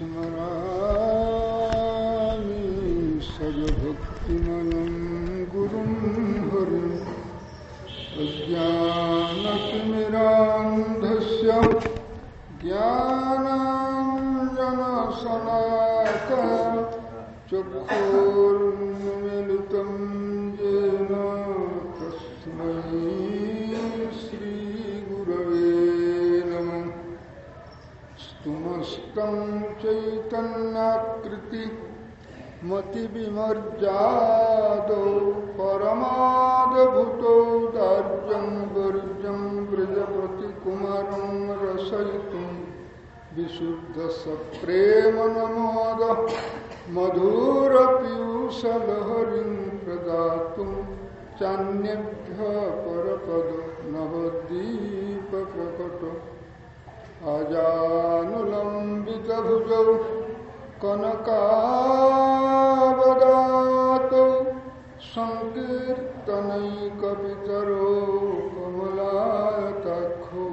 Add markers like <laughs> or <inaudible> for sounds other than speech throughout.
स्मरामि सद्भक्तिमनं गुरुं हरि अज्ञानतिमिरान्धस्य ज्ञानाञ्जनशलाक चक्षु मतिविमर्जादौ परमादभूतो दार्यं वर्जं व्रजप्रतिकुमारं रसयितुं विशुद्धसप्रेमनमोद मधुरपीयूषलहरीं प्रदातुं चान्यभ्य परपद नवद्वीपप्रकट अजानुलम्बितभुजौ कनकावदातौ सङ्कीर्तनैकपितरो कमलायताक्षौ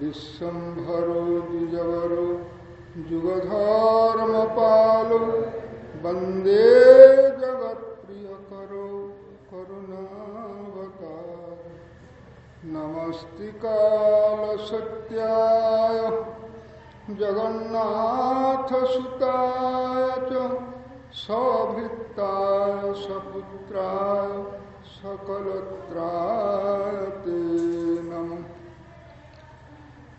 विश्वम्भरो द्विजवरो जुगधर्मपालो वंदे जगत्प्रियकरो करुणावतार। नमस्ति कालसत्याय। जगन्नाथसुताय च सभृत्ताय सपुत्राय सकलत्राय ते नमः।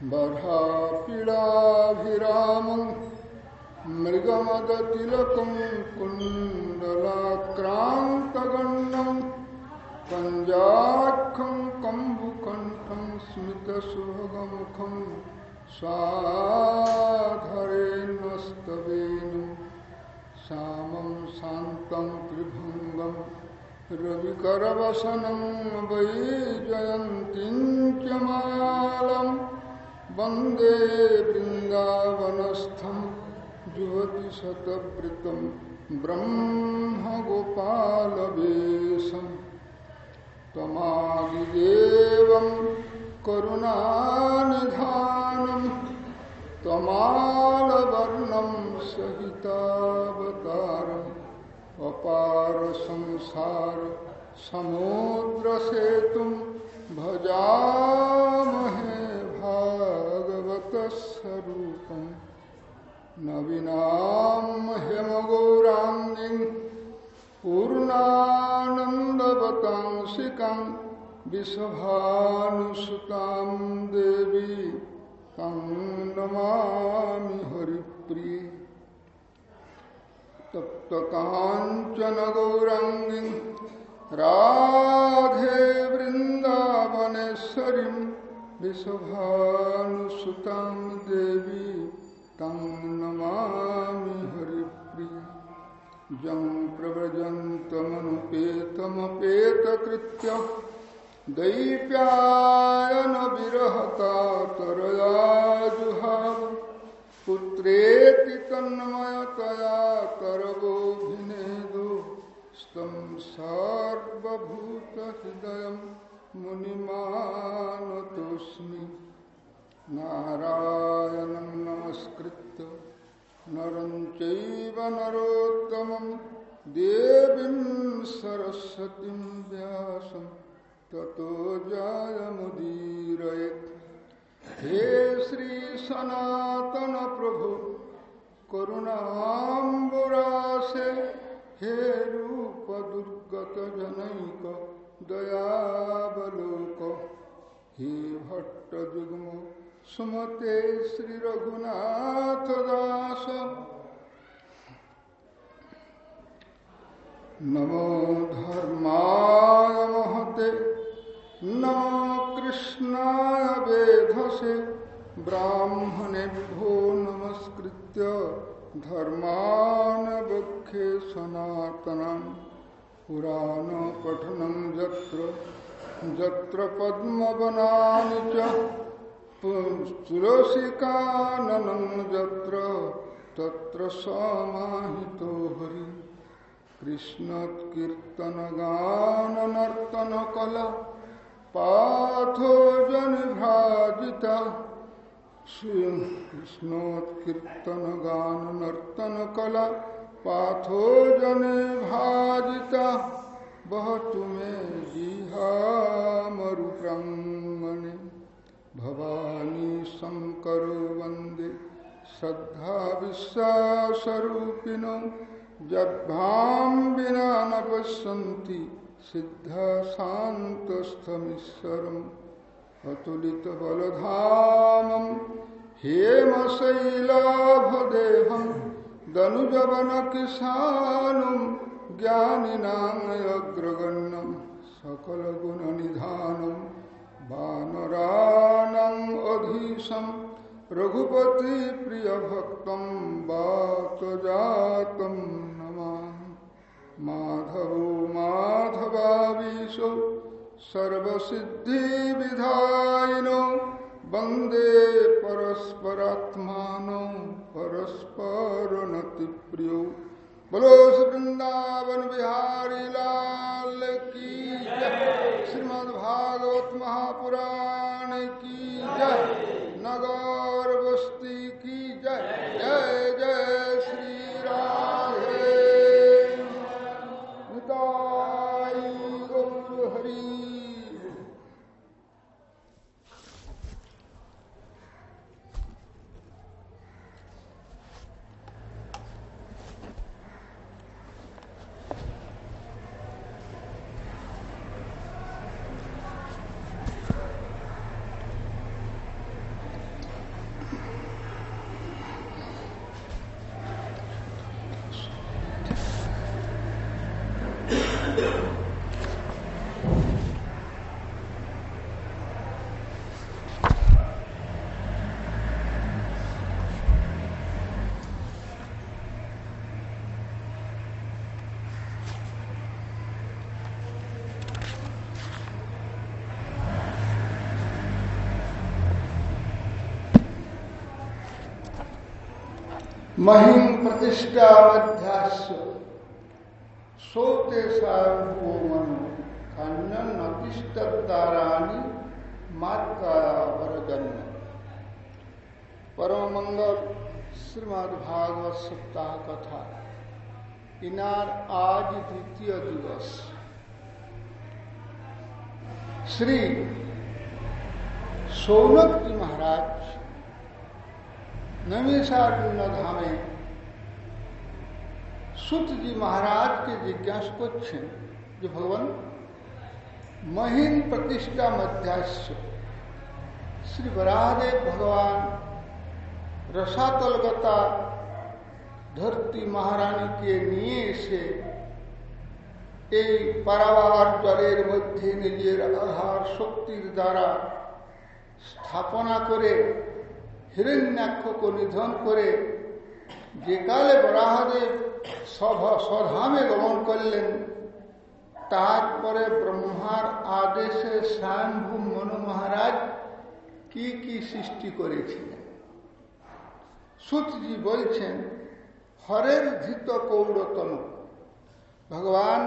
बर्हापीडाभिरामं मृगमदतिलकं कुण्डलाक्रान्तगण्डं पञ्जाक्षं कम्बुकण्ठं स्मितसुभगमुखं स्वाधरेन्नस्तवेन श्यामं शान्तं त्रिभङ्गं रविकरवसनं वै जयन्तीं च मालं वंदे वृन्दावनस्थं ज्योतिशतवृतं ब्रह्मगोपालवेशं त्वमादिदेवम् करुणानिधानम् त्वमालवर्णम् सहितावतारम् अपार संसार समुद्र से तुम भजामहे भागवत स्वरूपम नवीनाम हेमगौरांगी पूर्णानंदवतांसिकं विषभानुसुतां देवी तं नमामि हरिप्रिये। तप्तकाञ्चनगौराङ्गीं राधे वृन्दावनेश्वरीं विषभानुसुतां देवी तं नमामि हरिप्रिय। जं प्रव्रजन्तमनुपेतमपेतकृत्य दैप्यायनविरहकातरया जुहाव पुत्रेति तन्मयतया तरवोऽभिनेदु स्तं सर्वभूतहृदयं मुनिमानतोऽस्मि। नारायणं नमस्कृत्य नरं चैव नरोत्तमं देवीं सरस्वतीं ততো জয় মুদীরয়ে। হে শ্রী সনাতন প্রভু, করুণাম্বুরাশে হে রূপ দুর্গত জনৈক, দয়াবলোক। হে ভট্ট যুগ্ম, সুমতে শ্রী রঘুনাথ দাস। নমো ধর্মায় মহতে नमो कृष्णाय वेधसे ब्राह्मणेभ्यो नमस्कृत्य धर्मान् वक्षे सनातनं पुराणपठनं यत्र यत्र पद्मवनानि च तुलसिकाननं यत्र तत्र समाहितो हरि। कृष्णकीर्तनगाननर्तनकला पाथो जनभ्राजिता कृष्णोत्कीर्तन गान नर्तन कला पाथो जने भाजिता बह तुम्हें जिहा मरुप्रंगने भवानी शंकर वंदे श्रद्धा विश्वासरूपिणो जद्भां विना न पश्यन्ति। सिद्धशान्तस्थमीश्वरम् अतुलितबलधामम् हेमशैलाभदेहम् दनुजवनकिशानुम् ज्ञानिनामयग्रगण्यम् सकलगुणनिधानम् वानराणाम् अधीशम् रघुपतिप्रियभक्तम् वातजातम् माधवो माधवावीशो सर्वसिद्धिविधायिनो वंदे परस्परात्मानो परस्परनतिप्रियो। बोलो वृंदावन बिहारी लाल की जय। श्रीमद्भागवत महापुराण की जय। नगर बस्ती की जय। जय जय श्री राधे निताई गौर हरि महिम प्रतिष्ठा मध्यास्व सोते सारो मनो खंडन नतिष्ठारानी मात्कावरजन्म परम मंगल श्रीमद भागवत सप्ताह कथा, इनार आज द्वितीय दिवस। श्री सोनक जी महाराज नमीसारण्य धामे सुत जी महाराज के जिज्ञास করছেন যে ভগবান মহিন প্রতিষ্ঠা মধ্যাস্য শ্রী বরাহদেব ভগবান রসাতলগতা ধরতি মহারানীকে নিয়ে এসে এই পারাবার জলের মধ্যে নিজের আধার শক্তির দ্বারা স্থাপনা করে হিরণ্যাক্ষকে নিধন করে যে কালে বরাহদেব স্বধামে গমন করলেন, তারপরে ব্রহ্মার আদেশে স্বয়ংভূ মনু মহারাজ কি কি সৃষ্টি করেছিলেন? সুতজি বলছেন, হরের ধৃত কৌরতন ভগবান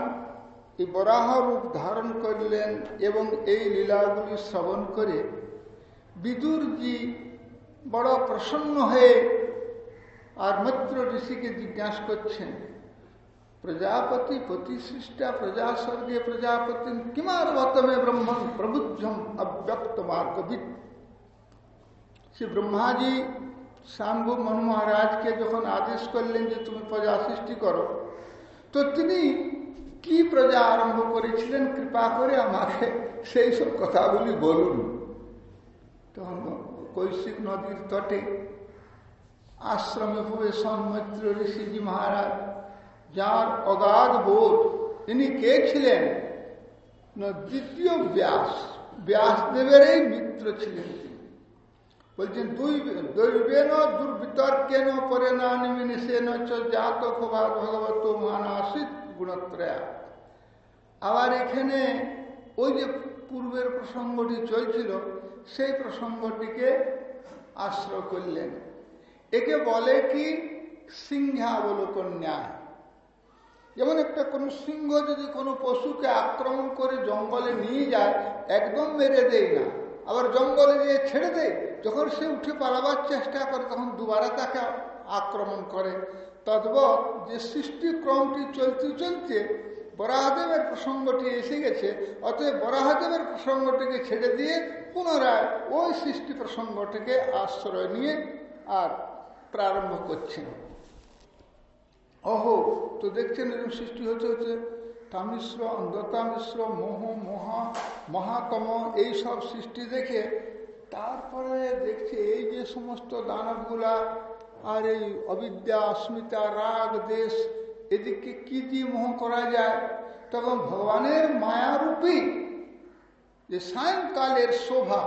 এই বরাহ রূপ ধারণ করলেন এবং এই লীলাগুলি শ্রবণ করে বিদুরজি বড় প্রসন্ন হয়ে আর মিত্র ঋষিকে জিজ্ঞাসা করছেন প্রজাপতি প্রতিসৃষ্টা প্রজা স্বর্গে প্রজাপতি কিমার্বতমে ব্রহ্মণ প্রবুদ্ধম অব্যক্ত মার্গবিদ শ্রী ব্রহ্মাজি শাম্ভু মনু মহারাজকে যখন আদেশ করলেন যে তুমি প্রজা সৃষ্টি করো তো তিনি কি প্রজা আরম্ভ করেছিলেন কৃপা করে আমাকে সেই সব কথাগুলি বলুন তখন কৈশিক নদীর তটে আশ্রমে হবে সন্মৈত্র ঋষিজি মহারাজ, যার অগাধ বোধ, তিনি কে ছিলেন? না, দ্বিতীয় ব্যাস ব্যাসদেবেরই মিত্র ছিলেন তিনি। বলছেন, দুই দৈবেন দুর্বিতর্কেন পরে না নিমিনিষেন জাত খোভার ভগবত মানাসিত গুণত্রয়া। আবার এখানে ওই যে পূর্বের প্রসঙ্গটি চলছিল সেই প্রসঙ্গটিকে আশ্রয় করলেন। একে বলে কি? সিংহাবলোকন ন্যায় যেমন একটা কোনো সিংহ যদি কোনো পশুকে আক্রমণ করে জঙ্গলে নিয়ে যায়, একদম মেরে দেয় না, আবার জঙ্গলে গিয়ে ছেড়ে দেয়, যখন সে উঠে পালাবার চেষ্টা করে, তখন দুবারা তাকে আক্রমণ করে। তদ্বৎ যে সৃষ্টিক্রমটি চলতে চলতে বরাহদেবের প্রসঙ্গটি এসে গেছে, অতএব বরাহদেবের প্রসঙ্গটিকে ছেড়ে দিয়ে পুনরায় ওই সৃষ্টি প্রসঙ্গটিকে আশ্রয় নিয়ে আর প্রারম্ভ করছেন। অহো, তো দেখছেন এরকম সৃষ্টি হতে হচ্ছে তামিশ্র, অন্ধতামিশ্র, মোহ, মহা মহাতম এই সব সৃষ্টি দেখে তারপরে দেখছে এই যে সমস্ত দানবগুলা আর এই অবিদ্যা, অস্মিতা, রাগ, দেশ, এদিকে কি দিয়ে মোহ করা যায়? তখন ভগবানের মায়ারূপী যে সায়ংকালের শোভা,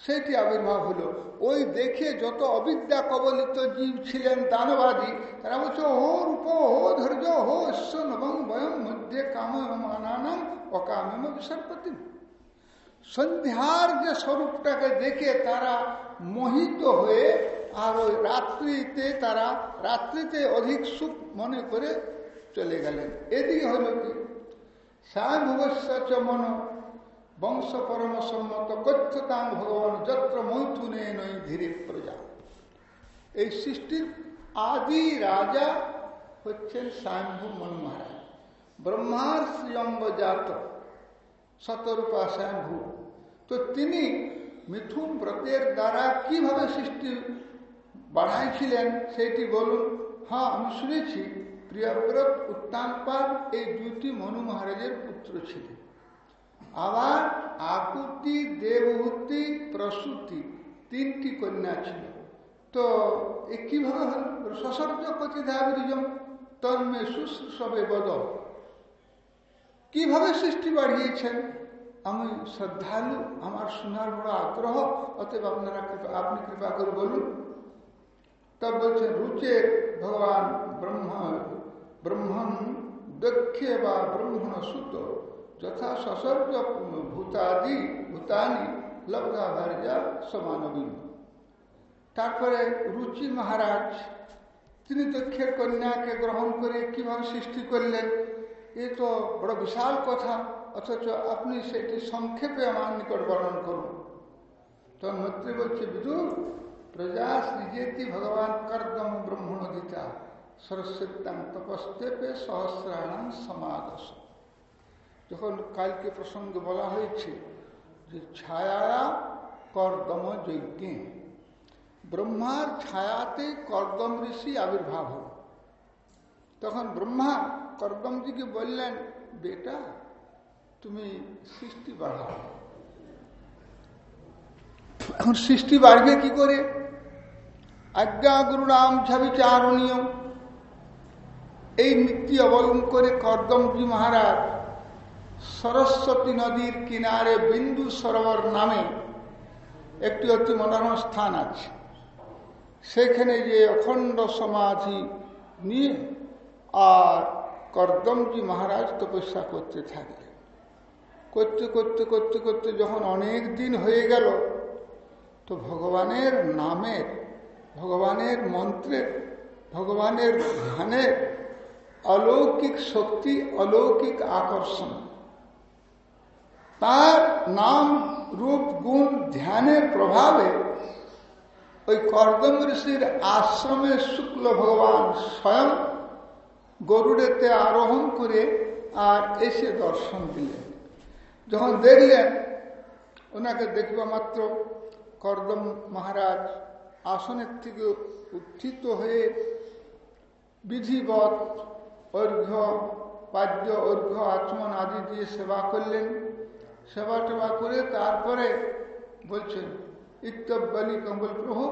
সেটি আবির্ভাব হলো। ওই দেখে যত অবিদ্যা কবলিত জীব ছিলেন দানবাদী, তারা বলছে হো রূপ হো ধৈর্য হো ঈশ্বর এবং বয়ম মধ্যে কাম মানানাম অকামেম বিসর্পতি সন্ধ্যার যে স্বরূপটাকে দেখে তারা মোহিত হয়ে আর ওই রাত্রিতে তারা, রাত্রিতে অধিক সুখ মনে করে চলে গেলেন। এদিকে হল কি? স্বয়ংভুবস্য মন বংশ পরম সম্মত কথ্যতাং ভগবান যত্র মৈথুনে নই ধীরে প্রজা। এই সৃষ্টির আদি রাজা হচ্ছেন স্বয়ংভু মন মহারাজ। ব্রহ্মার শ্রীয়ম্ব জাত শতরূপা স্বয়ংভু তো তিনি মিথুন ব্রতের দ্বারা কীভাবে সৃষ্টি বাড়াইছিলেন সেটি বলুন। হ্যাঁ আমি শুনেছি, প্রিয়ব্রত উত্তানপাদ এই দুটি মনু মহারাজের পুত্র ছিলেন। আবার আকুতি দেবহূতি প্রসূতি তিনটি কন্যা ছিল। তো এ কীভাবে হল? সশব্দ কথিতাবিরিজম তন্মে শুশ্রূষবে বদ। কীভাবে সৃষ্টি বাড়িয়েছেন? আমি শ্রদ্ধালু, আমার শোনার বড় আগ্রহ, অতএব আপনারা আপনি কৃপা করে বলুন। তব বলছেন রুচে ভগবান ব্রহ্মা ব্রহ্মণ দক্ষে বা ব্রহ্মণ সুত। যথা সসর্গ ভূতাদি ভূতানি লব্ধা ভার্যা সমানবীন তারপরে রুচি মহারাজ, তিনি দক্ষের কন্যাকে গ্রহণ করে কীভাবে সৃষ্টি করলেন, এ তো বড় বিশাল কথা, অথচ আপনি সেটি সংক্ষেপে আমার নিকট বর্ণন করুন। তখন মৈত্রী বলছে, বিদুর, প্রজা সৃজেতি ভগবান কর্দম ব্রহ্মণদিতা, সরস্বত্যাং তপস্তেপে সহস্রাণাং সমাদশ যখন কালকে প্রসঙ্গে বলা হয়েছে যে ছায়া কর্দম যজ্ঞে ব্রহ্মার ছায়াতে কর্দম ঋষি আবির্ভাব হল। তখন ব্রহ্মা কর্দমজিকে বললেন, বেটা, তুমি সৃষ্টি বাড়াও। এখন সৃষ্টি বাড়বে কি করে? আজ্ঞা গুরুরাম ঝাবিচারণীয়। এই নীতি অবলম্বন করে কর্দমজি মহারাজ সরস্বতী নদীর কিনারে বিন্দু সরোবর নামে একটি অতি মনোরম স্থান আছে। সেখানে যে অখণ্ড সমাধি নিয়ে আর কর্দমজি মহারাজ তপস্যা করতে থাকলেন। করতে করতে করতে করতে যখন অনেক দিন হয়ে গেল, তো ভগবানের নামের, ভগবানের মন্ত্রের, ভগবানের ধ্যানের অলৌকিক শক্তি, অলৌকিক আকর্ষণ তার নাম, রূপ, গুণ, ধ্যানের প্রভাবে ওই কর্দম ঋষির আশ্রমে শুক্ল ভগবান স্বয়ং গরুড়েতে আরোহণ করে আর এসে দর্শন দিলেন। যখন দেখলেন, ওনাকে দেখবা মাত্র কর্দম মহারাজ আসনের থেকে উত্থিত হয়ে বিধিবৎ, অর্ঘ্য, পাদ্য, অর্ঘ্য, আচমন আদি দিয়ে সেবা করলেন। সেবা টেবা করে তারপরে বলছেন ইত্যব্বালি কম্বল প্রভু,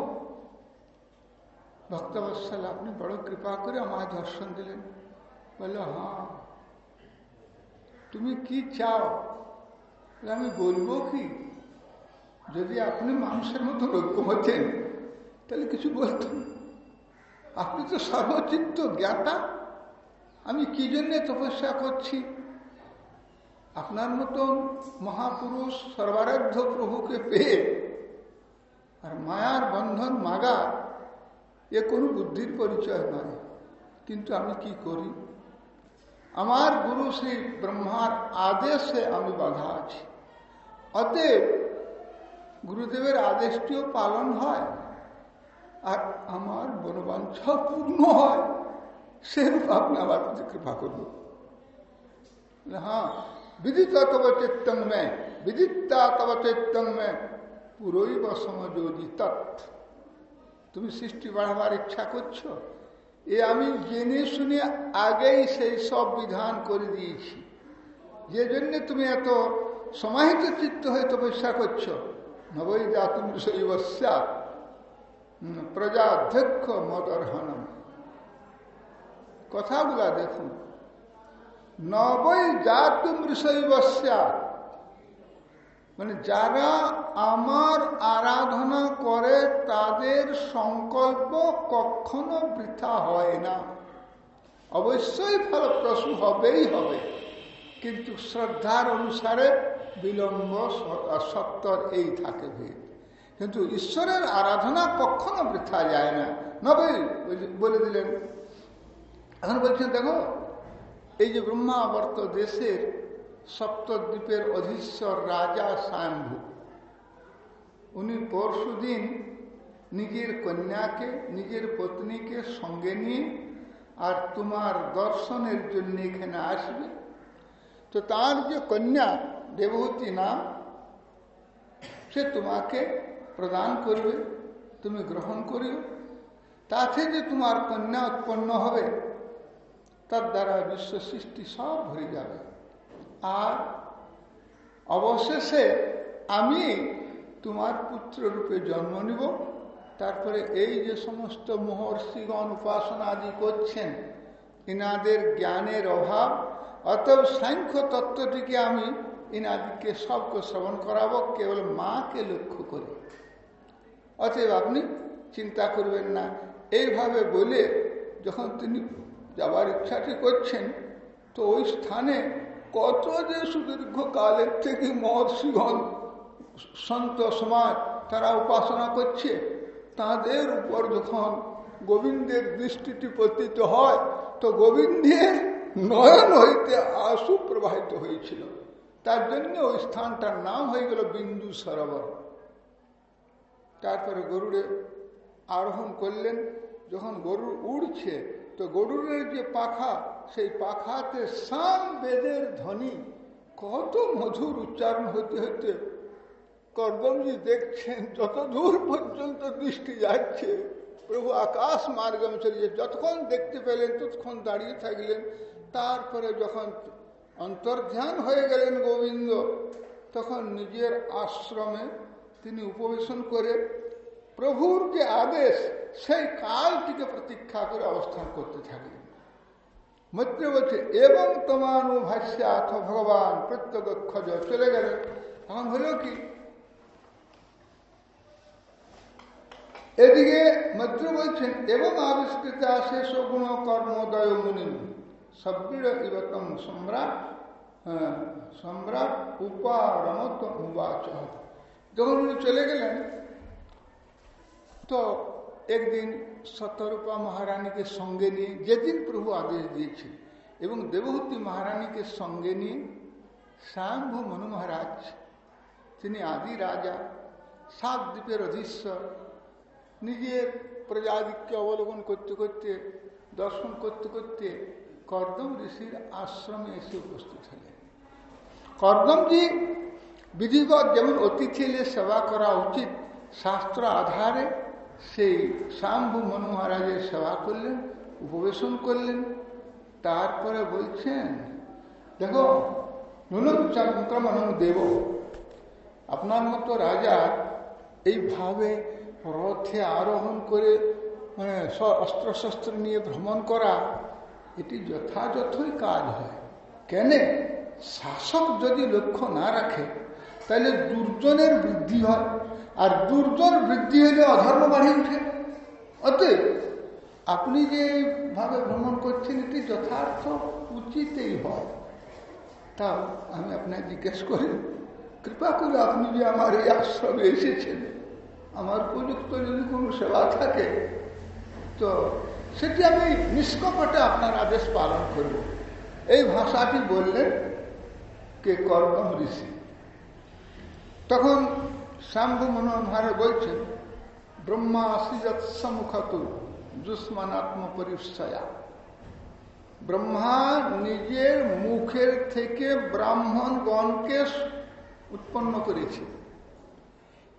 ভক্তবৎসাল, আপনি বড় কৃপা করে আমায় দর্শন দিলেন। বলল হ্যাঁ। তুমি কি চাও? আমি বলব কি, যদি আপনি মানুষের মতো রোগ্য হতেন, তাহলে কিছু বলতেন। আপনি তো সর্বচিত্ত জ্ঞাতা। আমি কি জন্যে তপস্যা করছি? আপনার মতন মহাপুরুষ সর্বারাধ্য প্রভুকে পেয়ে আর মায়ার বন্ধন মাগা, এ কোনো বুদ্ধির পরিচয় নয়। কিন্তু আমি কি করি? আমার গুরু শ্রী ব্রহ্মার আদেশে আমি বাধা আছি। অতএব গুরুদেবের আদেশটিও পালন হয় আর আমার বনবাঞ্ছা পূর্ণ হয়। সেরূপ আপনি আমার কৃপা করুন। হ্যাঁ। বিদিতা তব চেতন মে বিদিতা তব চেতন মে পুরোই বা তৎ তুমি সৃষ্টি বাড়াবার ইচ্ছা করছ? এ আমি জেনে শুনে আগেই সেই সব বিধান করে দিয়েছি। যে জন্য তুমি এত সমাহিত চিত্ত হয়ে তপস্যা করছ, নবৈ জাতুম শৈবস্যা প্রজাধ্যক্ষ মদর্হনম। কথাগুলা দেখুন। নবৈ জাতুম ঋষৈবস্যা মানে যারা আমার আরাধনা করে, তাদের সংকল্প কখনো বৃথা হয় না। অবশ্যই ফলপ্রসূ হবেই হবে। কিন্তু শ্রদ্ধার অনুসারে বিলম্ব সত্তর এই থাকে ভেদ। কিন্তু ঈশ্বরের আরাধনা কখনো বৃথা যায় না। নবে বলে দিলেন। এখন বলছেন, দেখো এই যে ব্রহ্মাবর্ত দেশের সপ্তদ্বীপের অধীশ্বর রাজা স্বয়ম্ভু, উনি পরশু দিন নিজের কন্যাকে, নিজের পত্নীকে সঙ্গে নিয়ে আর তোমার দর্শনের জন্য এখানে আসবে। তো তার যে কন্যা দেবহতী নাম, সে তোমাকে প্রদান করবে, তুমি গ্রহণ করিও। তাতে যে তোমার কন্যা উৎপন্ন হবে তার দ্বারা বিশ্ব সৃষ্টি সব ভরে যাবে। আর অবশেষে আমি তোমার পুত্র রূপে জন্ম নিব। তারপরে এই যে সমস্ত মহর্ষিগণ উপাসনা আদি করছেন, ইনাদের জ্ঞানের অভাব, অতএব সাংখ্য তত্ত্বটিকে আমি ইনাদিকে সবকে শ্রবণ করাবো, কেবল মাকে লক্ষ্য করে। অতএব আপনি চিন্তা করবেন না। এইভাবে বলে যখন তিনি যাওয়ার ইচ্ছাটি করছেন, তো ওই স্থানে কত যে সুদীর্ঘ কালের থেকে মহর্ষিগণ সন্ত সমাজ তারা উপাসনা করছে, তাদের উপর যখন গোবিন্দের দৃষ্টিটি পতিত হয়, তো গোবিন্দের নয়ন হইতে আশু প্রবাহিত হয়েছিল। তার জন্য ওই স্থানটার নাম হয়ে গেল বিন্দু সরোবর। তারপরে গরুড়ে আরোহণ করলেন, যখন গরু উড়ছে তো গরুরের যে পাখা, সেই পাখাতে সাম বেদের ধ্বনি। কত মধুর উচ্চারণ হতে হতে করদমজি দেখছেন, যত দূর পর্যন্ত দৃষ্টি যাচ্ছে, প্রভু আকাশ মার্গম চলিয়ে যতক্ষণ দেখতে পেলেন, ততক্ষণ দাঁড়িয়ে থাকলেন। তারপরে যখন অন্তর্ধান হয়ে গেলেন গোবিন্দ, তখন নিজের আশ্রমে তিনি উপবেশন করে প্রভুর যে আদেশ সেই কালটিকে প্রতীক্ষা করে অবস্থান করতে থাকলেন মৈত্র বলছে এবং তোমানুভাষ্যাথ ভগবান প্রত্যক্ষ চলে গেলেন। এখন হলো কি? এদিকে মৈত্র বলছেন, এবং আবিষ্কৃত শেষ গুণ কর্মোদয় মুনি সবৃঢ় ইবতম সম্রাট সম্রাট উপারমত উবাচ যখন উনি চলে গেলেন, তো একদিন সতরূপা মহারানীকে সঙ্গে নিয়ে, যেদিন প্রভু আদেশ দিয়েছে এবং দেবহূতি মহারানীকে সঙ্গে নিয়ে স্বয়ম্ভু মনু মহারাজ, তিনি আদি রাজা, সাত দ্বীপের অধীশ্বর, নিজের প্রজাদিককে অবলোকন করতে করতে, দর্শন করতে করতে কর্দম ঋষির আশ্রমে এসে উপস্থিত হলেন। কর্দমজি বিধিগত যেমন অতিথি সেবা করা উচিত, শাস্ত্র আধারে সেই শাম্ভু মনু মহারাজের সেবা করলেন, উপবেশন করলেন, তারপরে বলছেন, দেখো, নুনচক্রমণ দেব। আপনার মতো রাজা এইভাবে রথে আরোহণ করে মানে অস্ত্রশস্ত্র নিয়ে ভ্রমণ করা, এটি যথাযথই কাজ হয়। কেন? শাসক যদি লক্ষ্য না রাখে, তাহলে দুর্জনের বৃদ্ধি হয়। আর দুর্জন বৃদ্ধি হলে অধর্ম বাড়ি উঠে অতএব আপনি যে এইভাবে ভ্রমণ করছেন, এটি যথার্থ উচিতই হয়। তা আমি আপনাকে জিজ্ঞেস করি, কৃপা করে আপনি যে আমার এই আশ্রমে এসেছেন, আমার উপযুক্ত যদি কোনো সেবা থাকে, তো সেটি আমি নিষ্কপটে আপনার আদেশ পালন করব। এই ভাষাটি বললেন কে কর্ম ঋষি। তখন শ্যাম্ভু মনোহর বলছেন ব্রহ্মা আসিজত সমুখত দুষ্মানাত্ম পরিচয়া ব্রহ্মা নিজের মুখের থেকে ব্রাহ্মণগণকে উৎপন্ন করেছে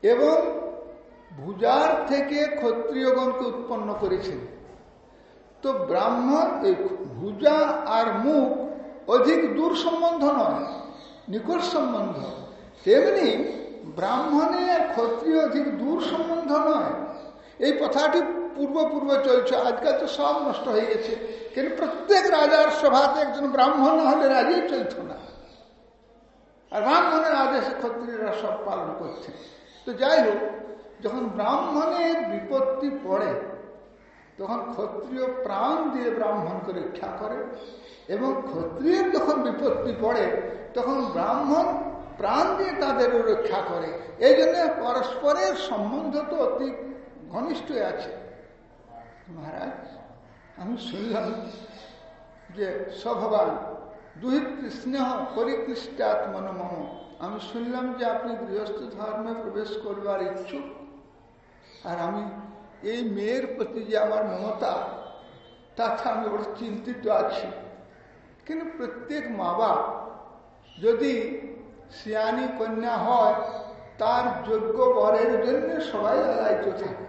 এবং ভুজার থেকে ক্ষত্রিয়গণকে উৎপন্ন করেছেন। তো ব্রাহ্মণ ভুজা আর মুখ অধিক দূর সম্বন্ধ নয় নিকট সম্বন্ধ তেমনি ব্রাহ্মণের ক্ষত্রিয় অধিক দূর সম্বন্ধ নয়। এই কথাটি পূর্ব পূর্ব চলছে, আজকাল তো সব নষ্ট হয়ে গেছে। কিন্তু প্রত্যেক রাজার সভাতে একজন ব্রাহ্মণ হলে রাজেই চলত না। আর ব্রাহ্মণের আদেশে ক্ষত্রিয়রা সব পালন করছে। তো যাই হোক, যখন ব্রাহ্মণের বিপত্তি পড়ে, তখন ক্ষত্রিয় প্রাণ দিয়ে ব্রাহ্মণকে রক্ষা করে এবং ক্ষত্রিয়ের যখন বিপত্তি পড়ে, তখন ব্রাহ্মণ প্রাণ দিয়ে তাদের রক্ষা করে। এই জন্য পরস্পরের সম্বন্ধ তো অতি ঘনিষ্ঠ আছে। মহারাজ, আমি শুনলাম যে স্বভবান দুহিত্রী স্নেহ পরিকৃষ্টাত মনমহ। আমি শুনলাম যে আপনি গৃহস্থ ধর্মে প্রবেশ করবার ইচ্ছুক। আর আমি এই মেয়ের প্রতি যে আমার মমতা, তাতে আমি বড় চিন্তিত আছি। কিন্তু প্রত্যেক মা বাপ যদি শিয়ানি কন্যা হয়, তার যোগ্য বরের জন্য সবাই লালায়িত থাকে।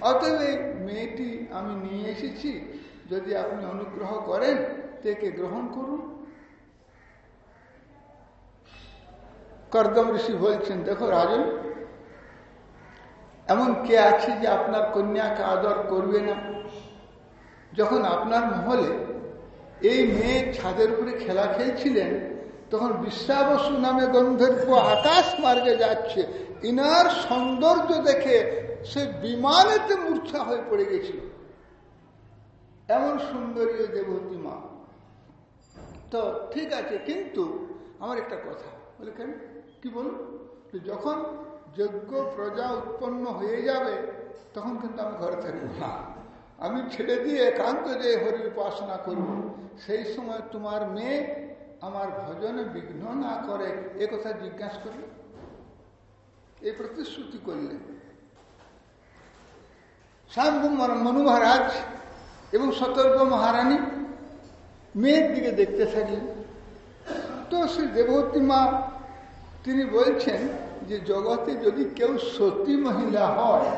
অতএব মেয়েটি আমি নিয়ে এসেছি, যদি আপনি অনুগ্রহ করেন, তেকে গ্রহণ করুন। কর্দম ঋষি বলছেন, দেখো রাজন, এমন কে আছে যে আপনার কন্যাকে আদর করবে না? যখন আপনার মহলে এই মেয়ে ছাদের উপরে খেলা খেলছিলেন তখন বিশ্বাবসু নামে গন্ধর্ব আকাশ মার্গে যাচ্ছে। ইনার সৌন্দর্য দেখে সে বিমানেতে মূর্ছা হয়ে পড়ে গেছিল। এমন সুন্দরী দেবতী মা। তো ঠিক আছে, কিন্তু আমার একটা কথা। বলে কেন? কি বলুন? যখন যজ্ঞ প্রজা উৎপন্ন হয়ে যাবে, তখন কিন্তু আমি ঘরে থাকব না। আমি ছেড়ে দিয়ে একান্ত যে হরি উপাসনা করব, সেই সময় তোমার মেয়ে আমার ভজনে বিঘ্ন না করে এ কথা জিজ্ঞাসা করলে? এই প্রতিশ্রুতি করলেন শাম্ভু মনু মহারাজ এবং সতর্ক মহারানী মেয়ের দিকে দেখতে থাকলেন। তো শ্রী দেবতী মা তিনি বলছেন যে, জগতে যদি কেউ সতী মহিলা হয়,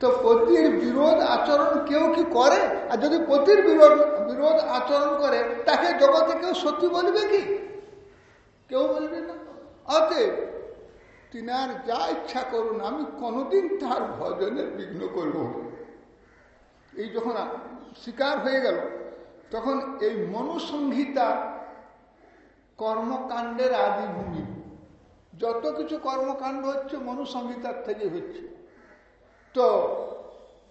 তো পতির বিরোধ আচরণ কেউ কি করে? আর যদি পতির বিরোধ বিরোধ আচরণ করে, তাকে জগতে কেউ সত্যি বলবে কি? কেউ বলবে না। অতএব তিনার যা ইচ্ছা করুন, আমি কোনোদিন তার ভজনের বিঘ্ন করব এই যখন শিকার হয়ে গেল, তখন এই মনুসংহিতা কর্মকাণ্ডের আদিভূমি। যত কিছু কর্মকাণ্ড হচ্ছে, মনুসংহিতার থেকে হচ্ছে। তো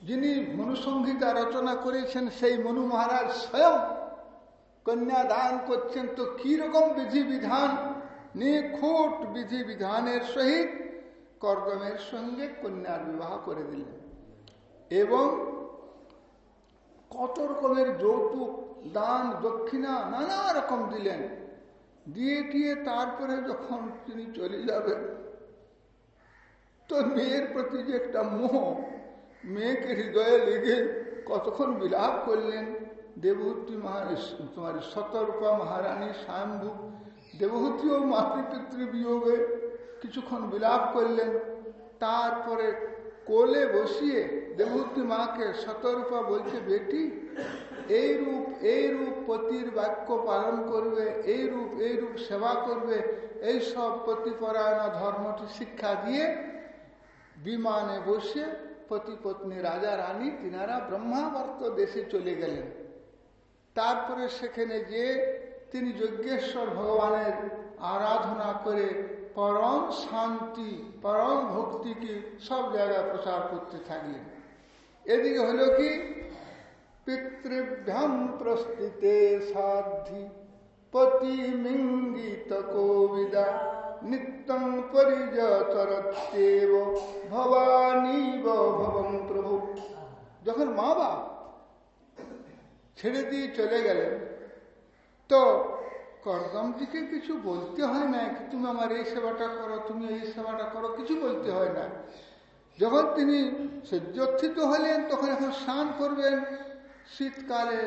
যিনি মনুসংহিতা রচনা করেছেন, সেই মনু মহারাজ স্বয়ং কন্যা দান করছেন। তো কীরকম বিধিবিধান? নিখুঁট বিধিবিধানের সহিত কর্দমের সঙ্গে কন্যার বিবাহ করে দিলেন। এবং কত রকমের যৌতুক, দান, দক্ষিণা নানা রকম দিলেন। দিয়ে দিয়ে তারপরে যখন তিনি চলে যাবেন, তো মেয়ের প্রতি যে একটা মোহ মেয়েকে হৃদয়ে লেগে কতক্ষণ বিলাপ করলেন? দেবহূতি তোমার শতরূপা মহারানী স্বয়ম্ভু দেবহূতিও মাতৃপিতৃ বিয়োগে কিছুক্ষণ বিলাপ করলেন। তারপরে কোলে বসিয়ে দেবহূতি মাকে শতরূপা বলছে, বেটি, এই রূপ এই রূপ পতির বাক্য পালন করবে, এই রূপ এই রূপ সেবা করবে, এই সব পতিপরায়ণা ধর্মটি শিক্ষা দিয়ে বিমানে বসে পতি পত্নী রাজা রানী তিনারা ব্রহ্মাবর্ত দেশে চলে গেলেন। তারপরে সেখানে যে তিনি যজ্ঞেশ্বর ভগবানের আরাধনা করে পরম শান্তি, পরম ভক্তিকে সব জায়গায় প্রচার করতে থাকলেন। এদিকে হলো কি? পিতৃভ্যাম প্রস্তুতে সাধ্যি পতিমিঙ্গিত কোবিদা নিত্যং পরিজতরত্যেব ভবানীব ভবং প্রভু যখন মা বাপ ছেড়ে দিয়ে চলে গেলেন, তো করদমজিকে কিছু বলতে হয় না, কি তুমি আমার এই সেবাটা করো, তুমি এই সেবাটা করো, কিছু বলতে হয় না। যখন তিনি সহ্যোত্থিত হলেন, তখন এখন স্নান করবেন। শীতকালে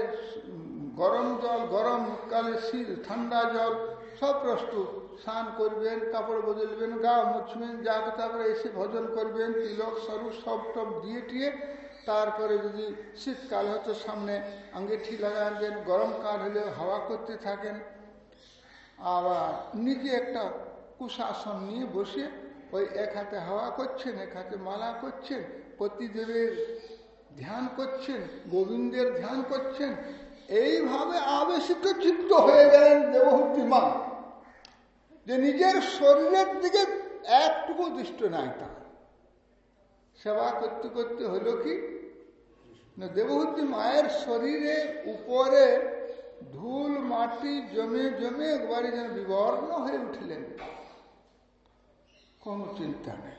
গরম জল, গরম কালে শীত, ঠান্ডা জল, সব প্রস্তুত। স্নান করবেন, কাপড় বদলবেন, গা মুছবেন, যা তারপরে এসে ভজন করবেন, তিলক, সরু, সব টপ দিয়ে টিয়ে তারপরে যদি শীতকাল হয়তো সামনে আঙ্গিঠি লাগাবেন গরমকাল হলে হাওয়া করতে থাকেন। আবার নিজে একটা কুশাসন নিয়ে বসে ওই এক হাতে হাওয়া করছেন, এক হাতে মালা করছেন, পতিদেবের ধ্যান করছেন, গোবিন্দের ধ্যান করছেন, এইভাবে আবেশিত চিত্ত হয়ে গেলেন দেবহূতি মা যে নিজের শরীরের দিকে একটুকু দৃষ্ট নাই তার। সেবা করতে করতে হলো কি? না, দেবহূতি মায়ের শরীরে উপরে ধুল, মাটি জমে জমে একবারে যেন বিবর্ণ হয়ে উঠলেন। কোনো চিন্তা নেই।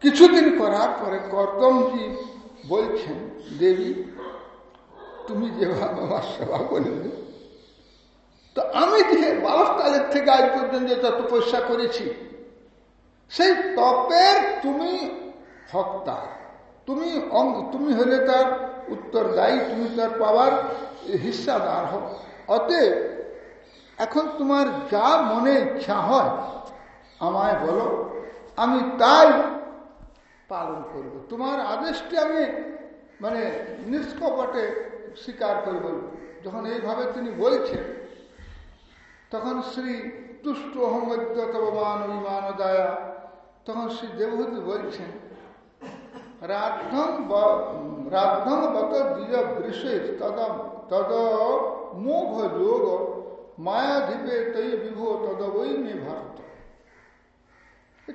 কিছুদিন করার পরে কর্দমজি বলছেন, দেবী, তুমি যেভাবে আমার সেবা করলে তো আমি যে বালককালের থেকে আজ পর্যন্ত যত তপস্যা করেছি, সেই তপের তুমি হক্তা তুমি অঙ্গ তুমি হলে তার উত্তরদায়ী তুমি তার পাওয়ার হিস্সাদার হও অতএব এখন তোমার যা মনে ইচ্ছা হয় আমায় বলো, আমি তাই পালন করব। তোমার আদেশটি আমি মানে নিষ্কপটে স্বীকার করব। যখন এইভাবে তিনি বলছেন তখন শ্রী তুষ্ট অহমদ্য তব মান অভিমান দয়া তখন শ্রী দেবহূতি বলছেন রাধ্যম রাধ্যম বত দ্বিজ বৃষের তদ তদ মোঘ যোগ মায়াধীপে তৈ বিভো তদ বই মে ভারত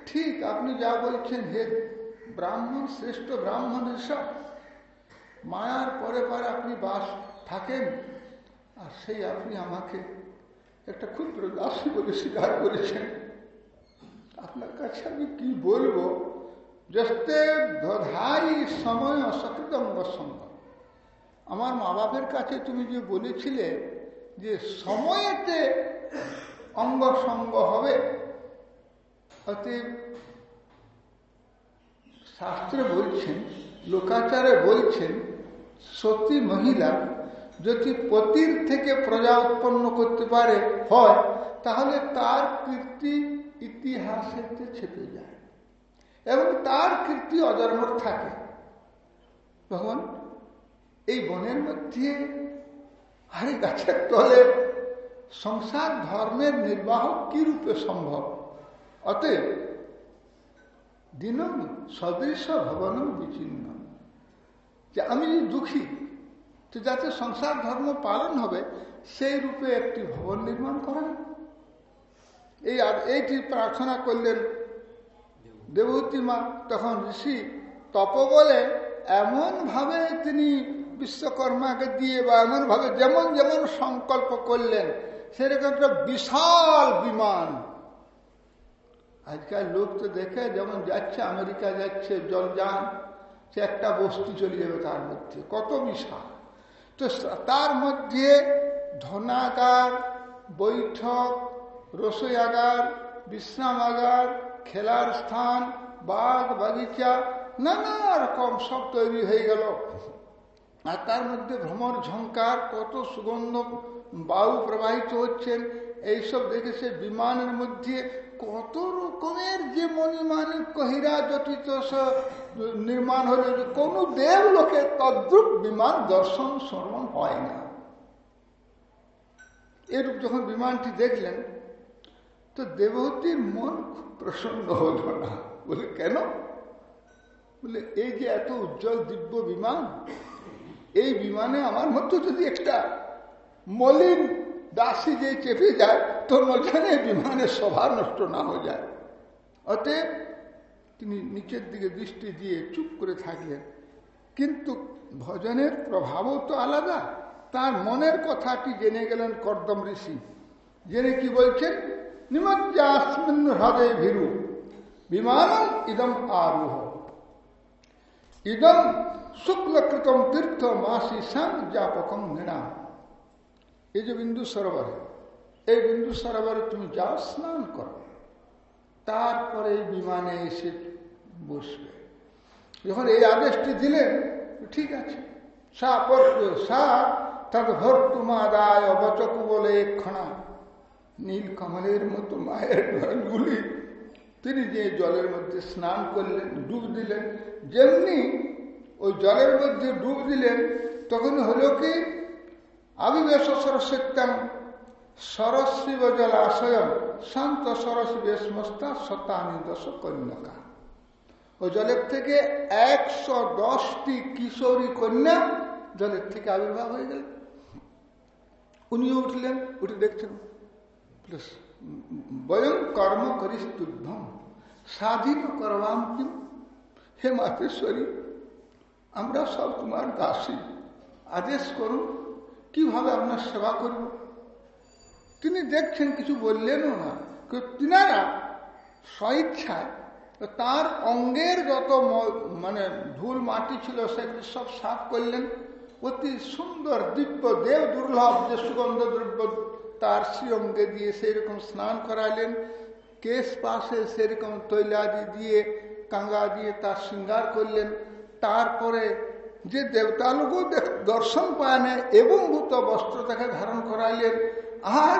ঠিক আপনি যা বলছেন, হে ব্রাহ্মণ, শ্রেষ্ঠ ব্রাহ্মণ সব মায়ার পরে পরে আপনি বাস থাকেন, আর সেই আপনি আমাকে একটা ক্ষুদ্র দাসী বলে স্বীকার করেছেন। আপনার কাছে আমি কি বলব? যস্তে দধাই সময় সকৃতঙ্গ সঙ্গ আমার মা বাপের কাছে তুমি যে বলেছিলে যে সময়েতে অঙ্গ সঙ্গ হবে অতএব শাস্ত্রে বলছেন, লোকাচারে বলছেন, সতী মহিলা যদি পতির থেকে প্রজা উৎপন্ন করতে পারে, হয়, তাহলে তার কীর্তি ইতিহাসেতে ছেপে যায়। এবং তার কীর্তি অজন্মর থাকে। তখন এই বনের মধ্যে হারি গাছের তলে সংসার ধর্মের নির্বাহ কি রূপে সম্ভব? অতএব দিনম সদৃশ ভবনম বিচ্ছিন্ন। যে আমি দুঃখী তো যাতে সংসার ধর্ম পালন হবে, সেই রূপে একটি ভবন নির্মাণ করেন এই আর এইটি প্রার্থনা করলেন দেবতী মা। তখন ঋষি তপ বলে, এমনভাবে তিনি বিশ্বকর্মাকে দিয়ে বা এমনভাবে যেমন যেমন সংকল্প করলেন, সেরকম একটা বিশাল বিমান। আজকাল লোক তো দেখে, যেমন যাচ্ছে, আমেরিকা যাচ্ছে জলযান সে একটা বস্তু চলে যাবে তার মধ্যে। কত বিশাল! তো তার মধ্যে ধনাগার, বৈঠক, রসোয়াগার, বিশ্রামাগার, খেলার স্থান, বাগ, বাগিচা, নানা রকম সব তৈরি হয়ে গেল। আর তার মধ্যে ভ্রমর ঝঙ্কার কত সুগন্ধ বায়ু প্রবাহিত হচ্ছেন, এইসব দেখে সে বিমানের মধ্যে কত রকমের যে মণিমানিক কহিরা জটিত নির্মাণ হলো যে কোন দেব লোকে তদ্রুপ বিমান দর্শন শ্রবণ হয় না। এরূপ যখন বিমানটি দেখলেন, তো দেবহতীর মন খুব প্রসন্ন হল না। বলে, কেন? বলে, এই যে এত উজ্জ্বল দিব্য বিমান, এই বিমানে আমার মতো যদি একটা মলিন দাসী যে চেপে যায় তো নজনে বিমানের সভা নষ্ট না হয়ে যায়। অতএব তিনি নিচের দিকে দৃষ্টি দিয়ে চুপ করে থাকলেন। কিন্তু ভজনের প্রভাবও তো আলাদা। তার মনের কথাটি জেনে গেলেন কর্দম ঋষি। জেনে কি বলছেন? নিমজ্জাস্মিন হৃদয় ভীরু, বিমানম ইদম আরোহ। ইদম শুক্লকৃতম তীর্থ মাসি সাং জাপকম নৃণাম এই যে বিন্দু সরোবরে। এই বিন্দু সরোবরে তুমি যাও, স্নান করো। তারপরে এই বিমানে এসে বসবে। যখন এই আদেশটি দিলেন, ঠিক আছে। সা সা বলে ক্ষণা নীলকমলের মতো মায়ের নয়নগুলি তিনি যে জলের মধ্যে স্নান করলেন, ডুব দিলেন, যেমনি ওই জলের মধ্যে ডুব দিলেন, তখন হলো কি, আবিবেশ সরস্বত্যাম সরস্বীব জলাশয় শান্ত সরস্বী সমস্তা শতানি দশ কন্যকা। ওই জলের থেকে একশো দশটি কিশোরী কন্যা জলের থেকে আবির্ভাব হয়ে গেল উনিও উঠলেন, উঠে দেখছেন বয়ং কর্ম করিস তুদ্ধম স্বাধীন করবাম কি হে মাতেশ্বরী, আমরা সব তোমার দাসী, আদেশ করুন, কীভাবে আপনার সেবা করব? তিনি দেখছেন কিছু বললেনও না। তিনারা স্বইচ্ছায় তার অঙ্গের যত মানে ধুল মাটি ছিল, সেগুলি সব সাফ করলেন। অতি সুন্দর দিব্য দেব দুর্লভ যে সুগন্ধ দ্রব্য তার শ্রীঅঙ্গে দিয়ে সেরকম স্নান করালেন। কেশ পাশে সেরকম তৈলাদি দিয়ে, কাঙ্গা দিয়ে তার শৃঙ্গার করলেন। তারপরে যে দেবতালোকও দর্শন পায় না, এবং ভূত বস্ত্র তাকে ধারণ করাইলেন আর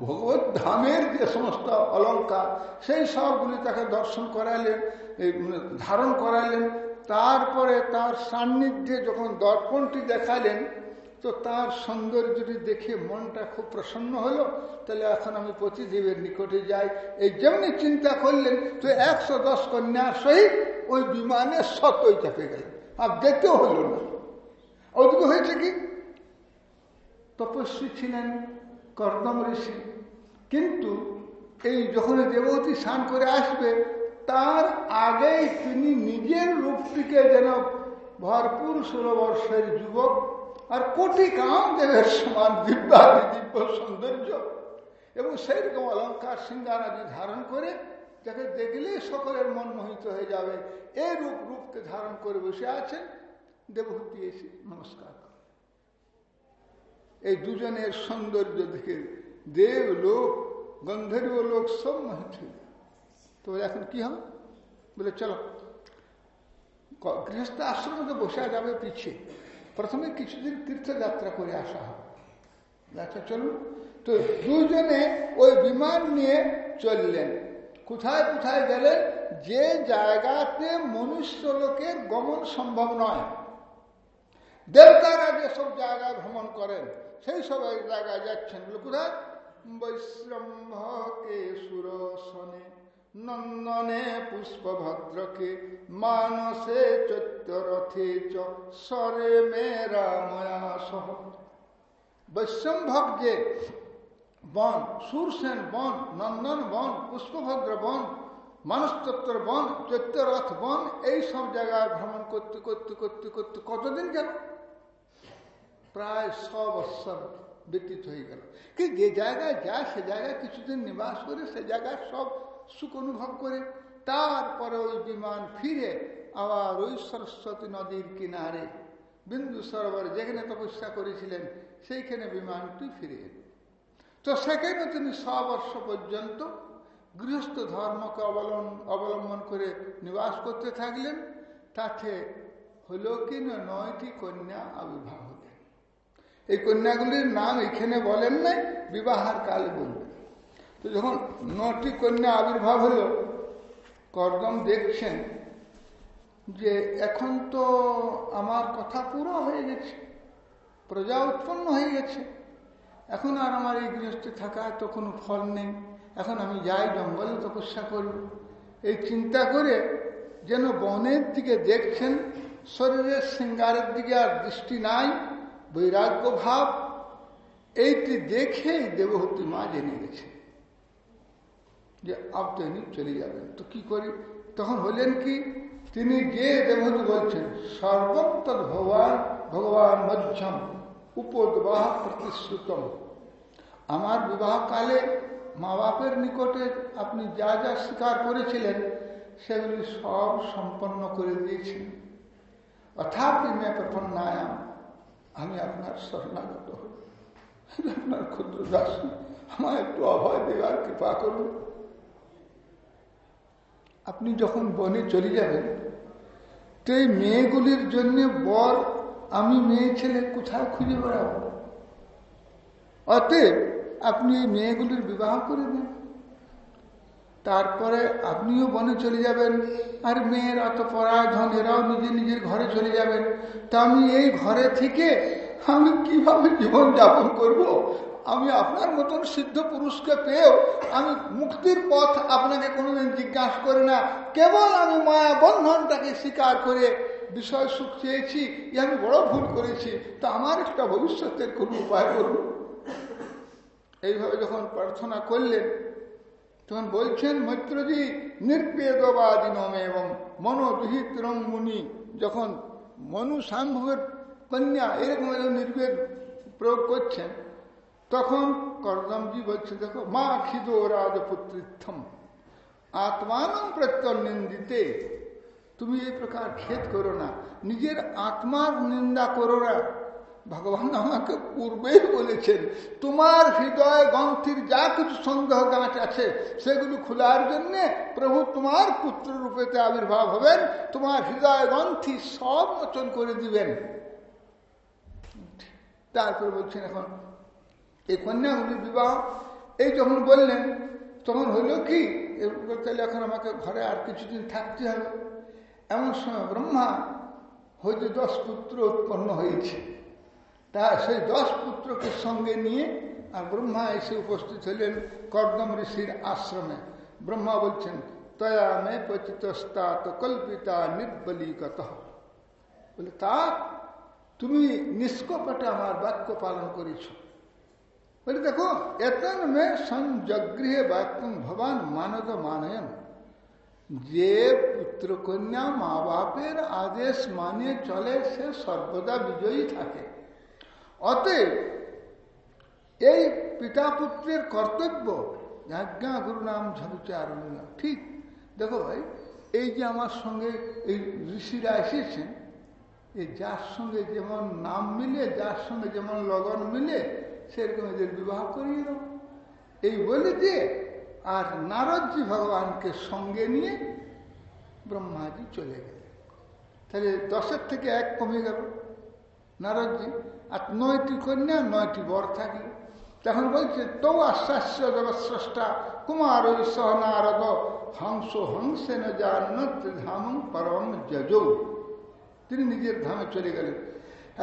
ভগবত ধামের যে সমস্ত অলঙ্কার, সেই সবগুলি তাকে দর্শন করাইলেন মানে ধারণ করাইলেন। তারপরে তার সান্নিধ্যে যখন দর্পণটি দেখালেন, তো তার সৌন্দর্যটি দেখে মনটা খুব প্রসন্ন হলো। তাহলে এখন আমি প্রতিদেবের নিকটে যাই। এই যেমনি চিন্তা করলেন, তো একশো দশ কন্যার সহিত ওই বিমানে সতই চাপে গেলেন। আর দেখতেও হলো না। ওদিকে হয়েছে কি? তপস্বী ছিলেন। কর্দম ঋষি কিন্তু এই যখন দেবতী স্নান করে আসবে, তার আগেই তিনি নিজের রূপটিকে যেন ভরপুর ষোলো বর্ষের যুবক আর কোটি কাম দেবের সমান দিব্যাদি দিব্য সৌন্দর্য এবং সেই রকম অলঙ্কার সিঙ্গার আদি ধারণ করে, যাকে দেখলেই সকলের মন মোহিত হয়ে যাবে। এই রূপ রূপকে ধারণ করে বসে আছেন দেবহূতি এসে নমস্কার। এই দুজনের সৌন্দর্য দেখে দেব লোক, গন্ধর্ব লোক সব মোহিত তো এখন কি হবে? বলে, চলো গৃহস্থ আশ্রমে তো বসে যাবে পিছিয়ে প্রথমে কিছুদিন তীর্থযাত্রা করে আসা হবে। আচ্ছা চলুন। তো দুজনে ওই বিমান নিয়ে চললেন। কোথায় কোথায় গেলেন? যে জায়গাতে মনুষ্য লোকের গমন সম্ভব নয়। দেবতারা যেসব জায়গায় ভ্রমণ করেন সেই সব জায়গায় যাচ্ছেন কোথায়? বৈশ্রম্ভকে সুরসনে নন্দনে পুষ্পভদ্রকে, মানসে চৈত্যরথে চরে মেরা ময়া সহ। বৈশ্বম্ভক যে বন, সুরসেন বন, নন্দন বন, পুষ্পভদ্র বন, মানসতত্ত্বর বন, চৈত্যরথ বন, এই সব জায়গায় ভ্রমণ করতে করতে করতে করতে কতদিন গেল? প্রায় ছ বৎসর ব্যতীত হয়ে গেল। কি যে জায়গায় যায়, সে জায়গায় কিছুদিন নিবাস করে, সে জায়গায় সব সুখ অনুভব করে। তারপরে ওই বিমান ফিরে আবার ওই সরস্বতী নদীর কিনারে, বিন্দু সরোবর যেখানে তপস্যা করেছিলেন, সেইখানে বিমানটি ফিরে এল। তো সেখানে তিনি ছ বর্ষ পর্যন্ত গৃহস্থ ধর্মকে অবলম্বন অবলম্বন করে নিবাস করতে থাকলেন। তাতে হল কি নয়টি কন্যা আবির্ভাব এই কন্যাগুলির নাম এখানে বলেন নাই, বিবাহার কাল বলবেন তো যখন নটি কন্যা আবির্ভাব হলো, করদম দেখছেন যে এখন তো আমার কথা পুরো হয়ে গেছে, প্রজা উৎপন্ন হয়ে গেছে। এখন আর আমার এই গৃহস্থে থাকা তো কোনো ফল নেই। এখন আমি যাই জঙ্গলে তপস্যা করব। এই চিন্তা করে যেন বনের দিকে দেখছেন, শরীরের শৃঙ্গারের দিকে আর দৃষ্টি নাই বৈরাগ্য ভাব এইটি দেখেই দেবহূতি মা জেনে গেছে। যে আপ তো চলে যাবেন, তো কি করি? তখন হলেন কি, তিনি যে দেবহূতি বলছেন সর্বত ভগবান ভগবান মধ্যম, উপদ্বাহ প্রতিশ্রুতম। আমার বিবাহকালে মা বাপের নিকটে আপনি যা যা স্বীকার করেছিলেন, সেগুলি সব সম্পন্ন করে দিয়েছেন। অর্থাৎ মে প্রপন্নায়াম আমি আপনার শরণাগত আপনার ক্ষুদ্র দাস। আমার একটু অভয় দেওয়ার কৃপা করুন। আপনি যখন বনে চলে যাবেন তো এই মেয়েগুলির জন্য বর আমি মেয়ে ছেলে কোথায় খুঁজে বেড়াবো? অতএব আপনি এই মেয়েগুলির বিবাহ করে দেন। তারপরে আপনিও বনে চলে যাবেন, আর মেয়েরা তো পরাধন, এরাও নিজের নিজের ঘরে চলে যাবেন। তা আমি এই ঘরে থেকে আমি কীভাবে জীবন যাপন করব। আমি আপনার মতন সিদ্ধ পুরুষকে পেয়েও আমি মুক্তির পথ আপনাকে কোনোদিন জিজ্ঞাসা করি না। কেবল আমি মায়া বন্ধনটাকে স্বীকার করে বিষয় সুখ চেয়েছি আমি বড় ভুল করেছি। তা আমার একটা ভবিষ্যতের কোনো উপায় করব এইভাবে যখন প্রার্থনা করলেন তখন বলছেন, মৈত্রজি, নির্বেদবাদিনম এবং মনোবিহিত মুনি, যখন মনু সম্ভবের কন্যা এরকম নির্বেদ প্রয়োগ করছেন, তখন করদমজি বলছে, দেখো, মা খিদো রাজপুত্রিথম আত্মান প্রত্যনিন্দিতে তুমি এই প্রকার খেদ করো না, নিজের আত্মার নিন্দা করো না। ভগবান আমাকে পূর্বেই বলেছেন, তোমার হৃদয় গ্রন্থির যা কিছু সন্দেহ গাছ আছে, সেগুলি খোলার জন্য প্রভু তোমার পুত্র রূপেতে আবির্ভাব হবেন, তোমার হৃদয় গ্রন্থি সব মোচন করে দিবেন। তারপরে বলছেন এখন, এই কন্যাগুলি বিবাহ, এই যখন বললেন, তখন হইল কি তাহলে এখন আমাকে ঘরে আর কিছুদিন থাকতে হবে। এমন সময় ব্রহ্মা হয়তো দশ পুত্র উৎপন্ন হয়েছে। তা সেই দশ পুত্রকে সঙ্গে নিয়ে আর ব্রহ্মা এসে উপস্থিত হলেন কর্দম ঋষির আশ্রমে। ব্রহ্মা বলছেন, তয়া মে পচিতস্তাত কল্পিতা নির্বলিগত। বলে, তা তুমি নিষ্কপটে আমার বাক্য পালন করেছ। বলে, দেখো, এতন মে সংযগৃহে বাক্য ভবান মানদ মানয়ন। যে পুত্র কন্যা মা বাপের আদেশ মানে চলে, সে সর্বদা বিজয়ী থাকে। অতএব, এই পিতা পুত্রের কর্তব্য আজ্ঞা গুরু নাম ঝবিচারণ ঠিক, দেখো ভাই, এই যে আমার সঙ্গে এই ঋষিরা এসেছেন, এই যার সঙ্গে যেমন নাম মিলে, যার সঙ্গে যেমন লগন মিলে, সেরকম এদের বিবাহ করিয়ে দেব এই বলে দিয়ে আর নারদজি ভগবানকে সঙ্গে নিয়ে ব্রহ্মাজি চলে গেলেন। তাহলে দশের থেকে এক কমে গেল। নারদজি আর নয়টি কন্যা, নয়টি বর থাকলে তখন বলছে, তো আশ্বাস্য জগৎস্রষ্টা কুমার সহ নারদ হংস হংসেন ধাম পরম যজৌ। তিনি নিজের ধামে চলে গেলেন।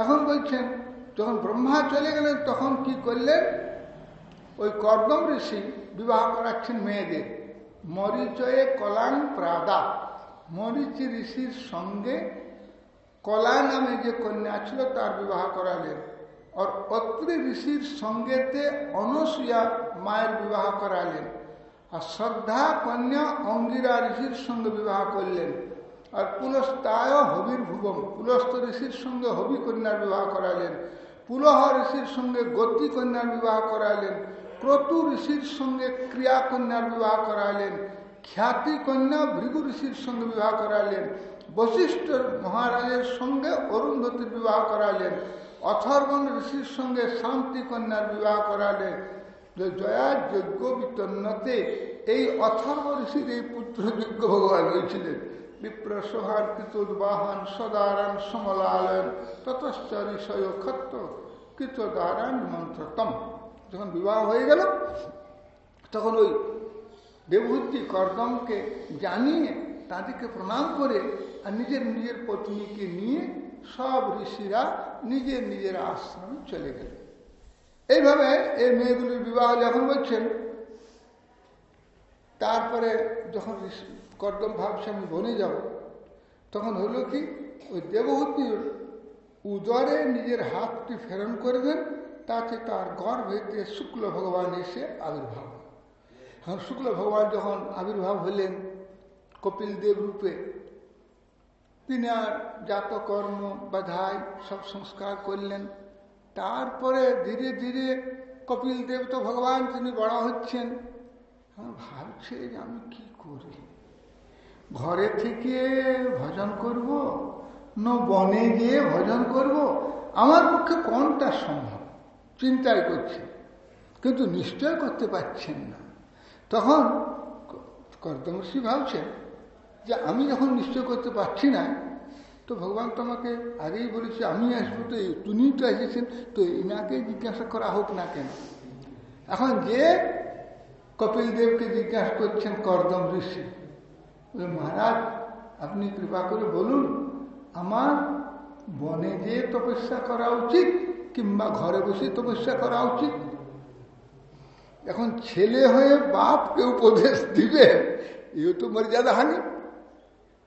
এখন বলছেন, যখন ব্রহ্মা চলে গেলেন, তখন কি করলেন? ওই কর্দম ঋষি বিবাহ করাচ্ছেন মেয়েদের। মরিচয়ে কলাং প্রাদা। মরিচি ঋষির সঙ্গে কলা নামে যে কন্যা ছিল, তার বিবাহ করালেন। আর অত্রি ঋষির সঙ্গেতে অনসূয়া মায়ের বিবাহ করালেন। আর শ্রদ্ধা কন্যা অঙ্গিরা ঋষির সঙ্গে বিবাহ করলেন। আর পুলস্তায় হবির ভুবম পুলস্ত ঋষির সঙ্গে হবি কন্যার বিবাহ করালেন। পুলহ ঋষির সঙ্গে গতি কন্যার বিবাহ করালেন। ক্রতু ঋষির সঙ্গে ক্রিয়া কন্যার বিবাহ করালেন। খ্যাতি কন্যা ভৃগু ঋষির সঙ্গে বিবাহ করালেন। বশিষ্ঠ মহারাজের সঙ্গে অরুন্ধতির বিবাহ করালেন অথর্বণ ঋষির সঙ্গে শান্তি কন্যার বিবাহ করালেন জয়া যজ্ঞ বিতন্নতে এই অথর্ব ঋষির এই পুত্র যজ্ঞ ভগবান হয়েছিলেন বিপ্র সোহার কৃতোদ্বাহন সদারান সমলালয়ন ততশ্চ ঋষয় ক্ষত্র কৃতদারান মন্ত্রতম। যখন বিবাহ হয়ে গেল, তখন ওই দেবহূতি কর্দমকে জানিয়ে তাদেরকে প্রণাম করে আর নিজের নিজের পত্নীকে নিয়ে সব ঋষিরা নিজের নিজের আশ্রমে চলে গেল। এইভাবে এই মেয়েগুলির বিবাহ যখন বলছেন তারপরে যখন কর্দম ভাবছে আমি বনে যাব, তখন হলো কি, ওই দেবহূতির উদরে নিজের হাতটি ফেরন করবেন তাতে তার গর্ভেতে শুক্ল ভগবান এসে আবির্ভাব এখন শুক্ল ভগবান যখন আবির্ভাব হলেন কপিল দেব রূপে। তিনি আর জাতকর্ম বাধায় সব সংস্কার করলেন। তারপরে ধীরে ধীরে কপিল দেব তো ভগবান, তিনি বড় হচ্ছেন। ভাবছে যে আমি কি করি? ঘরে থেকে ভজন করব, না বনে গিয়ে ভজন করব? আমার পক্ষে কোনটা সম্ভব? চিন্তাই করছে। কিন্তু নিশ্চয় করতে পারছেন না। তখন কর্দমর্ষি ভাবছেন যে আমি যখন নিশ্চয় করতে পারছি না, তো ভগবান তোমাকে আগেই বলেছি, আমি আসব তো তুমি তো এসেছেন, তো ইনাকে জিজ্ঞাসা করা হোক না কেন? এখন যে কপিল দেবকে জিজ্ঞাসা করছেন করদম ঋষি মহারাজ, আপনি কৃপা করে বলুন, আমার বনে যে তপস্যা করা উচিত, কিংবা ঘরে বসে তপস্যা করা উচিত? এখন ছেলে হয়ে বাপকে উপদেশ দিবে, এও তো মর্যাদা হানি।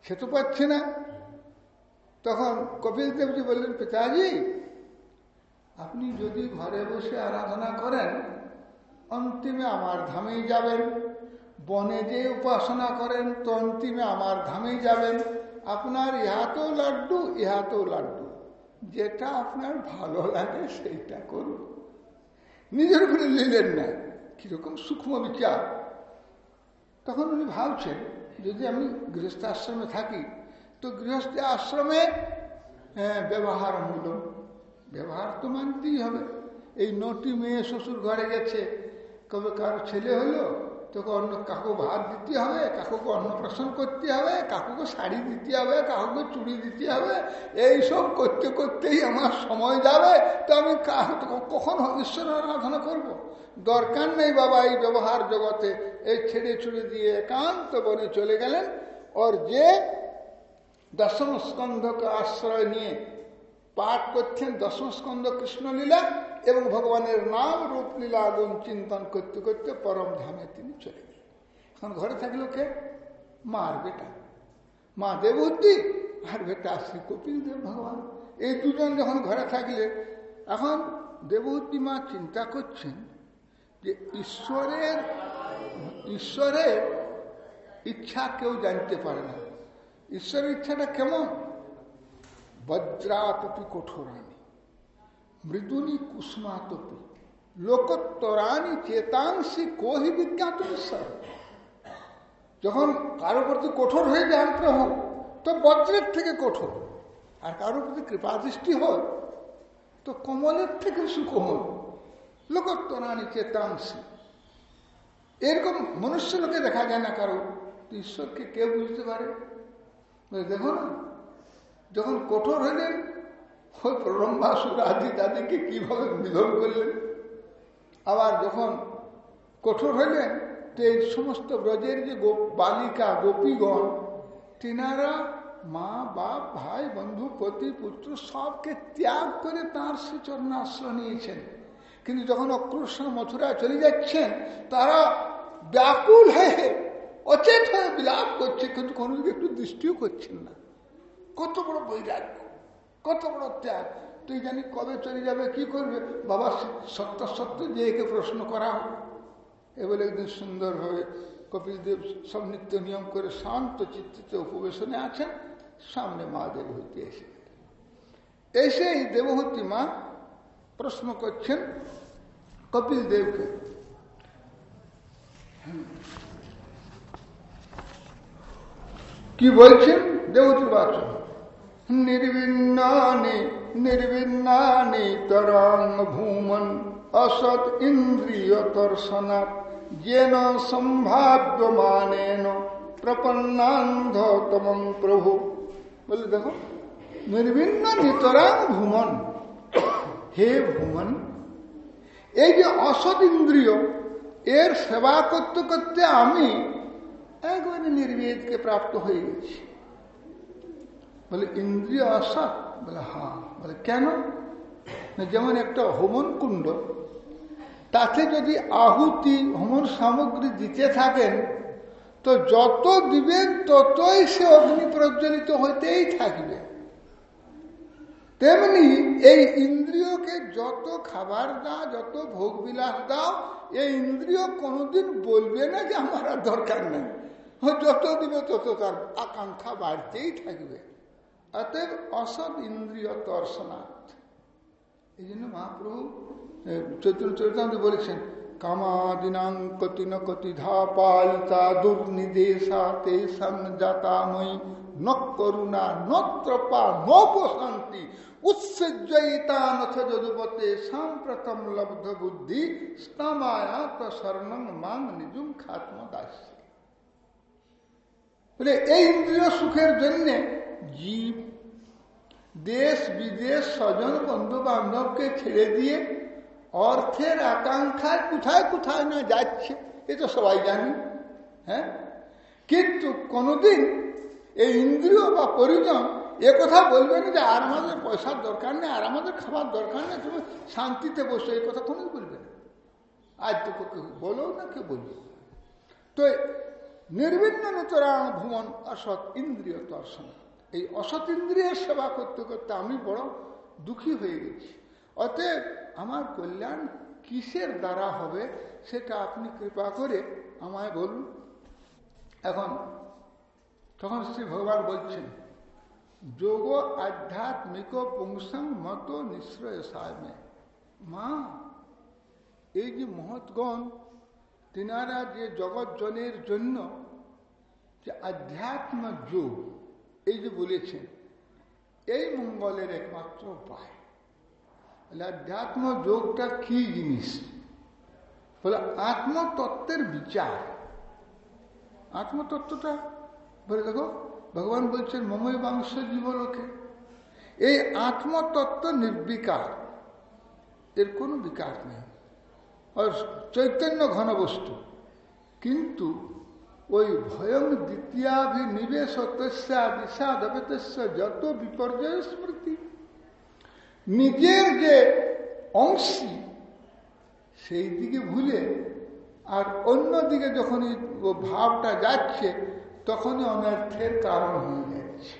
সে তো পাচ্ছে না। তখন কপিল দেবজি বললেন, পিতাজি, আপনি যদি ঘরে বসে আরাধনা করেন, অন্তিমে আমার ধামেই যাবেন। বনে যে উপাসনা করেন, তো অন্তিমে আমার ধামেই যাবেন। আপনার ইহাতেও লাড্ডু ইহাতেও লাড্ডু। যেটা আপনার ভালো লাগে, সেইটা করুন। নিজের উপরে নিলেন না, কীরকম সূক্ষ্ম বিচার। তখন উনি ভাবছেন যদি আমি গৃহস্থ আশ্রমে থাকি, তো গৃহস্থ আশ্রমে ব্যবহার মূল ব্যবহার তো মানতেই হবে। এই নটি মেয়ে শ্বশুর ঘরে গেছে, কবে কারও ছেলে হলো, তোকে অন্য কাকু ভাত দিতে হবে, কাকুকে অন্নপ্রাশন করতে হবে, কাকুকে শাড়ি দিতে হবে, কাকুকে চুড়ি দিতে হবে, এই সব করতে করতেই আমার সময় যাবে। তো আমি কখন ঈশ্বরের আরাধনা করব। দরকার নেই বাবা এই ব্যবহার জগতে। এই ছেড়ে ছুড়ে দিয়ে একান্ত বনে চলে গেলেন। ওর যে দশম স্কন্ধকে আশ্রয় নিয়ে পাঠ করছেন, দশম স্কন্ধ কৃষ্ণলীলা এবং ভগবানের নাম রূপ লীলা গুণ চিন্তন করতে করতে পরম ধামে তিনি চলে গেলেন। এখন ঘরে থাকল কে? মার বেটা। মা দেবতী আর বেটা শ্রী কপিল দেব ভগবান। এই দুজন যখন ঘরে থাকলে এখন দেবতী মা চিন্তা করছেন যে ঈশ্বরের ঈশ্বরের ইচ্ছা কেউ জানতে পারে না। ঈশ্বরের ইচ্ছাটা কেমন? বজ্রাতপি কঠোরানি মৃদুনি কুসুমাতপি লোকোত্তরানি চেতাংশী কোহি বিজ্ঞাত ঈশ্বর যখন কারও প্রতি কঠোর হয়ে যান প্রভু তো বজ্রের থেকে কঠোর। আর কারোর প্রতি কৃপাদৃষ্টি হয় তো কমলের থেকে সুকোমল লোকোত্তরানি চেতাংশী। এরকম মনুষ্য লোকে দেখা যায় না কারও। ঈশ্বরকে কেউ বুঝতে পারে? দেখো না, যখন কঠোর হলেন ওই প্রলম্বাসুর আদি তাদেরকে কীভাবে নিধন করলেন? আবার যখন কঠোর হলেন তো এই সমস্ত ব্রজের যে বালিকা, গোপীগণ, তিনারা মা, বাপ, ভাই, বন্ধু, পতি, পুত্র, সবকে ত্যাগ করে তাঁর শ্রীচরণাশ্রয় নিয়েছেন। কিন্তু যখন অক্রুষ্ণ মথুরায় চলে যাচ্ছেন, তারা ব্যাকুল হয়ে অচেত হয়ে বিলাপ করছে, কিন্তু কোনো একটু দৃষ্টিও করছেন না। কত বড় বৈরাগ্য, কত বড় ত্যাগ। তুই জানি কবে চলে যাবে, কি করবে? বাবা সত্য সত্য যে একে প্রশ্ন করা হোক এ বলে একদিন সুন্দরভাবে কপিল দেব সব নিত্য নিয়ম করে শান্ত চিত্তিত উপবেশনে আছেন, সামনে মা দেবহূতি এসে এসে এই দেবহূতি মা प्रश्न क्वेश्चन कपिल देव के। कि वैक्षण बात निर्विन्नानि निर्विन्नानि तरांग भूमन, असत इंद्रिय दर्शना येन संभाव्यमानेन प्रपन्नांधतमं प्रभु। बोले, देखो निर्विन्न नितरांग भूमन হে ভূমন এই যে অসৎ ইন্দ্রিয় এর সেবা করতে করতে আমি একবারে নির্বেদকে প্রাপ্ত হয়ে গেছি। বলে, ইন্দ্রিয় অসৎ বলে হ্যাঁ বলে, কেন? যেমন একটা হোমন কুণ্ড, তাতে যদি আহুতি, হোমন সামগ্রী দিতে থাকেন, তো যত দিবেন ততই সে অগ্নি প্রজ্বলিত হইতেই থাকবে। তেমনি এই ইন্দ্রিয়কে যত খাবার দাও, যত ভোগ বিলাস দাও, এই ইন্দ্রিয় কোনোদিন বলবে না যে আমার আর দরকার নেই। যত দিবে তত তার আকাঙ্ক্ষা বাড়তেই থাকবে। অতএব অসৎ ইন্দ্রিয় দর্শনাথ এই জন্য মহাপ্রভু চৈতন্য চরিতান্ত বলেছেন, কামাদিনাং কতি ন কতি ধা পালিতা দুর্নিদেশা তেসাং জাতাময়ী, ন করুণা, ন ত্রপা, ন উৎসজ্জয়িতানথ যদুপতে সাম্প্রতম লব্ধ বুদ্ধি স্তামায়াত শরণং মাং নিজুম খাত্ম বলে এই ইন্দ্রিয় সুখের জন্য জীব, দেশ, বিদেশ, স্বজন বন্ধু বান্ধবকে ছেড়ে দিয়ে অর্থের আকাঙ্ক্ষায় কোথায় কোথায় না যাচ্ছে, এ তো সবাই জানি হ্যাঁ? কিন্তু কোনোদিন এই ইন্দ্রিয় বা পরিজন এ কথা বলবে না যে আর আমাদের পয়সার দরকার নেই, আর আমাদের খাবার দরকার নেই, তুমি শান্তিতে বসো, এই কথা কোনো বলবে না। আজ তো কেউ বলো না, কেউ বলবে তো নির্বিন্ন নিতরাং ভ্রমণ অসৎ ইন্দ্রিয় দর্শন, এই অসৎ ইন্দ্রিয়ের সেবা করতে করতে আমি বড় দুঃখী হয়ে গেছি। অতএব আমার কল্যাণ কিসের দ্বারা হবে সেটা আপনি কৃপা করে আমায় বলুন। এখন তখন শ্রী ভগবান বলছেন যোগ আধ্যাত্মিক পুংসং মত নিশ্রয় সামে মা এই যে মহৎগণ তিনারা যে জগৎজনের জন্য যে আধ্যাত্ম যোগ এই যে বলেছেন এই মঙ্গলের একমাত্র উপায় বলে আধ্যাত্ম যোগটা কি জিনিস বলে আত্মতত্ত্বের বিচার আত্মতত্ত্বটা বলে দেখো ভগবান বলছেন মময় বাংশ জীবলোকে। এই আত্মতত্ত্ব নির্বিকার। এর কোনো বিকার নেই। আর চৈতন্য ঘন বস্তু কিন্তু ওই ভয়ং দ্বিতীয়াভিনিবেশ দিশাদবেতস্য যত বিপর্যয় স্মৃতি। নিজের যে অংশী, সেই দিকে ভুলে আর অন্য দিকে যখনই ভাবটা যাচ্ছে তখনই অনর্থের কারণ হয়ে যাচ্ছে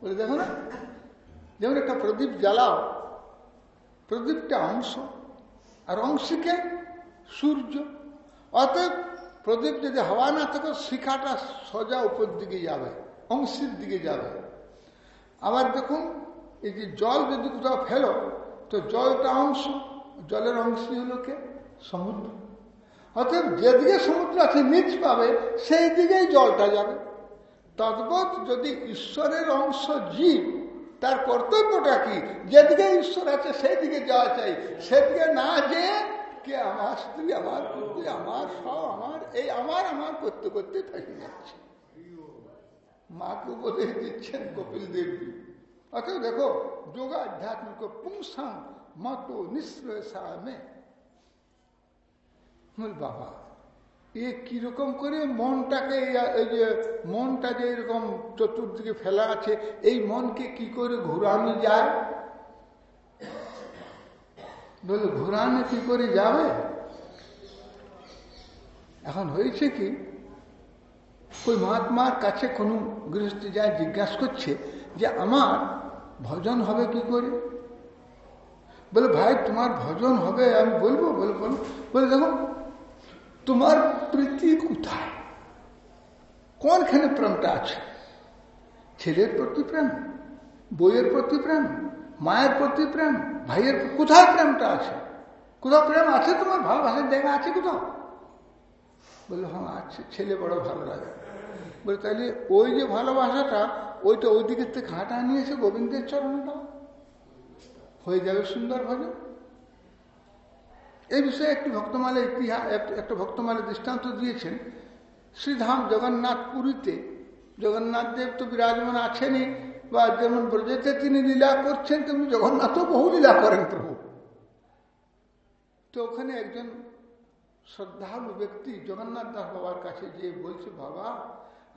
বলে দেখো না, যেমন একটা প্রদীপ জ্বালাও, প্রদীপটা অংশ, আর অংশীকে সূর্য। অতএব প্রদীপ যদি হাওয়া না থাকে, শিখাটা সোজা উপর দিকে যাবে, অংশীর দিকে যাবে। আবার দেখুন, এই যে জল যদি কোথাও ফেলো, তো জলটা অংশ, জলের অংশী হলো কে? সমুদ্র। অতএব যেদিকে সমুদ্র আছে, নিচ পাবে, সেই দিকেই জলটা যাবে। তদ্বৎ যদি ঈশ্বরের অংশ জীব, তার কর্তব্যটা কি? যেদিকে ঈশ্বর আছে সেই দিকে যাওয়া চাই। সেদিকে না যে কে আমার স্ত্রী, আমার পুত্রী, আমার সব, আমার এই আমার আমার করতে করতে ফেসে যাচ্ছে মাকে উপদেশ দিচ্ছেন কপিল দেবী। অথবা দেখো যোগা আধ্যাত্মিক পুংসাং মত নিশ্চয় সামে বাবা। এ কীরকম করে মনটাকে এই যে মনটা যে এরকম চতুর্দিকে ফেলা আছে, এই মনকে কি করে ঘুরানো যায়? বলে, ঘুরানো কি করে যাবে? এখন হয়েছে কি, ওই মহাত্মার কাছে কোনো গৃহস্থী যায় জিজ্ঞাসা করছে যে, আমার ভজন হবে কি করে? বলে, ভাই, তোমার ভজন হবে, আমি বলব, বলে, বলো, বলে দেখো তোমার প্রীতি কোথায়? কোনখানে প্রেমটা আছে? ছেলের প্রতি প্রেম বইয়ের প্রতি প্রেম, মায়ের প্রতি প্রেম, ভাইয়ের কোথায় প্রেমটা আছে? কোথাও প্রেম আছে তোমার? ভালোবাসার জায়গা আছে কোথাও? বলল হ্যাঁ আছে। ছেলে বড় ভালো লাগে। বলে, তাহলে ওই যে ভালোবাসাটা, ওইটা ওই দিকের থেকে হাঁটা নিয়েছে গোবিন্দের চরণটা হয়ে যাবে সুন্দর ভজন এই বিষয়ে একটি ভক্তমালে ইতিহাস একটা ভক্তমালে দৃষ্টান্ত দিয়েছেন। শ্রীধাম জগন্নাথ পুরীতে। জগন্নাথ দেব তো বিরাজমান আছেনই বা যেমন ব্রজেতে তিনি লীলা করছেন, তেমনি জগন্নাথও বহু লীলা করেন প্রভু। তো ওখানে একজন শ্রদ্ধালু ব্যক্তি জগন্নাথ দাস বাবার কাছে গিয়ে বলছে, বাবা,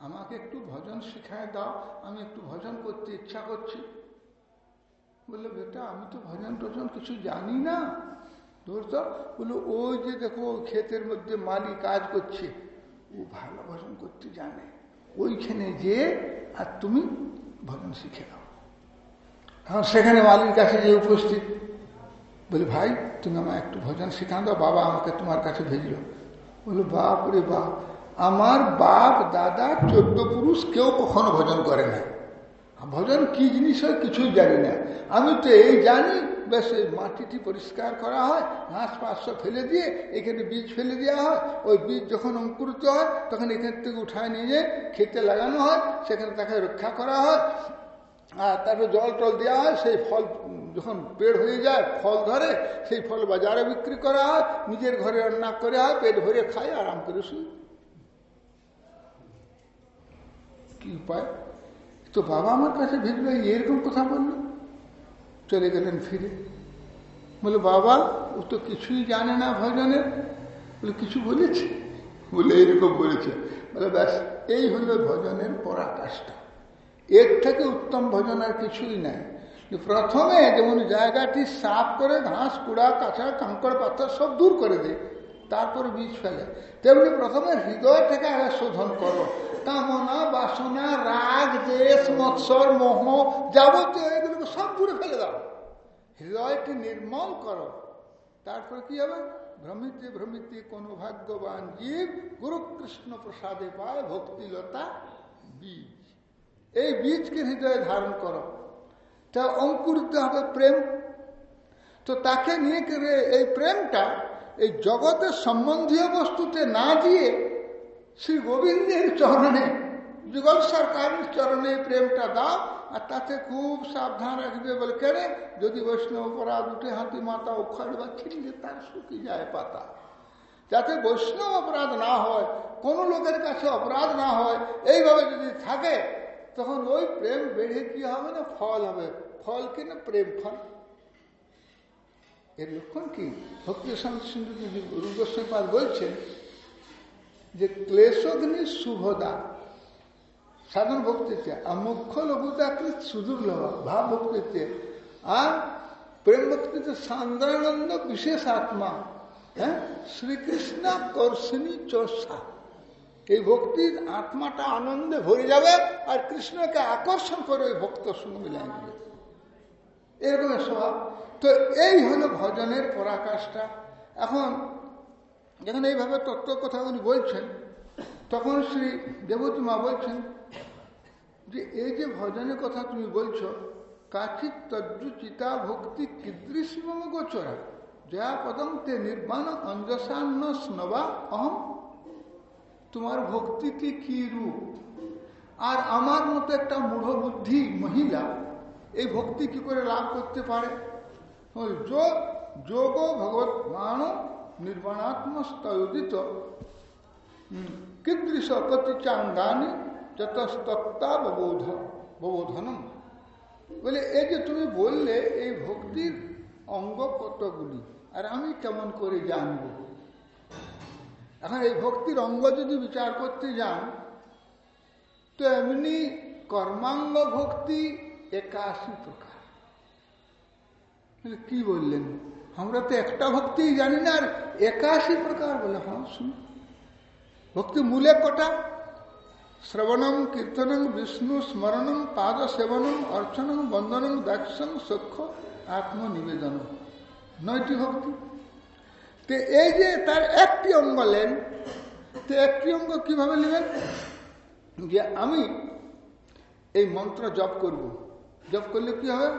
আমাকে একটু ভজন শিখায় দাও। আমি একটু ভজন করতে ইচ্ছা করছি। বলল, বেটা, আমি তো ভজন টজন কিছু জানি না। বলল, ওই যে দেখো, ক্ষেতের মধ্যে মালি কাজ করছে, ও ভালো ভজন করতে জানে। ওইখানে যে, আর তুমি ভজন শিখে দাও এখন সেখানে মালির কাছে যে উপস্থিত, বলি, ভাই, তুমি আমার একটু ভজন শিখা দাও, বাবা আমাকে তোমার কাছে ভেজল। বলো বাপ রে বাপ, আমার বাপ, দাদা, চোদ্দ পুরুষ কেউ কখনো ভজন করে না ভজন কি জিনিস হয় কিছুই জানি না। আমি তো এই জানি বেশ এই মাটিটি পরিষ্কার করা হয় ঘাস পাঁচ ফেলে দিয়ে এখানে বীজ ফেলে দেওয়া হয়। ওই বীজ যখন অঙ্কুরিত হয়, তখন এখান থেকে উঠায় নিয়ে খেতে লাগানো হয়, সেখানে তাকে রক্ষা করা হয়। আর তারপরে জল টল দেওয়া হয়, সেই ফল যখন পেট হয়ে যায়, ফল ধরে, সেই ফল বাজারে বিক্রি করা হয়, নিজের ঘরে রান্না করে হয়, পেট ভরে খায়, আরাম করে শুই কি উপায়? তো বাবা আমার কাছে ভিড়লো এরকম কথা বলল। চলে গেলেন ফিরে। বলে, বাবা, ও তো কিছুই জানে না ভজনের। বলে, কিছু বলেছে? বলে, এরকম বলেছে। বলে, ব্যাস, এই হলো ভজনের পরাকাষ্ঠা। এর থেকে উত্তম ভজন আর কিছুই নাই। প্রথমে যেমন জায়গাটি সাফ করে ঘাস, কুড়া, কাঁচা, কাঁকড় পাথর সব দূর করে দেয় তারপর বীজ ফেলে। তেমনি প্রথমে হৃদয় থেকে আগে শোধন করো। কামনা, বাসনা, রাগ, দেশ, মৎসর, মোহ যাবতীয় এগুলোকে সব দূরে ফেলে দাও। হৃদয়কে নির্মল করো। তারপরে কি হবে? ভ্রমিতে ভ্রমিতে কোন ভাগ্যবান জীব গুরু কৃষ্ণ প্রসাদে পায় ভক্তিলতা বীজ। এই বীজকে হৃদয়ে ধারণ করো। তা অঙ্কুরিত হবে প্রেম। তো তাকে নিয়ে এই প্রেমটা এই জগতের সম্বন্ধীয় বস্তুতে না দিয়ে শ্রী গোবিন্দের চরণে, যুগল সরকারের চরণে প্রেমটা দাও, আর তাতে খুব সাবধান রাখবে বলে কেনে যদি বৈষ্ণব অপরাধ উঠে হাতি, মাতা উখাড় বা ছিনলে তার শুকি যায় পাতা। যাতে বৈষ্ণব অপরাধ না হয়, কোনো লোকের কাছে অপরাধ না হয়, এইভাবে যদি থাকে, তখন ওই প্রেম বেড়ে কি হবে না? ফল হবে। ফল কি না প্রেম ফল। এর লক্ষণ কি? ভক্তি সিন্ধু রূপস্বপাদ বলছেন যে ক্লেশগ্নি শুভদা। সাধন ভক্তিতে আর মুখ্য লঘুতাকৃত সুদুর্লভ, ভাব ভক্তিতে, আর প্রেম ভক্তিতে সান্দ্রানন্দ বিশেষ আত্মা হ্যাঁ? শ্রীকৃষ্ণ কর্ষিনী চর্ষা। এই ভক্তির আত্মাটা আনন্দে ভরে যাবে আর কৃষ্ণকে আকর্ষণ করে ওই ভক্ত সঙ্গে মিলাই দিবে এরকম স্বভাব। তো এই হলো ভজনের পরাকাশটা এখন যখন এইভাবে তত্ত্ব কথা উনি বলছেন, তখন শ্রী দেবতী মা বলছেন যে, এই যে ভজনের কথা তুমি বলছ কাচিত তদ্রুচিতা ভক্তি কীদৃশম গোচরা জয়া পদম তে নির্বাণ অঞ্জসান্ন স্নবা অহম। তোমার ভক্তিটি কি রূপ? আর আমার মতো একটা মূঢ় বুদ্ধি মহিলা এই ভক্তি কি করে লাভ করতে পারে? যোগ যোগ ভগবত মান নির্বাণাত্মস্তয়োদিত কীদৃশ কতি চাঙ্গানি যতস্তত্তা ববোধ, ববোধনম। বলে, এই যে তুমি বললে, এই ভক্তির অঙ্গ কতগুলি? আর আমি কেমন করে জানব? এখন এই ভক্তির অঙ্গ যদি বিচার করতে যান তো এমনি কর্মাঙ্গ ভক্তি একাশি প্রকার। কি বললেন? আমরা তো একটা ভক্তি জানি না, আর একাশি প্রকার বলে হ্যাঁ শুন ভক্তি মূলে কটা? শ্রবণম কীর্তনম বিষ্ণু স্মরণম পাদ সেবনম অর্চনম বন্দনম দাক্ষম সক্ষ, আত্মনিবেদন। নয়টি ভক্তি। তে এই যে তার একটি অঙ্গ নেন তে একটি অঙ্গ কীভাবে নেবেন? যে আমি এই মন্ত্র জপ করব। জপ করলে কি হবে?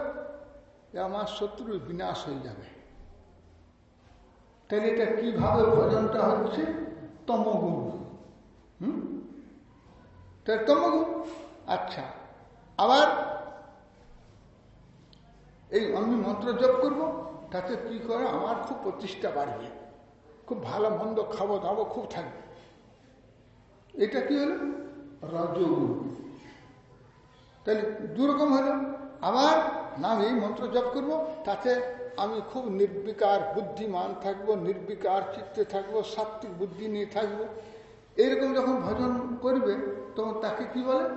আমার শত্রুর বিনাশ হয়ে যাবে। তাহলে এটা কীভাবে ভজনটা হচ্ছে? তমগুণ। হুম? তাহলে তমগুণ। আচ্ছা আবার এই আমি মন্ত্র জপ করব, তাতে কি করে? আমার খুব প্রতিষ্ঠা বাড়বে। খুব ভালো মন্দ খাব দাবো খুব থাকবে। এটা কি হলো? রজগুণ। তাহলে দুরকম হলো। আবার নাম এই মন্ত্র জপ করব, তাতে আমি খুব নির্বিকার বুদ্ধিমান থাকব, নির্বিকার চিত্তে থাকব সাত্বিক বুদ্ধি নিয়ে থাকব। এইরকম যখন ভজন করবে, তখন তাকে কি বলে?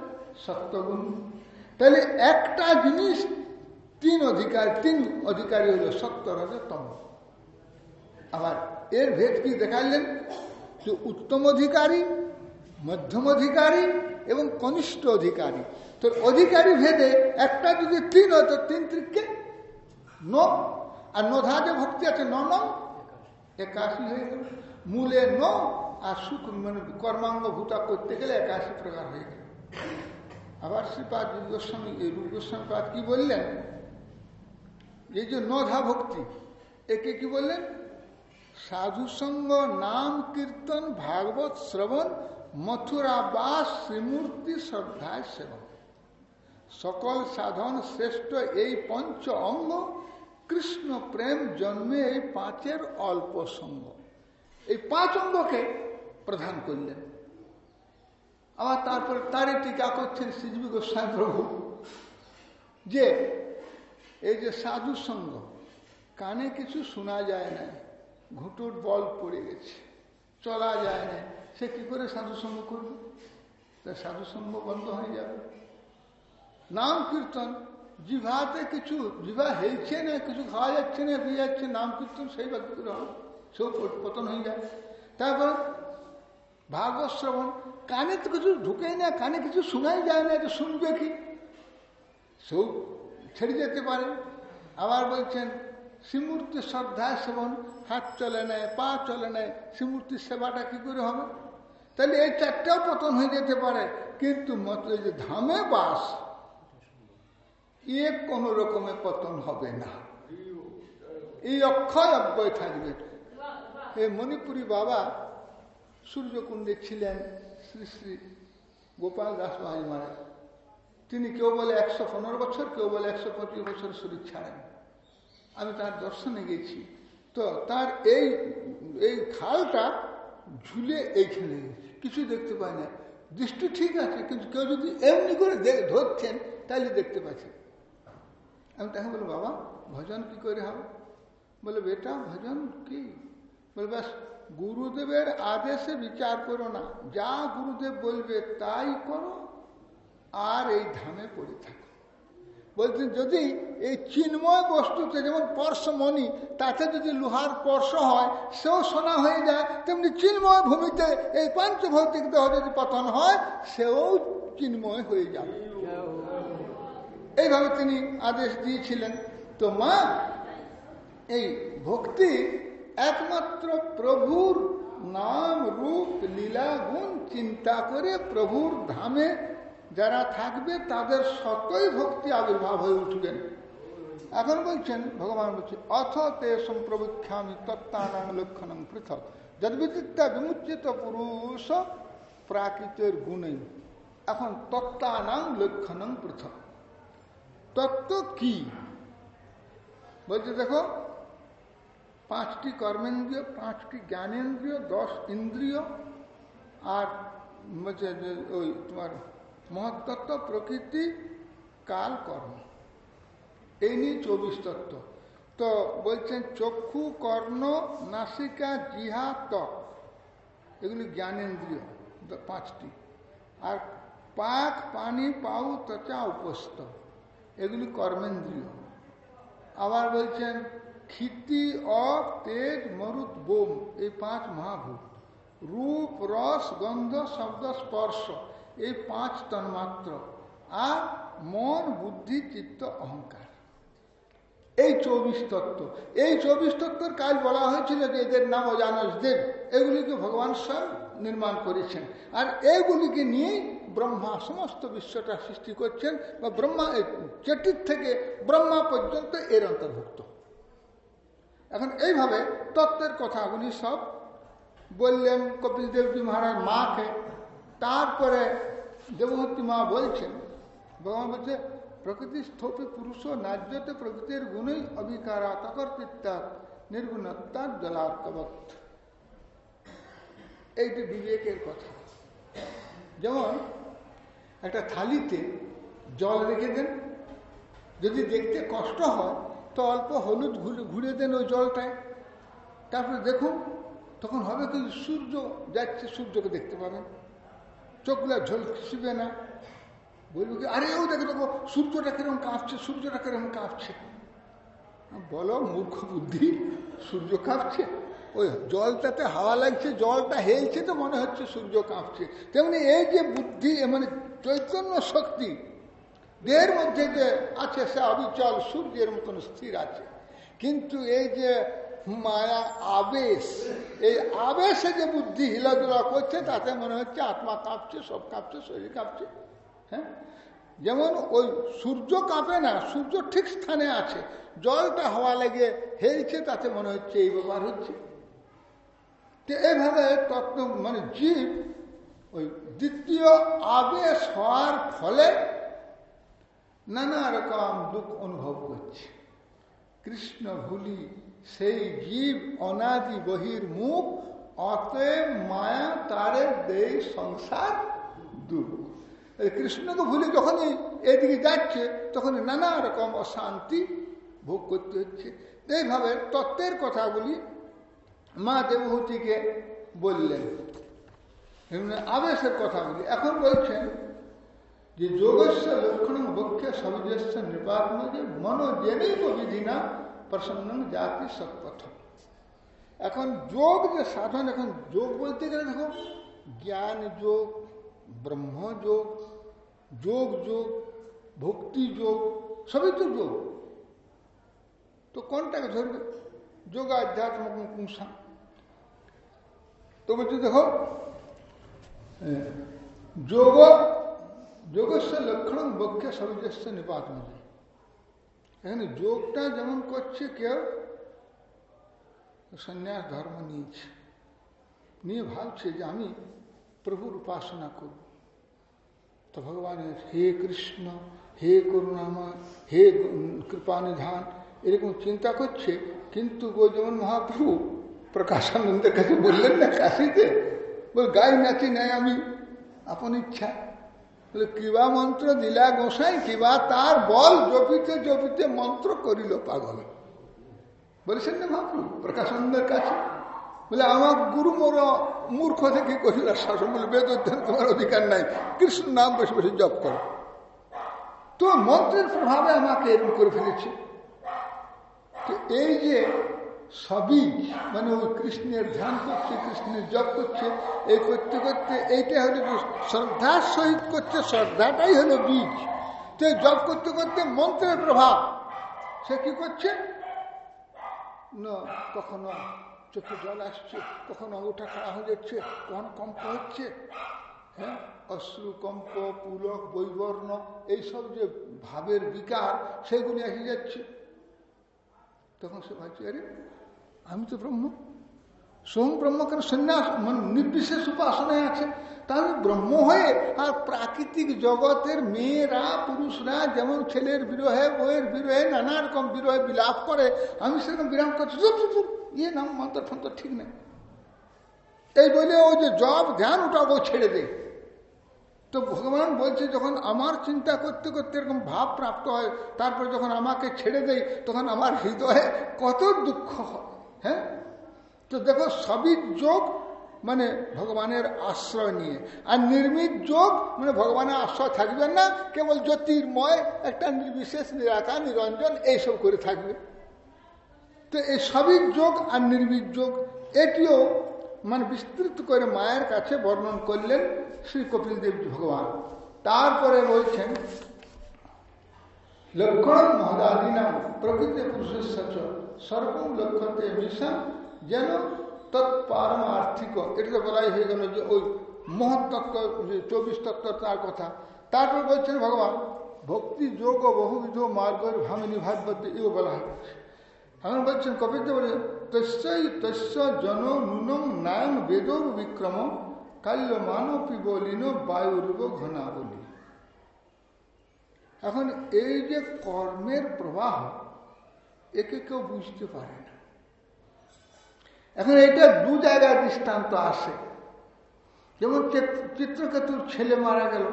সত্যগুণ। তাহলে একটা জিনিস তিন অধিকার, তিন অধিকারী হলো সত্য রজতম আবার এর ভেদ কি দেখাইলেন? যে উত্তম অধিকারী, মধ্যম অধিকারী এবং কনিষ্ঠ অধিকারী। তো অধিকারী ভেদে একটা যদি তিন হয় তিন ত্রিকে ন। আর নধা যে ভক্তি আছে, ন ন? একাশি হয়ে গেল। মূলে ন, আর সুখ মানে কর্মাঙ্গ ভূতা করতে গেলে একাশি প্রকার হয়ে গেল। আবার শ্রীপাদ গোস্বামী রূপ গোস্বামী পাদ কি বললেন? এই যে নধা ভক্তি, একে কি বললেন? সাধুসঙ্গ নাম কীর্তন ভাগবত শ্রবণ, মথুরা বাস শ্রীমূর্তি শ্রদ্ধায় সেবন। সকল সাধন শ্রেষ্ঠ এই পঞ্চ অঙ্গ, কৃষ্ণ প্রেম জন্মে এই পাঁচের অল্প সঙ্গ। এই পাঁচ অঙ্গকে প্রধান করলেন। আবার তারপর তারে টিকা করছেন শ্রীজীবী গোস্বামী প্রভু, যে এই যে সাধু সঙ্গ, কানে কিছু শোনা যায় না, ঘুটুর বল পড়ে গেছে, চলা যায় না, সে কি করে সাধু সঙ্গ করবে? সাধু সঙ্গ বন্ধ হয়ে যাবে। নাম কীর্তন জিভাতে কিছু জিভা হেলছে না, কিছু খাওয়া যাচ্ছে না দিয়ে যাচ্ছে নাম কীর্তন সেই ব্যক্তি করে হবে সেও পতন হয়ে যায়। তারপর ভাগবত শ্রবণ কানে তো কিছু ঢুকেই না, কানে কিছু শোনাই যায় না যে শুনবে কি? সেও ছেড়ে যেতে পারে। আবার বলছেন, শ্রীমূর্তি শ্রদ্ধায় সেবন হাত চলে নেয় পা চলে নেয় শ্রীমূর্তির সেবাটা কি করে হবে? তাহলে এই চারটাও পতন হয়ে যেতে পারে। কিন্তু মত যে ধামে বাস এ কোনো রকমের পতন হবে না। এই অক্ষয় অব্যয় থাকবে। এই মণিপুরী বাবা, সূর্যকুণ্ডে ছিলেন শ্রী শ্রী গোপাল দাস মহারাজ তিনি কেউ বলে একশো পনেরো বছর, কেউ বলে একশো পঁচিশ বছর শরীর ছাড়েন। আমি তার দর্শনে গেছি। তো তার এই এই খালটা ঝুলে এইখানে কিছু দেখতে পায় না। দৃষ্টি ঠিক আছে, কিন্তু কেউ যদি এমনি করে ধরছেন তাহলে দেখতে পাচ্ছেন আমি তাকে বলি বাবা, ভজন কি করে হবে? বলে বেটা, ভজন কি? বলে ব্যাস, গুরুদেবের আদেশে বিচার করো না। যা গুরুদেব বলবে তাই করো, আর এই ধামে পড়ে থাকো। বলছেন যদি এই চিন্ময় বস্তুতে যেমন পর্শমণি তাতে যদি লোহার স্পর্শ হয়, সেও সোনা হয়ে যায়, তেমনি চিন্ময় ভূমিতে এই পাঞ্চভৌতিক দেহ যদি পতন হয়, সেও চিন্ময় হয়ে যাবে। এইভাবে তিনি আদেশ দিয়েছিলেন। তো মা, এই ভক্তি একমাত্র প্রভুর নাম রূপ, লীলা, গুণ চিন্তা করে প্রভুর ধামে যারা থাকবে তাদের সতই ভক্তি আবির্ভাব হয়ে উঠবেন। এখন বলছেন, ভগবান বলছে, অথ তে সম্প্রবীক্ষামি তত্ত্বানাং লক্ষণং পৃথক। যদ্বিদিত্যা বিমুচিত পুরুষ প্রাকৃতের গুণে এখন তত্ত্বানাং লক্ষণং পৃথক। তত্ত্ব কি বলছে দেখো পাঁচটি কর্মেন্দ্রিয় পাঁচটি জ্ঞানেন্দ্রিয় দশ ইন্দ্রিয় আর বলছে যে ওই তোমার মহত্তত্ত্ব প্রকৃতি কাল কর্ম এই নিয়ে চব্বিশ তত্ত্ব তো বলছেন চক্ষু কর্ণ নাসিকা জিহা ত্বক এগুলি জ্ঞানেন্দ্রিয় পাঁচটি আর পাক পানি পাউ ত্বচা উপস্থ এগুলি কর্মেন্দ্রীয়। আবার বলছেন, ক্ষিতি অ তেজ মরুত বোম, এই পাঁচ মহাভূত। রূপ, রস, গন্ধ, শব্দ, স্পর্শ, এই পাঁচ তন্মাত্র। আর মন, বুদ্ধি, চিত্ত, অহংকার। এই চব্বিশ তত্ত্ব। এই চব্বিশ তত্ত্বের কাজ বলা হয়েছিল যে এদের নাম অজানস দেব। এগুলিকে ভগবান স্বয়ং নির্মাণ করেছেন। আর এইগুলিকে নিয়েই ব্রহ্মা সমস্ত বিশ্বটা সৃষ্টি করছেন বা ব্রহ্মা চেটির থেকে ব্রহ্মা পর্যন্ত এর অন্তর্ভুক্ত। এখন এইভাবে তত্ত্বের কথাগুলি সব বললেন কপিল দেবজি মহারাজ মাকে। তারপরে দেবহূতি মা বলছেন, ভগবান বলছে, প্রকৃতি স্থপি পুরুষ ন্যায্যতে প্রকৃতির গুণই অবিকারা তকর্তৃত্বা নির্গুণত্বার জলার্কবৎ এইটি বিবেকের কথা। যেমন একটা থালিতে জল রেখে দেন। যদি দেখতে কষ্ট হয়, তো অল্প হলুদ ঘুরে ঘুরে দেন ওই জলটায়। তারপরে দেখুন, তখন হবে কি সূর্য যাচ্ছে, সূর্যকে দেখতে পাবেন। চোখগুলো ঝলসিবে না। বলব কি, আরে ও দেখে, দেখো, সূর্যটা কীরকম কাঁপছে, সূর্যটা কীরকম কাঁপছে। বলো, মূর্খ বুদ্ধি, সূর্য কাঁপছে। ওই জলটাতে হাওয়া লাগছে, জলটা হেলছে তো মনে হচ্ছে সূর্য কাঁপছে। তেমনি এই যে বুদ্ধি মানে চৈতন্য শক্তি, দেহের মধ্যে যে আছে সে অবিচল, সূর্যের মতন স্থির আছে। কিন্তু এই যে মায়া, আবেশ, এই আবেশে যে বুদ্ধি হিলাদুলা করছে, তাতে মনে হচ্ছে আত্মা কাঁপছে, সব কাঁপছে, শরীর কাঁপছে। হ্যাঁ? যেমন ওই সূর্য কাঁপে না, সূর্য ঠিক স্থানে আছে, জলটা হাওয়া লেগে হেলছে, তাতে মনে হচ্ছে এই ব্যাপার হচ্ছে। তো এইভাবে তত্ত্ব মানে জীব ওই দ্বিতীয় আবেশ হওয়ার ফলে নানা রকম দুঃখ অনুভব করছে। কৃষ্ণ ভুলি, সেই জীব অনাদি বহির মুখ, অতএব মায়া তারে দেয় সংসার দুঃখ কৃষ্ণকে ভুলে যখনই এদিকে যাচ্ছে তখন নানা রকম অশান্তি ভোগ করতে হচ্ছে। এইভাবে তত্ত্বের কথাগুলি মা দেবহূতিকে বললেন। আবেশের কথাগুলি এখন বলছেন যে যোগস্য লক্ষণ বক্ষে সবিজস্য নিপাতন যে মনোজেনই বিধি না প্রসন্ন জাতি সৎপথ। এখন যোগ যে সাধন, এখন যোগ বলতে গেলে দেখো, জ্ঞান যোগ, ব্রহ্ম যোগ যোগ যোগ, ভক্তি যোগ, সবই তো যোগ। তো কোনটাকে ধরবে? যোগ আধ্যাত্ম পুংসা। তো বলছি দেখো যোগ, যোগস্য লক্ষণ বক্ষে সবিজস্য নিপাত এখানে যোগটা যেমন করছে কেউ, সন্ন্যাস ধর্ম নিয়েছে। নিয়ে ভাবছে যে আমি প্রভুর উপাসনা করব। তো ভগবানের হে কৃষ্ণ, হে করুণাময়, হে কৃপানিধান, এরকম চিন্তা করছে, কিন্তু ও যেমন মহাপ্রভু প্রকাশানন্দের কাছে বললেন না কাশিতে বল, গাই নাচি নাই আমি। আপন ইচ্ছা। বলে, কিবা মন্ত্র দিলা গোসাই, কিবা তার বল জপিতে জপিতে মন্ত্র করিল পাগল। বলেছেন না মহাপ্রভু প্রকাশানন্দের কাছে। বলে, আমার গুরু মোর, মূর্খ থেকে করিল শাসন বলে, বেদ অধ্যয়ন তোমার অধিকার নাই, কৃষ্ণ নাম বসে বসে জপ করো। তো মন্ত্রের প্রভাবে আমাকে এরকম করে ফেলেছে। তো এই যে সবই মানে ওই কৃষ্ণের ধ্যান করছে, কৃষ্ণের জপ করছে, এই করতে করতে এইটা হলো শ্রদ্ধার সহিত করছে, শ্রদ্ধাটাই হলো বীজ। তো জপ করতে করতে মন্ত্রের প্রভাব, সে কি করছে? না, কখনো চোখে জল আসছে, কখনো অঙ্গটা খাড়া হয়ে যাচ্ছে, কখনো কম্প হচ্ছে? হ্যাঁ? অশ্রু, কম্প, পুলক, বৈবর্ণ, এইসব যে ভাবের বিকার, সেগুলি এসে যাচ্ছে। তখন সে ভাবছে, আরে আমি তো ব্রহ্ম। সোম ব্রহ্ম কেন সন্ন্যাস মানে নির্বিশেষ উপাসনায় আছে। তাহলে ব্রহ্ম হয়ে আর প্রাকৃতিক জগতের মেয়েরা, পুরুষরা, যেমন ছেলের বিরহে বইয়ের বিরহে নানা রকম বিরহে বিলাপ করে, আমি সেরকম বিরাম করছি ইয়ে নাম, মন্ত্র ফন্ত্র ঠিক নেই। এই বলে ও যে জব, ধ্যান ওটা ও ছেড়ে দেয় তো ভগবান বলছে, যখন আমার চিন্তা করতে করতে এরকম ভাব প্রাপ্ত হয়, তারপর যখন আমাকে ছেড়ে দেয়, তখন আমার হৃদয়ে কত দুঃখ হয়। হ্যাঁ? তো দেখো সবই যোগ মানে ভগবানের আশ্রয় নিয়ে, আর নির্মিত যোগ মানে ভগবানের আশ্রয় থাকবেন না, কেবল জ্যোতির্ময় একটা নির্বিশেষ নিরাকার, নিরঞ্জন এইসব করে থাকবে। তো এই সবই যোগ আর নির্মিত যোগ এটিও মানে বিস্তৃত করে মায়ের কাছে বর্ণন করলেন শ্রী কপিল দেব ভগবান। তারপরে বলছেন লক্ষণ মহদাদিনাম প্রকৃতি পুরুষের সচ সর্বম লক্ষ্যতে মিশন যেন তৎপারমার্থিক এটা বলাই হয়ে গেল যে ওই মহত্তত্ত্ব যে চব্বিশ তত্ত্ব তার কথা তারপর বলছেন ভগবান ভক্তি যোগ ও বহুবিধ মার্গের ভামিনী ভাগবতী এও বলা হচ্ছে এখন বলছেন কপিল বলে তস্যই তস্য জন নুনম নায়ন বেদর বিক্রম কাল্য মানবী বলিন বায়ুরূপ ঘনা বলি এখন এই যে কর্মের প্রবাহ, একে কেউ বুঝতে পারে না। এখন এটা দু জায়গায় দৃষ্টান্ত আসে। যেমন চিত্রকেতুর ছেলে মারা গেল।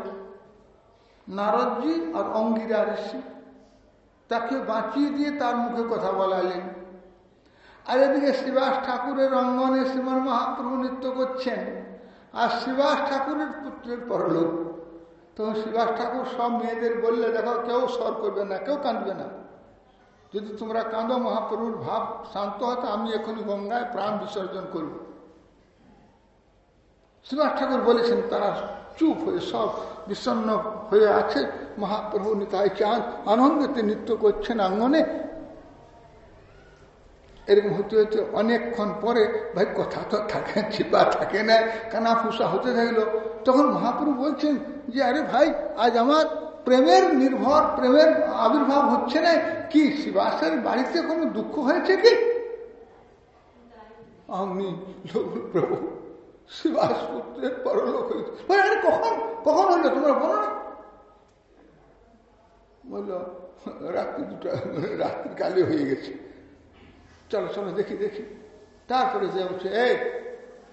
নারদজি আর অঙ্গিরা ঋষি, তাকে বাঁচিয়ে দিয়ে তার মুখে কথা বলালেন। আর এদিকে শিবাস ঠাকুরের অঙ্গনে শ্রীমন মহাপ্রভু নৃত্য করছেন, আর শিবাস ঠাকুরের পুত্রের পরলোক। তখন শিবাস ঠাকুর সব মেয়েদের বললে, দেখো, কেউ সর করবে না, কেউ কাঁদবে না। যদি তোমরা কাঁদো, মহাপ্রভুর ভাব শান্ত হতো আমি এখনই গঙ্গায় প্রাণ বিসর্জন করব। শিবাস ঠাকুর বলেছেন, তারা চুপ হয়ে, সব বিষণ্ন হয়ে আছে। মহাপ্রভু নিতাই চান, আনন্দতে নৃত্য করছেন আঙ্গনে এরকম হতে হতে অনেকক্ষণ পরে ভাই কথা তো থাকে, চিপা থাকে না, কানা ফুসা হতে থাকল। তখন মহাপ্রভু বলছেন যে, আরে ভাই, আজ আমার প্রেমের নির্ভর, প্রেমের আবির্ভাব হচ্ছে না। কি শিবাসের বাড়িতে কোনো দুঃখ হয়েছে কি? আমি প্রভু শিবাস পুত্রের পরলোক হয়েছে। আরে কখন? কখন হইল তোমরা বলো না? বলল, রাত্রি দুটা, রাত্রি কালে হয়ে গেছে। চলো চলো, দেখি দেখি। তারপরে যে বলছে, এই,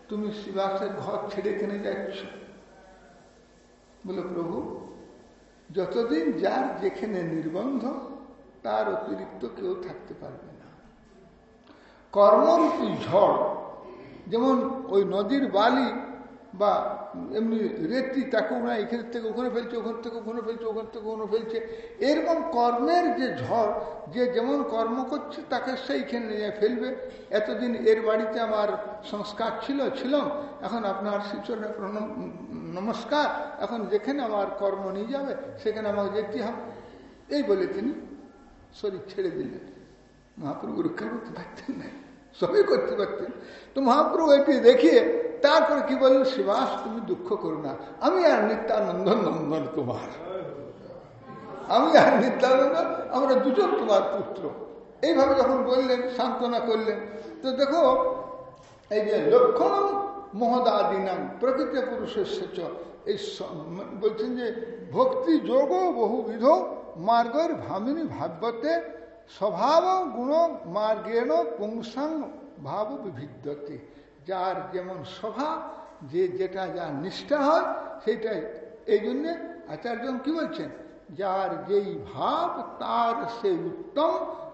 তুমি শিবাসের ঘর ছেড়ে কেনে যাচ্ছ? বলে, প্রভু, যতদিন যার যেখানে নির্বন্ধ, তার অতিরিক্ত কেউ থাকতে পারবে না। কর্মরূপী ঝড়, যেমন ওই নদীর বালি বা এমনি রেতি তাকে না, এখান থেকে ওখানে ফেলছে, ওখান থেকে ওখানে ফেলছে, ওখান থেকে ওখানে ফেলছে। এরকম কর্মের যে ঝড়, যে যেমন কর্ম করছে, তাকে সেইখানে নিয়ে ফেলবে। এতদিন এর বাড়িতে আমার সংস্কার ছিল, ছিলাম। এখন আপনার শিশুরা নমস্কার। এখন যেখানে আমার কর্ম নিয়ে যাবে, সেখানে আমাকে যেতে হবে। এই বলে তিনি শরীর ছেড়ে দিলেন। মহাপ্রভু রক্ষা করতে পারতেন না। সবই করতে পারতেন। তো মহাপ্রভু এটি দেখিয়ে তারপরে কি বললেন শিবাস, তুমি দুঃখ করো না। আমি আর নিত্যানন্দ নন্দন তোমার। আমি আর নিত্যানন্দ, আমরা দুজন তোমার পুত্র। এইভাবে যখন বললেন, সান্ত্বনা করলেন, তো দেখো, এই যে লক্ষণ মহদাদিনাম প্রকৃতি পুরুষের সেচ এই বলছেন যে ভক্তি যোগ বহুবিধ মার্গের ভামিনী ভাবতে স্বভাব গুণ মার্গেণ পুংসাং ভাব বিভিদ্যতে। যার যেমন স্বভাব, যে যেটা যার নিষ্ঠা হয় সেটাই এই জন্যে আচার্য কি বলছেন? যার যেই ভাব, তার সে উত্তম,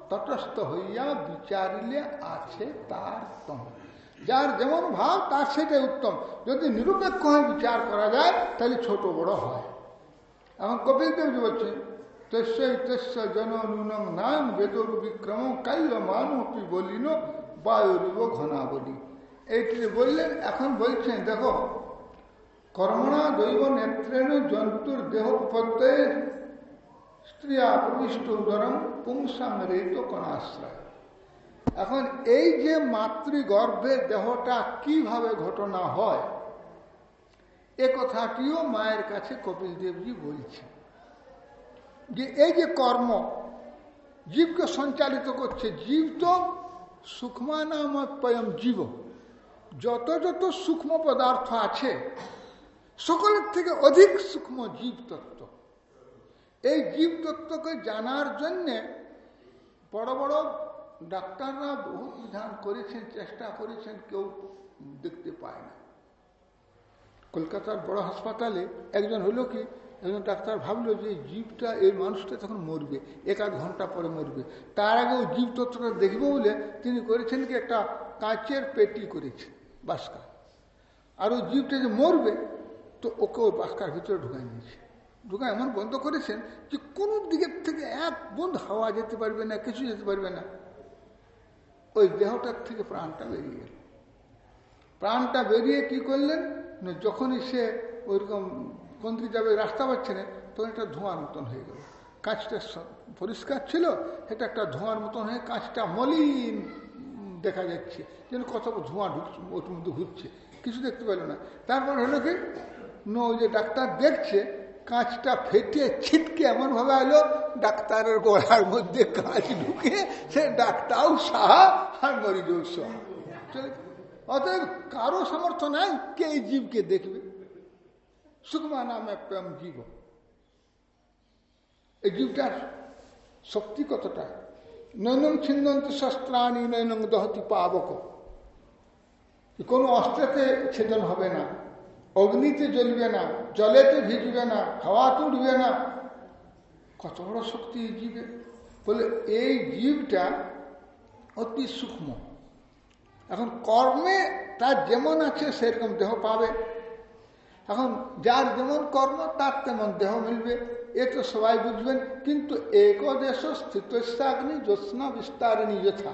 তটস্থ হইয়া বিচারিলে আছে তার তম। যার যেমন ভাব, তার সেটাই উত্তম। যদি নিরপেক্ষ হয়ে বিচার করা যায়, তাহলে ছোট বড় হয়। এখন কপিল দেব বলছেন তস্যই তস্য জন নুনং নাম বেদরু বিক্রম কাল্য মানপি বলিন বায়ুরিব ঘনা বলি এইটি বললেন, এখন বলছেন, দেখো, কর্মণা দৈব নেত্রেণ জন্তুর দেহ প্রত্যয় স্ত্রিয়া প্রবিষ্ট উদরম পুংসাং রেত কণাশ্রয়। এখন এই যে মাতৃগর্ভের দেহটা কীভাবে ঘটনা হয়, এ কথাটিও মায়ের কাছে কপিল দেবজি বলছে যে এই যে কর্ম, জীবকে সঞ্চালিত করছে, জীব তো সূক্ষ্মানাময়ম জীব। যত যত সূক্ষ্ম পদার্থ আছে, সকলের থেকে অধিক সূক্ষ্ম জীব তত্ত্ব। এই জীব তত্ত্বকে জানার জন্যে বড় বড় ডাক্তাররা বহু বিধান করেছেন, চেষ্টা করেছেন, কেউ দেখতে পায় না। কলকাতার বড় হাসপাতালে একজন হলো কি, একজন ডাক্তার ভাবলো যে জীবটা, এই মানুষটা তখন মরবে, এক আধ ঘণ্টা পরে মরবে। তার আগে ওই জীব তত্ত্বটা দেখবে বলে তিনি করেছেন কি, একটা কাঁচের পেটি করেছেন। বাস্কা আর ওই জীবটা যে মরবে, তো ওকে ওই বাস্কার ভিতরে ঢুকাই নিয়েছে। ঢুকা এমন বন্ধ করেছেন যে কোনো দিকের থেকে এক বন্ধ হাওয়া যেতে পারবে না, কিছু যেতে পারবে না। ওই দেহটার থেকে প্রাণটা বেরিয়ে গেল। প্রাণটা বেরিয়ে কি করলেন? না, যখনই সে ওইরকম কোন দিকে যাবে রাস্তা পাচ্ছে না, তখন একটা ধোঁয়ার মতন হয়ে গেল। কাঁচটা পরিষ্কার ছিল, এটা একটা ধোঁয়ার মতন হয়ে কাঁচটা মলিন দেখা যাচ্ছে, যেন কত ধোঁয়া ঢুকছে ওর মধ্যে ঘুরছে, কিছু দেখতে পেল না। তারপর হলো কি? ওই যে ডাক্তার দেখছে, কাঁচটা ফেটে ছিটকে এমনভাবে এলো, ডাক্তারের গোড়ার মধ্যে কাঁচ ঢুকে সে ডাক্তারও সাহা আর মরিজও সাহা। অতএব কারও সামর্থ্য নাই, কে এই জীবকে দেখবে? সুকমা নামে প্রেম জীব এই জীবটার শক্তি কতটা? নৈনং ছিন্দন্ত শস্ত্রাণী নৈনং দহতি পাবক। কোনো অস্ত্রতে ছেদন হবে না, অগ্নিতে জ্বলবে না, জলেতে ভিজবে না, হাওয়াতে উঠবে না। কত বড় শক্তি এই জীবে। বলে এই জীবটা অতি সূক্ষ্ম। এখন কর্মে তার যেমন আছে, সেরকম দেহ পাবে। এখন যার যেমন কর্ম, তার তেমন দেহ মিলবে। এ তো সবাই বুঝবেন, কিন্তু একদেশ স্থিতস্যাগ্নি জ্যোৎস্না বিস্তারিণী যথা।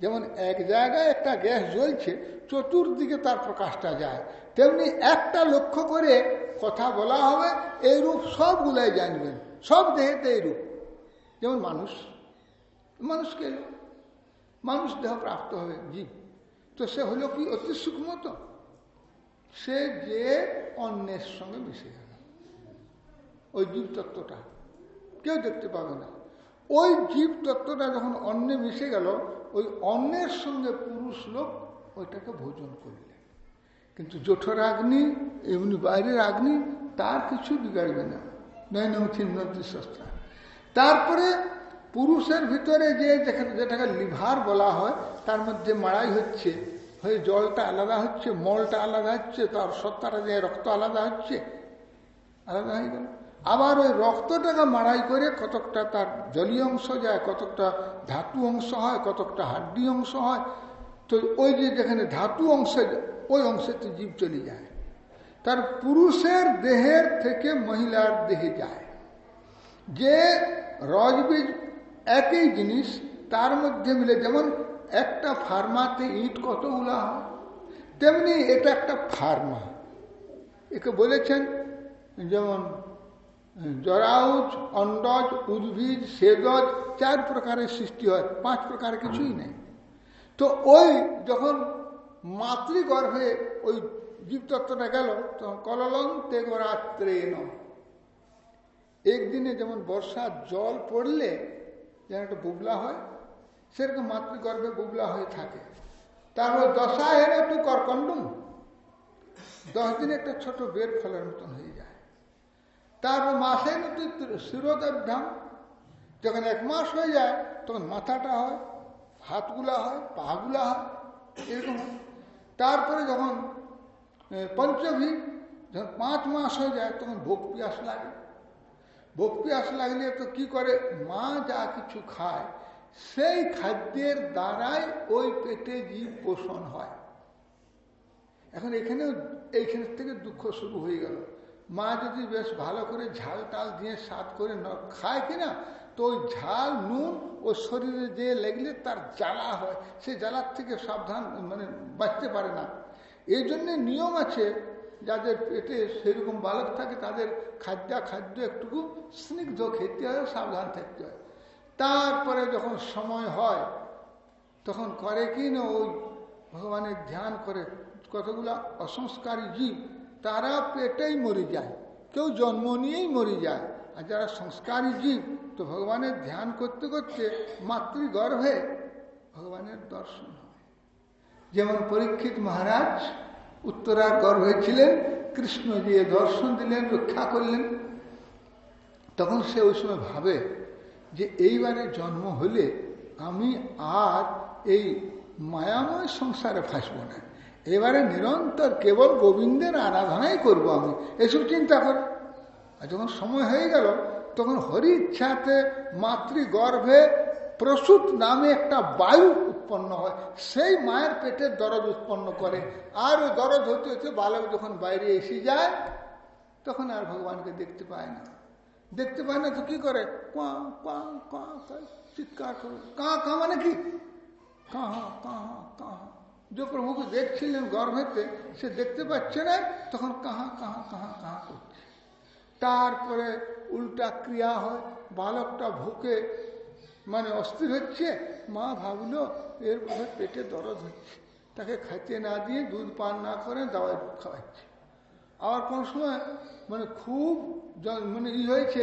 যেমন এক জায়গায় একটা গ্যাস জ্বলছে, চতুর্দিকে তার প্রকাশটা যায়। তেমনি একটা লক্ষ্য করে কথা বলা হবে, এই রূপ সবগুলাই জানবেন। সব দেহেতে এই রূপ। যেমন মানুষ, মানুষকে মানুষ দেহ প্রাপ্ত হবে, জীব। তো সে হলো কি? অতি সূক্ষ্ম তো। সে যে অন্যের সঙ্গে মিশে গেল। ওই জীব তত্ত্বটা কেউ দেখতে পাবে না। ওই জীব তত্ত্বটা যখন অন্যে মিশে গেল, ওই অন্যের সঙ্গে পুরুষ লোক ওইটাকে ভোজন করলেন কিন্তু জোঠর আগ্নি, এমনি বাইরের আগ্নি, তার কিছু বিগাড়বে না। নয় চিহ্নতি সস্তা তারপরে পুরুষের ভিতরে যে যেটাকে লিভার বলা হয়, তার মধ্যে মারাই হচ্ছে। হয়ে জলটা আলাদা হচ্ছে, মলটা আলাদা হচ্ছে, তার সত্তাটা যে রক্ত আলাদা হচ্ছে, আলাদা হয়ে গেল। আবার ওই রক্তটাকে মাড়াই করে কতকটা তার জলীয় অংশ যায়, কতকটা ধাতু অংশ হয়, কতকটা হাড্ডি অংশ হয়। তো ওই যে যেখানে ধাতু অংশে, ওই অংশেতে জীব চলে যায়। তার পুরুষের দেহের থেকে মহিলার দেহে যায়। যে রজবীজ একই জিনিস, তার মধ্যে মিলে যেমন একটা ফার্মাতে ইট কতগুলা হয়? তেমনি এটা একটা ফার্মা। একে বলেছেন, যেমন, জরাউজ, অন্ডজ উদ্ভিদ সেদজ চার প্রকারের সৃষ্টি হয়, পাঁচ প্রকার কিছুই নেই। তো ওই যখন মাতৃগর্ভে ওই জীবতত্ত্বটা গেল, তখন কললং তেগরাত্রেন একদিনে যেমন বর্ষার জল পড়লে যেন একটা বুবলা হয় সেরকম মাতৃগর্ভে বুবলা হয়ে থাকে। তারপর দশা এনে একটু করকন্ডম দশ দিনে একটা ছোট বের ফলের মতন হয়ে যায়। তারপর মাসে নতুন শিরোদাভ্যাম যখন এক মাস হয়ে যায়, তখন মাথাটা হয়, হাতগুলা হয়, পাগুলা হয়, এরকম তারপরে যখন পঞ্চমী যখন পাঁচ মাস হয়ে যায়, তখন ভোগ পিয়াস লাগে। ভোগ পিয়াস লাগলে তো কি করে, মা যা কিছু খায় সেই খাদ্যের দ্বারাই ওই পেটে জীব পোষণ হয়। এখন এখানে এইখান থেকে দুঃখ শুরু হয়ে গেল। মা যদি বেশ ভালো করে ঝাল টাল দিয়ে স্বাদ করে খায় কিনা, তো ওই ঝাল, নুন ও শরীরে যে লেগলে তার জ্বালা হয়। সে জ্বালার থেকে সাবধান মানে বাঁচতে পারে না। এই জন্যে নিয়ম আছে, যাদের পেটে সেরকম বালক থাকে, তাদের খাদ্য খাদ্য একটুকু স্নিগ্ধ খেতে হয়, সাবধান থাকতে হয়। তারপরে যখন সময় হয়, তখন করে কি না ওই ভগবানের ধ্যান করে কতগুলা অসংস্কারী জীব, তারা পেটেই মরে যায়, কেউ জন্ম নিয়েই মরে যায়। আর যারা সংস্কারী জীব, তো ভগবানের ধ্যান করতে করতে মাতৃগর্ভে ভগবানের দর্শন যেমন পরীক্ষিত মহারাজ উত্তরার গর্ভে ছিলেন, কৃষ্ণ দিয়ে দর্শন দিলেন, রক্ষা করলেন, তখন সে ওই সময় ভাবে যে এইবারে জন্ম হলে আমি আর এই মায়াময় সংসারে ফাঁসব না। এবারে নিরন্তর কেবল গোবিন্দের আরাধনাই করব আমি। এসব চিন্তা কর। আর যখন সময় হয়ে গেল, তখন হরি ইচ্ছাতে মাতৃগর্ভে প্রসূত নামে একটা বায়ু উৎপন্ন হয়। সেই মায়ের পেটের দরদ উৎপন্ন করে। আর ওই দরদ হতে হতে বালক যখন বাইরে এসে যায়, তখন আর ভগবানকে দেখতে পায় না। দেখতে পায় না তো কি করে? চিৎকার করে। কা কা মানে কি? কাহা কাহা যে প্রভুকে দেখছিলেন গর্ভেতে, সে দেখতে পাচ্ছে না, তখন কাহা কাহা কাহা কাহা করছে। তারপরে উল্টা ক্রিয়া হয়, বালকটা ভুকে মানে অস্থির হচ্ছে। মা ভাবলো, এর বোধ পেটে দরদ হচ্ছে। তাকে খাইতে না দিয়ে দুধ পান না করে দাওয়াই খাওয়াচ্ছে। আবার কোন সময় মানে খুব মানে ই হয়েছে,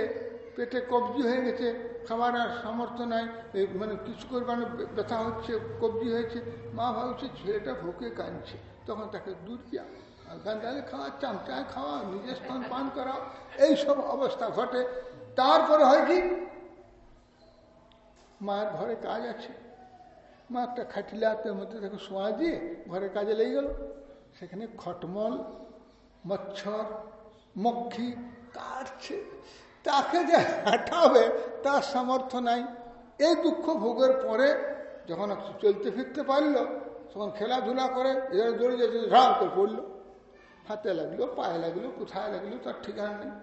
পেটে কবজি হয়ে গেছে, খাবার আর সামর্থ্য নাই মানে কিছু করবার ব্যথা হচ্ছে, কবজি হয়েছে, মা ভাবছে ছেলেটা ভুকে কাঁদছে, তখন তাকে দুধ দিয়া গান্ধালে খাওয়া চামচায় খাওয়া নিজের স্থান পান করা এইসব অবস্থা ঘটে। তারপরে হয় কি? মায়ের ঘরে কাজ আছে। মা একটা খাটিলাতের মধ্যে তাকে শোয়া দিয়ে ঘরে কাজে লেগে গেল। সেখানে খটমল, মচ্ছর, মক্ষী কাটছে তাকে যে হাঁটাবে, তার সামর্থ্য নাই। এই দুঃখ ভোগের পরে যখন চলতে ফিরতে পারল, তখন খেলাধুলা করে এরা দৌড়ে যেতে ঝাড় করে পড়ল। হাতে লাগল, পায়ে লাগল, কোথায় লাগল, তার ঠিকানা নেই।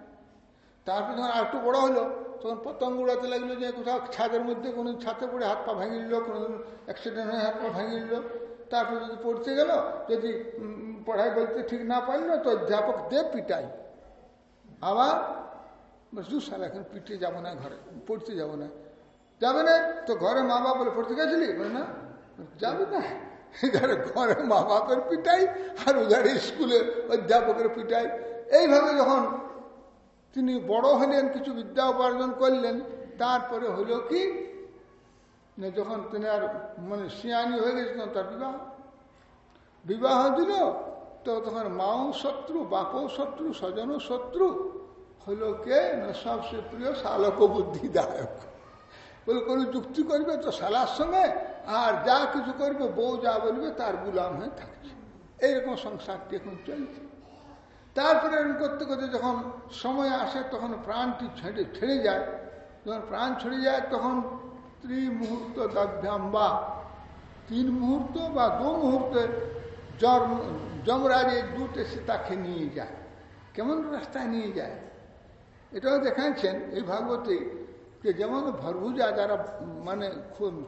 তারপর যখন আর একটু বড় হলো, তখন পতঙ্গ উড়াতে লাগল যে কোথাও ছাদের মধ্যে কোনো ছাতে পড়ে হাত পা ভেঙে নিল কোনো অ্যাক্সিডেন্ট হয়ে হাত পা ভেঙে নিল তারপর যদি পড়তে গেল, যদি পড়াই বলতে ঠিক না পারল, তো অধ্যাপক দেব পিটাই আবার দু সাল এখন পিটে যাব না, ঘরে, পড়তে যাব না। যাবে না? তো ঘরে মা বাপ বলে, পড়তে গেছিলি? বলে, না। যাবে না। এখানে ঘরে মা বাপের পিটাই আর ওখানে স্কুলে অধ্যাপকের পিটাই এইভাবে যখন তিনি বড় হলেন, কিছু বিদ্যা উপার্জন করলেন, তারপরে হলো কি? যখন তিনি আর মানে শিয়ানি হয়ে গেছিলেন তার বিবাহ। বিবাহ দিল, তো তখন মাও শত্রু, বাপও শত্রু, স্বজনও শত্রু। হলো কে? না সবচেয়ে প্রিয় শালক বুদ্ধিদায়ক বলে, কোনো যুক্তি করবে তো শালার সঙ্গে? আর যা কিছু করবে, বউ যা বলবে, তার গুলাম হয়ে থাকছে। এইরকম সংসারটি এখন চলছে। তারপরে এরকম করতে করতে যখন সময় আসে, তখন প্রাণটি ছেড়ে ছেড়ে যায়। যখন প্রাণ ছেড়ে যায়, তখন ত্রিমুহূর্ত দাভ্যাম্বা তিন মুহূর্ত বা দু মুহূর্তে যমরাজ এই দুধ এসে তাকে নিয়ে যায়। কেমন রাস্তায় নিয়ে যায়? এটাও দেখাচ্ছেন, এই ভাগবতী যে যেমন ভরভুজা যারা মানে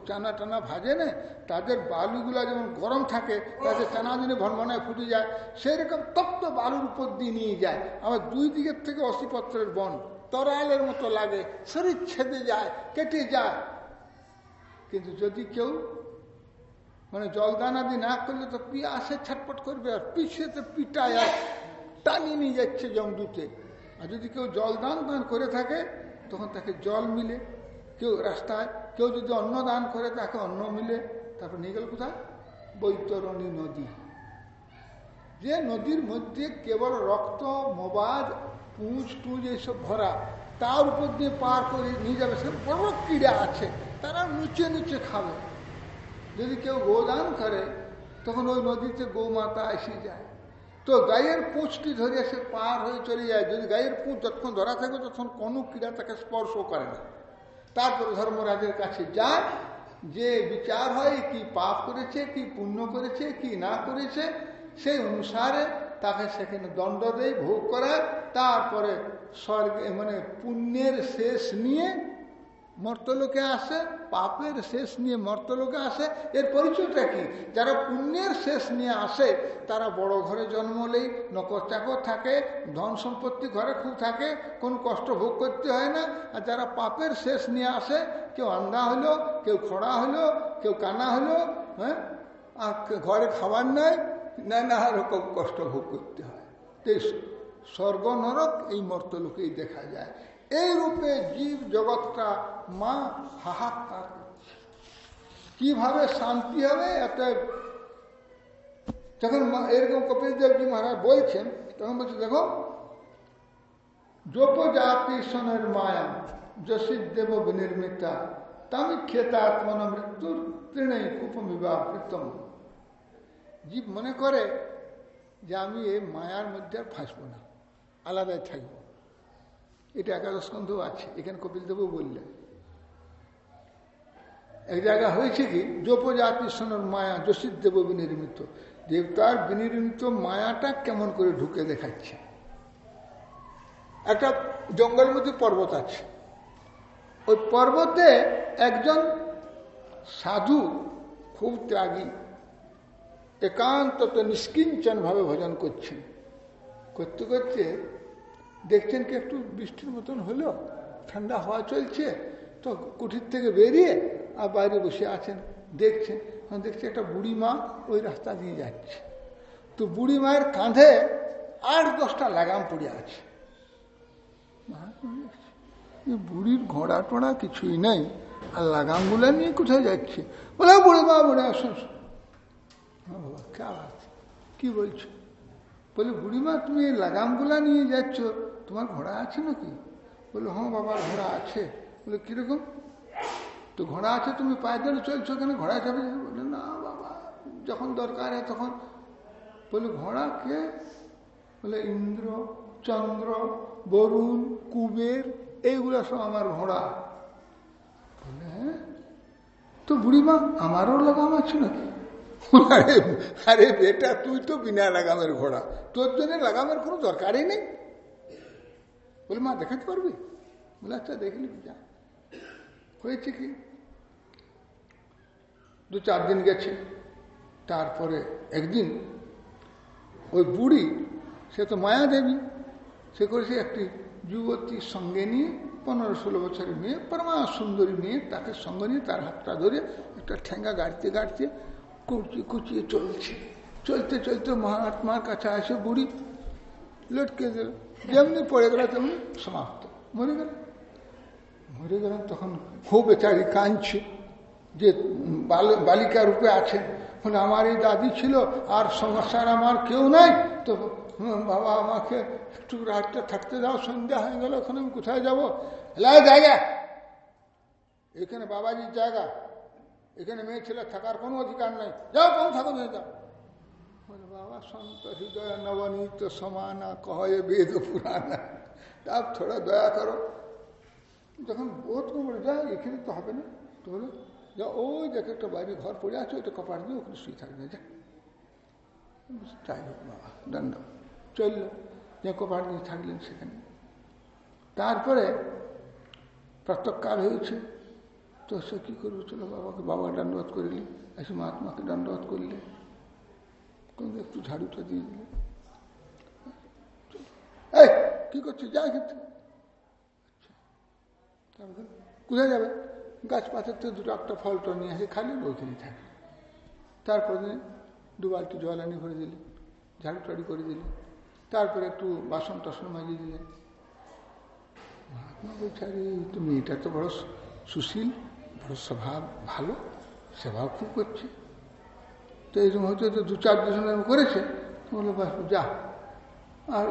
চানা টানা ভাজে না, তাদের বালুগুলা যেমন গরম থাকে, তাদের চানা দিনে ভরমনায় ফুটে যায় সেই রকম তপ্ত বালুর উপর দিয়ে নিয়ে যায়। আবার দুই দিকের থেকে অসিপত্রের বন তরালের মতো লাগে, শরীর ছেদে যায়, কেটে যায়। কিন্তু যদি কেউ মানে জলদানাদি না করলে তো আসে ছটপট করবে, আর পিছিয়ে তো পিটায়, আর টানিয়ে নিয়ে যাচ্ছে জমদুতে আর যদি কেউ জল দান দান করে থাকে, তখন তাকে জল মিলে। কেউ রাস্তায়, কেউ যদি অন্ন দান করে, তাকে অন্ন মিলে। তারপর নিয়ে গেল কোথায়? বৈতরণী নদী। যে নদীর মধ্যে কেবল রক্ত, মোবাদ, পুঁজ, টুঁজ এইসব ভরা, তার উপর দিয়ে পার করে নিয়ে যাবে সে বড় ক্রীড়া আছে। তারা নুচে নুচে খাবে। যদি কেউ গোদান করে, তখন ওই নদীতে গৌমাতা এসে যায়। তো গায়ের পুঁচটি ধরে সে পার হয়ে চলে যায়। যদি গায়ের পুঁচ যতক্ষণ ধরা থাকবে তখন কোনো ক্রীড়া তাকে স্পর্শ করে না। তারপরে ধর্মরাজের কাছে যায়, যে বিচার হয়, কি পাপ করেছে, কি পুণ্য করেছে, কি না করেছে, সেই অনুসারে তাকে সেখানে দণ্ড দেয়, ভোগ করায়। তারপরে স্বর্গে মানে পুণ্যের শেষ নিয়ে মর্তলোকে আসে। পাপের শেষ নিয়ে মর্তলোকে আসে। এর পরিচয়টা কি? যারা পুণ্যের শেষ নিয়ে আসে, তারা বড় ঘরে জন্ম নেই নকর চাকর থাকে, ধন সম্পত্তি ঘরে খুব থাকে, কোনো কষ্ট ভোগ করতে হয় না। আর যারা পাপের শেষ নিয়ে আসে, কেউ আন্দা হলো, কেউ খড়া হলো, কেউ কানা হলো হ্যাঁ? আর ঘরে খাবার নাই, নানা রকম কষ্ট ভোগ করতে হয়। স্বর্গ নরক এই মর্তলোকেই দেখা যায়। এই রূপে জীব জগৎটা মা হাহাকার কীভাবে শান্তি হবে এত যখন এরকম কপিল দেবজি মহারাজ বলছেন, তখন বলছে, দেখো জাতি সনের মায়া যশিদ দেব বিনির্মিতা, তামি খেতাত্মন মৃত্যুর তৃণে উপমিবাহ প্রীতম জীব মনে করে যে আমি এই মায়ার মধ্যে ফাঁসবো না আলাদায় থাকব। এটা একাদশ স্কন্ধ আছে, এখানে কপিল দেবও বললেন। এক জায়গা হয়েছে কি জোপজাতি সোনার মায়া যশিদ দেব বিনির্মিত, দেবতার বিনির্মিত মায়াটা কেমন করে ঢুকে দেখাচ্ছে। একটা জঙ্গলের মধ্যে পর্বত আছে, ওই পর্বতে একজন সাধু খুব ত্যাগী একান্ত নিষ্কিঞ্চন ভাবে ভজন করছেন। করতে করতে দেখছেন কি একটু বৃষ্টির মতন হলো ঠান্ডা হওয়া চলছে, তো কুঠির থেকে বেরিয়ে আর বাইরে বসে আছেন, দেখছেন। দেখছে একটা বুড়ি মা ওই রাস্তা দিয়ে যাচ্ছে। তো বুড়ি মায়ের কাঁধে আট দশটা লাগাম পড়ে আছে। বুড়ির ঘোড়া টোড়া কিছুই নেই, আর লাগামগুলো নিয়ে কোথায় যাচ্ছে? বলে বুড়ি মা বুড়ে আসুন। বাবা কে কি বলছো? বলে বুড়িমা তুমি লাগামগুলা নিয়ে যাচ্ছ তোমার ঘোড়া আছে নাকি? বলল হ্যাঁ বাবা, ঘোড়া আছে। বলে কীরকম? তো ঘোড়া আছে, তুমি পায়দল চলছো কেন? ঘোড়া যাবে বলে না বাবা, যখন দরকার হয় তখন। বলে ঘোড়া কে? বলে ইন্দ্র, চন্দ্র, বরুণ, কুবের, এইগুলো সব আমার ঘোড়া। বলে হ্যাঁ? তো বুড়িমা, আমারও লাগাম আছে নাকি? আরে বেটা, তুই তো বিনা লাগামের ঘোড়া। তোর জন্য লাগামের কোনো দরকারই নেই। বলে, মা, দেখাতে পারবি? বলে আচ্ছা দেখলি যা। হয়েছে কি? দু চার দিন গেছে, তারপরে একদিন ওই বুড়ি, সে তো মায়া দেবী, সে করেছে একটি যুবতীর সঙ্গে নিয়ে, পনেরো ষোলো বছরের মেয়ে, পরমা সুন্দরী মেয়ে, তাকে সঙ্গে নিয়ে তার হাতটা ধরে একটা ঠেঙ্গা গাড়তে গাড়তে কুচিয়ে কুচিয়ে চলছে। চলতে চলতে মহাত্মার কাছে আসে বুড়ি, লটকে দিল। যেমনি পড়ে গেল তেমনি সমাপ্ত। মরে গেল। মরে গেলেন তখন খুব বেচারি কাঁদছে যে বালিকা রূপে আছেন মানে আমার এই দাদি ছিল, আর সমস্যার আমার কেউ নাই। তো বাবা, আমাকে একটু রাতটা থাকতে দাও, সন্ধ্যা হয়ে গেল ওখানে আমি কোথায় যাব? জায়গা! এখানে বাবাজির জায়গা। এখানে মেয়ে ছেলে থাকার কোনো অধিকার নাই। যাও কোন থাকো নিয়ে যাও। বলে বাবা সন্ত হৃদয় নবনীত সমানা কহে বেদ পুরানা आप थोड़ा दया करो যখন বোধ করে বলে যা এখানে তো হবে না তো বলে যা ওই দেখে একটা বাইরে ঘর পড়ে আছে ওইটা কপাট দিয়ে ওখানে শুয়ে থাকবে যা যাই হোক বাবা দণ্ড চলল যে কপাট দিয়ে থাকলেন সেখানে তারপরে প্রাতকাল হয়েছে তো সে কী করবে চলো বাবাকে বাবা দণ্ডবোধ করিলে এসে মহাত্মাকে দণ্ডবোধ করলে কিন্তু একটু ঝাড়ুটা দিয়ে দিলে। কি করছ? যা কিন্তু তারপরে কোথায় যাবে? গাছপাতার তো দুটো একটা ফল টল নিয়ে আসে, খালি ওইখানে থাকে। তারপরে দু বালতি জল আনি ভরে দিলে, ঝাড়ু টাড়ি করে দিলে। তারপরে একটু বাসন টাসন মাজিয়ে দিলে। মহাত্মা বলছে তুমি এটা তো বড় সুশীল, বড় স্বভাব, ভালো। স্বভাব খুব করছে। এইরকম হয়তো তো দু চার দুজনের করেছে। বলে বাস যা। আর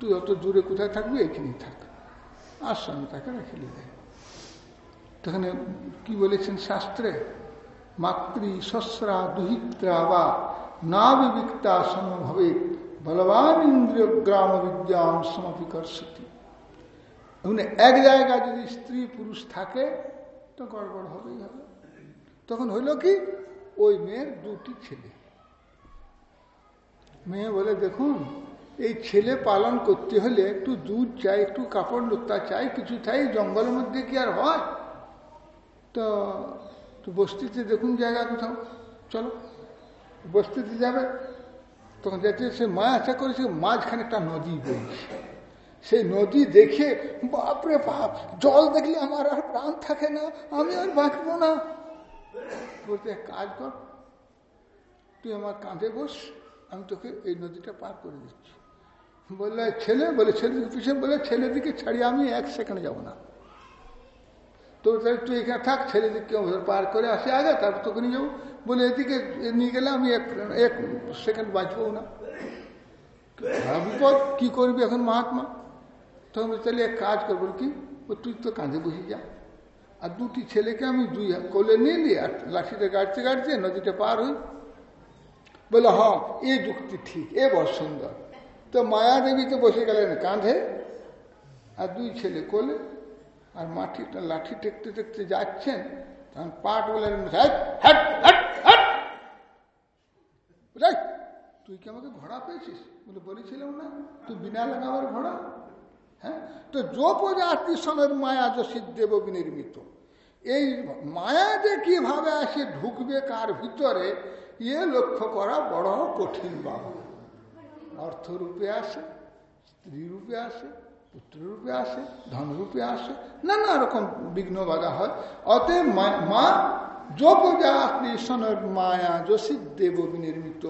তুই অত দূরে কোথায় থাকবি? এইখানেই থাক। আর সঙ্গে তাকে রেখে দিলে তখন কি বলেছেন শাস্ত্রে? মাতৃ শস্রা দুহিত্রা বা না বিবিক্তা সমভাবে বলবান ইন্দ্রিয় গ্রাম বিদ্যাম সমপিকর্ষতি এমনি এক জায়গায় যদি স্ত্রী পুরুষ থাকে, তো গড়বড় হবেই হবে। তখন হইল কি? ওই মেয়ের দুটি ছেলে। মেয়ে বলে, দেখুন, এই ছেলে পালন করতে হলে একটু দুধ চাই, একটু কাপড় লুত্তা চাই, কিছু চাই, জঙ্গলের মধ্যে কি আর হয়? তো বস্তিতে দেখুন জায়গা কোথাও, চলো। বস্তিতে যাবে? তখন যাতে সে মা আশা করেছে মাঝখানে একটা নদী বইছে সেই নদী দেখে, বাপরে বাপ, জল দেখলে আমার আর প্রাণ থাকে না, আমি আর বাঁচবো না। বলতে কাজ কর, তুই আমার কাঁধে বস, আমি তোকে এই নদীটা পার করে দিচ্ছি। বললে, ছেলে? বলে ছেলেদিকে পিছনে বলে ছেলেদিকে ছাড়িয়ে আমি এক সেকেন্ড যাব না। তোর তাহলে তুই এখানে থাক ছেলেদিকে পার করে আসে আগে, তারপর তোকে নিয়ে যাব। বলে, এদিকে নিয়ে গেলে আমি এক এক সেকেন্ড বাঁচবো না। বিপদ কি করবি এখন মহাত্মা? তখন তাহলে এক কাজ করব কি? তুই তো কাঁধে বসে যা। আর দুটি ছেলেকে আমি দুই কোলে নিয়ে নিই আর লাঠিটা গাড়তে গাড়তে নদীটা পার হই। বলে হ্যাঁ এ যুক্তি ঠিক, এ বড় সুন্দর। তো মায়া দেবী তো বসে গেলেন, কাঁধে। আর দুই ছেলে কোলে, আর মাটিটা লাঠি টেকতে টেকতে যাচ্ছেন, তখন পাট বলেন তুই কি আমাকে ঘোড়া পেয়েছিস? বলে, বলেছিলাম না, তুই বিনা লাগাবার ঘোড়া? হ্যাঁ? তো যোপজাতি সমের মায়া যশিদেব বিনির্মিত। এই মায়া যে কীভাবে আসে ঢুকবে কার ভিতরে ইয়ে লক্ষ্য করা বড় কঠিন বাবু অর্থরূপে আসে স্ত্রী রূপে আসে, পুত্ররূপে আসে, ধনরূপে আসে, নানা রকম বিঘ্ন বাধা হয়। অতএব মা যোপজাতি সনের মায়া যশিদেব বিনির্মিত,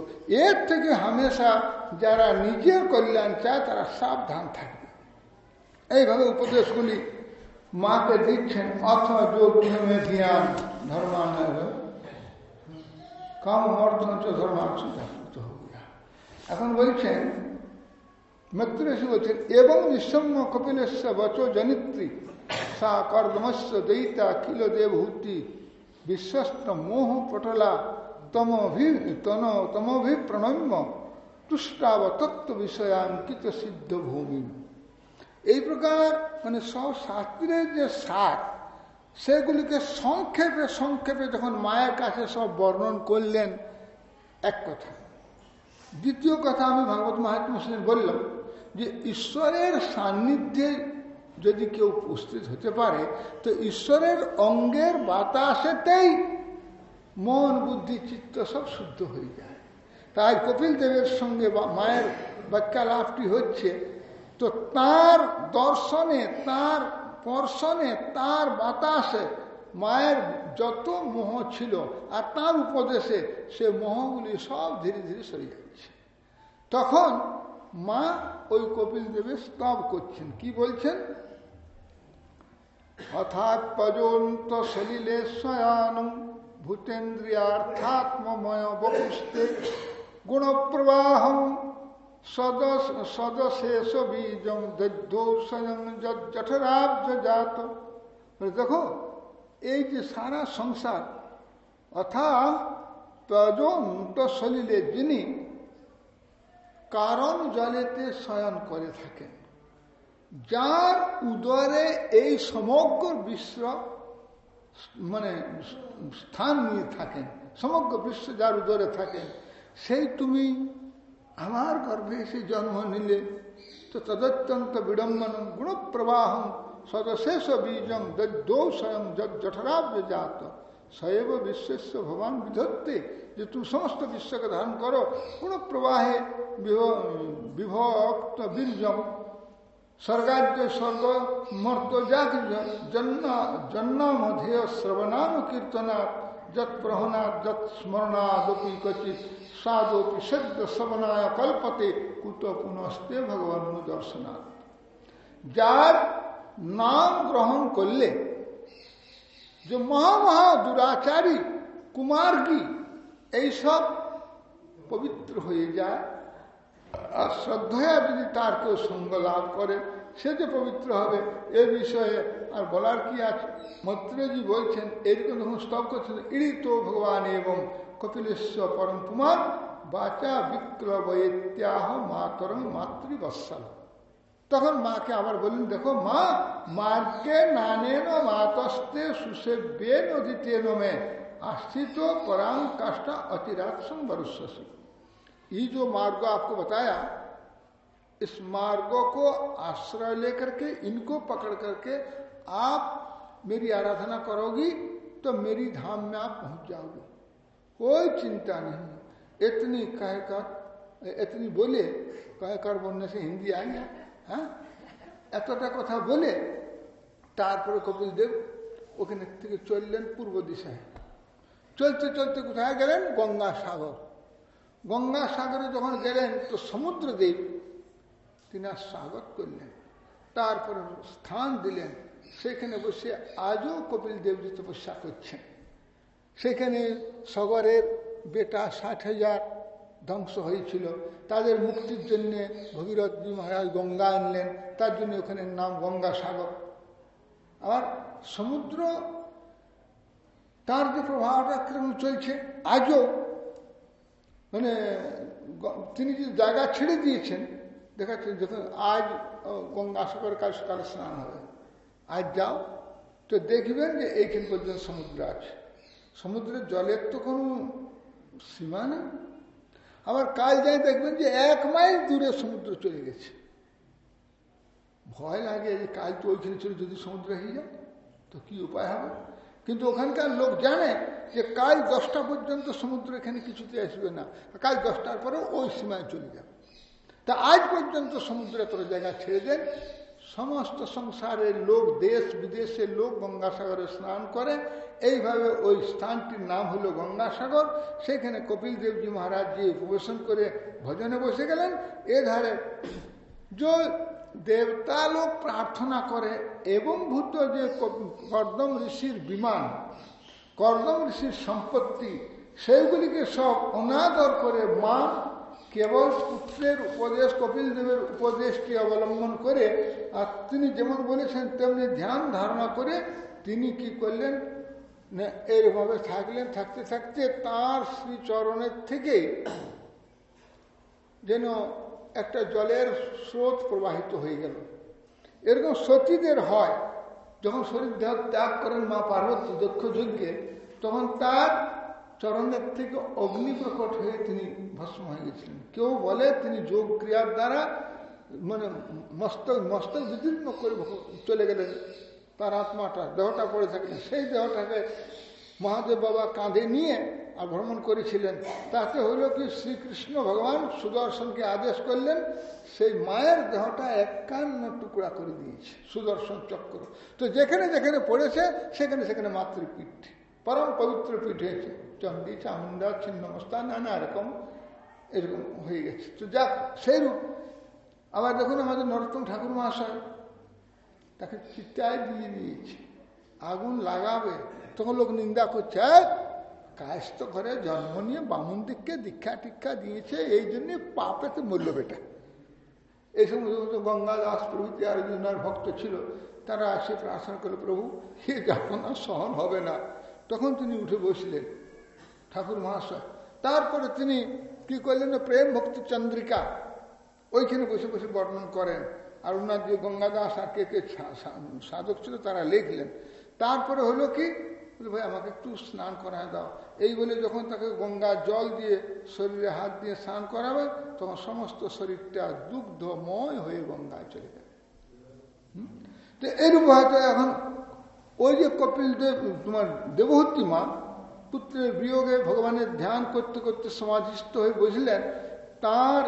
এর থেকে হামেশা যারা নিজের কল্যাণ চায় তারা সাবধান থাকবে এইভাবে উপদেশগুলি মাকে দিচ্ছেন, অথবা যোগ নিয়মে ধ্যান ধর্মান্বয় কম অর্থ ধর্মার্থ এখন বলছেন মিত্র এসে বলছেন, এবং নিঃসম্য কপিলেশ্ব বচ জনিত্রী, সা কর্দমস্য দয়িতা কিল দেবভূতি বিশ্বস্ত মোহ পটলা তমভি, তন, তমভি প্রণম্য, তুষ্টাব তত্ত্ব বিষয়াঙ্কিত সিদ্ধ ভূমি এই প্রকার মানে সব শাস্ত্রের যে সার সেগুলিকে সংক্ষেপে সংক্ষেপে যখন মায়ের কাছে সব বর্ণন করলেন, এক কথা। দ্বিতীয় কথা আমি ভাগবত মাহাত্মা সেন বললাম যে ঈশ্বরের সান্নিধ্যে যদি কেউ উপস্থিত হতে পারে, তো ঈশ্বরের অঙ্গের বাতাসেতেই মন, বুদ্ধি, চিত্ত সব শুদ্ধ হয়ে যায়। তাই কপিল দেবের সঙ্গে মায়ের বাক্যালাপটি হচ্ছে তো তার দর্শনে, তার স্পর্শনে তার বাতাসে মায়ের যত মোহ ছিল আর তার উপদেশে সে মোহগুলি সব ধীরে ধীরে সরে যাচ্ছে তখন মা ওই কপিল দেবে স্তব করছেন। কি বলছেন? অর্থাৎ পর্যন্ত সলিলে শয়ানম ভূতেন্দ্রিয়ার্থাত্মময় বপুস্তে গুণপ্রবাহম সদশেষ বীজম দৈদ্যৌষয়ং জঠরাব্জ জাত দেখো, এই যে সারা সংসার, অর্থাৎ তজন্ত সলিলে যিনি কারণ জলেতে শয়ন করে থাকেন, যার উদরে এই সমগ্র বিশ্ব মানে স্থান নিয়ে থাকেন, সমগ্র বিশ্ব যার উদরে থাকেন, সেই তুমি আমার গর্ভে এসে জন্ম নিলে তো তদত্যন্ত বিড়ম্বন গুণপ্রবাহম সদশেষ বীজম দৌ স্বয়ং জঠরাব্য জাত সয়ব বিশ্বেশ্ব ভগবান বিধত্তে যে তুমি সমস্ত বিশ্বকে ধারণ করো গুণপ্রবাহে বিভক্ত বীর্যম স্বর্গাদ্য স্বর্গ মর্ত জাতি জন্ম জন্মধেয় শ্রবণানুকীর্তনা যত প্রহনাদ যত স্মরণাদপি কচিত সাদপি সদ্য শ্রবণায় কল্পতে কুত পুনস্তে ভগবান দর্শনাথ যার নাম গ্রহণ করলে যে মহা মহা দুরাচারী কুমারগি এইসব পবিত্র হয়ে যায় আর শ্রদ্ধা যদি তার কেউ সঙ্গ লাভ করে সে যে পবিত্র হবে এ বিষয়ে আর বলার কি আছে মৈত্রজি বলছেন এরকম যখন স্তব করছেন ইড়িত ভগবান এবং কপিলেশ্বর পরম কুমার বাচা বিক্রবৈত্যাহ মাতরং মাতৃবৎসল তখন মাকে আবার বললেন দেখো মা মার্গে নানেন মাতস্তে সুসেব্যে নদীতে নমে आस्थित परांग काष्टा अतिरात संवरुष्य ये जो मार्ग आपको बताया इस मार्गों को आश्रय लेकर के इनको पकड़ करके आप मेरी आराधना करोगी तो मेरी धाम में आप पहुंच जाओगे कोई चिंता नहीं इतनी कहकर इतनी बोले कहकर बोलने से हिंदी आ गया হ্যাঁ এতটা কথা বলে তারপরে কপিল দেব ওখানে থেকে চললেন পূর্ব দিশায় চলতে চলতে কোথায় গেলেন গঙ্গা সাগর গঙ্গা সাগরে যখন গেলেন তো সমুদ্রদেব তিনি আর স্বাগত করলেন তারপরে স্থান দিলেন সেখানে বসে আজও কপিল দেবজি তপস্যা করছেন সেখানে সগরের বেটা ষাট হাজার ধ্বংস হয়েছিল। তাদের মুক্তির জন্য ভগীরথজি মহারাজ গঙ্গা আনলেন। তার জন্য ওখানে নাম গঙ্গা সাগর। আবার সমুদ্র, তার যে প্রভাবটা কীরকম চলছে, আজও মানে তিনি যে জায়গা ছেড়ে দিয়েছেন দেখাচ্ছেন যখন আজ গঙ্গা সাগর কাল সকালে স্নান হবে। আজ যাও, তো দেখবেন যে এইখান পর্যন্ত সমুদ্র আছে। সমুদ্রের জলের তো কোনো সীমা নেই। আবার কাল যাই দেখবেন যে এক মাইল দূরে সমুদ্র চলে গেছে। ভয় লাগে যে কাল তো ওইখানে চলে যদি সমুদ্র হয়ে যায় তো কি উপায় হবে? কিন্তু ওখানকার লোক জানে যে কাল দশটা পর্যন্ত সমুদ্র এখানে কিছুতে আসবে না। কাল দশটার পরে ওই সীমায় চলে যাবে। তা আজ পর্যন্ত সমুদ্রে তোর জায়গা ছেড়ে দেন। সমস্ত সংসারের লোক দেশ বিদেশের লোক গঙ্গাসাগরে স্নান করে এইভাবে ওই স্থানটির নাম হলো গঙ্গাসাগর। সেখানে কপিল দেবজি জি উপবেশন করে ভজনে বসে গেলেন এ ধারে যে দেবতা লোক প্রার্থনা করে এবং ভূত যে কর্দম ঋষির বিমান, কর্দম ঋষির সম্পত্তি, সেইগুলিকে সব অনাদর করে মা কেবল পুত্রের উপদেশ, কপিল দেবের উপদেশটি অবলম্বন করে, আর তিনি যেমন বলেছেন, তেমনি ধ্যান ধারণা করে তিনি কি করলেন? না থাকলেন, থাকতে থাকতে তার শ্রীচরণের থেকে যেন একটা জলের স্রোত প্রবাহিত হয়ে গেল। এরকম সতীদের হয়, যখন শরীর দেহ ত্যাগ করেন মা পার্বতী দক্ষ যজ্ঞে তখন তার চরণের থেকে অগ্নি প্রকট হয়ে তিনি ভস্ম হয়ে গেছিলেন। কেউ বলে তিনি যোগ ক্রিয়ার দ্বারা মানে মস্তক মস্তক বিদীর্ণ করে চলে গেলেন। তার আত্মাটা, দেহটা পড়ে থাকলেন সেই দেহটাকে মহাদেব বাবা কাঁধে নিয়ে আর ভ্রমণ করেছিলেন। তাতে হইল কি, শ্রীকৃষ্ণ ভগবান সুদর্শনকে আদেশ করলেন, সেই মায়ের দেহটা একান্ন টুকরা করে দিয়েছে, সুদর্শন চক্র। তো যেখানে যেখানে পড়েছে, সেখানে সেখানে মাতৃপীঠ। পরম পবিত্র পীঠ হয়েছে। চণ্ডী চামুন্ডা ছিন্নমস্তা, নানা রকম এরকম হয়ে গেছে। তো যাক সেই রূপ আবার দেখুন আমাদের নরোত্তম ঠাকুর মহাশয় তাকে চিত্তায় দিয়ে দিয়েছে। আগুন লাগাবে। তখন লোক নিন্দা করছে কায়স্থ ঘরে জন্ম নিয়ে বামুন দিককে দীক্ষা টিক্ষা দিয়েছে, এই জন্যে পাপেতে মূল্য বেটা। এই সমস্ত গঙ্গা দাস প্রভৃতি আর ভক্ত ছিল, তারা আসে প্রার্থনা করে প্রভু সে যখন সহন হবে না। তখন তিনি উঠে বসলেন, ঠাকুর মহাশয়। তারপরে তিনি কি করলেন প্রেম ভক্তি চন্দ্রিকা, ওইখানে বসে বসে বর্ণন করেন। আর ওনার যে গঙ্গাদাস আর কে কে সাধক ছিল, তারা লিখলেন। তারপরে হলো কি? ভাই, আমাকে একটু স্নান করায় দাও। এই বলে যখন তাকে গঙ্গা জল দিয়ে শরীরে হাত দিয়ে স্নান করাবে, তখন সমস্ত শরীরটা দুগ্ধময় হয়ে গঙ্গায় চলে যাবে তো এরূপ হয়তো এখন ওই যে কপিল দেব, তোমার দেবহূতি মা, পুত্রের বিয়োগে ভগবানের ধ্যান করতে করতে সমাধিস্থ হয়ে বুঝলেন তার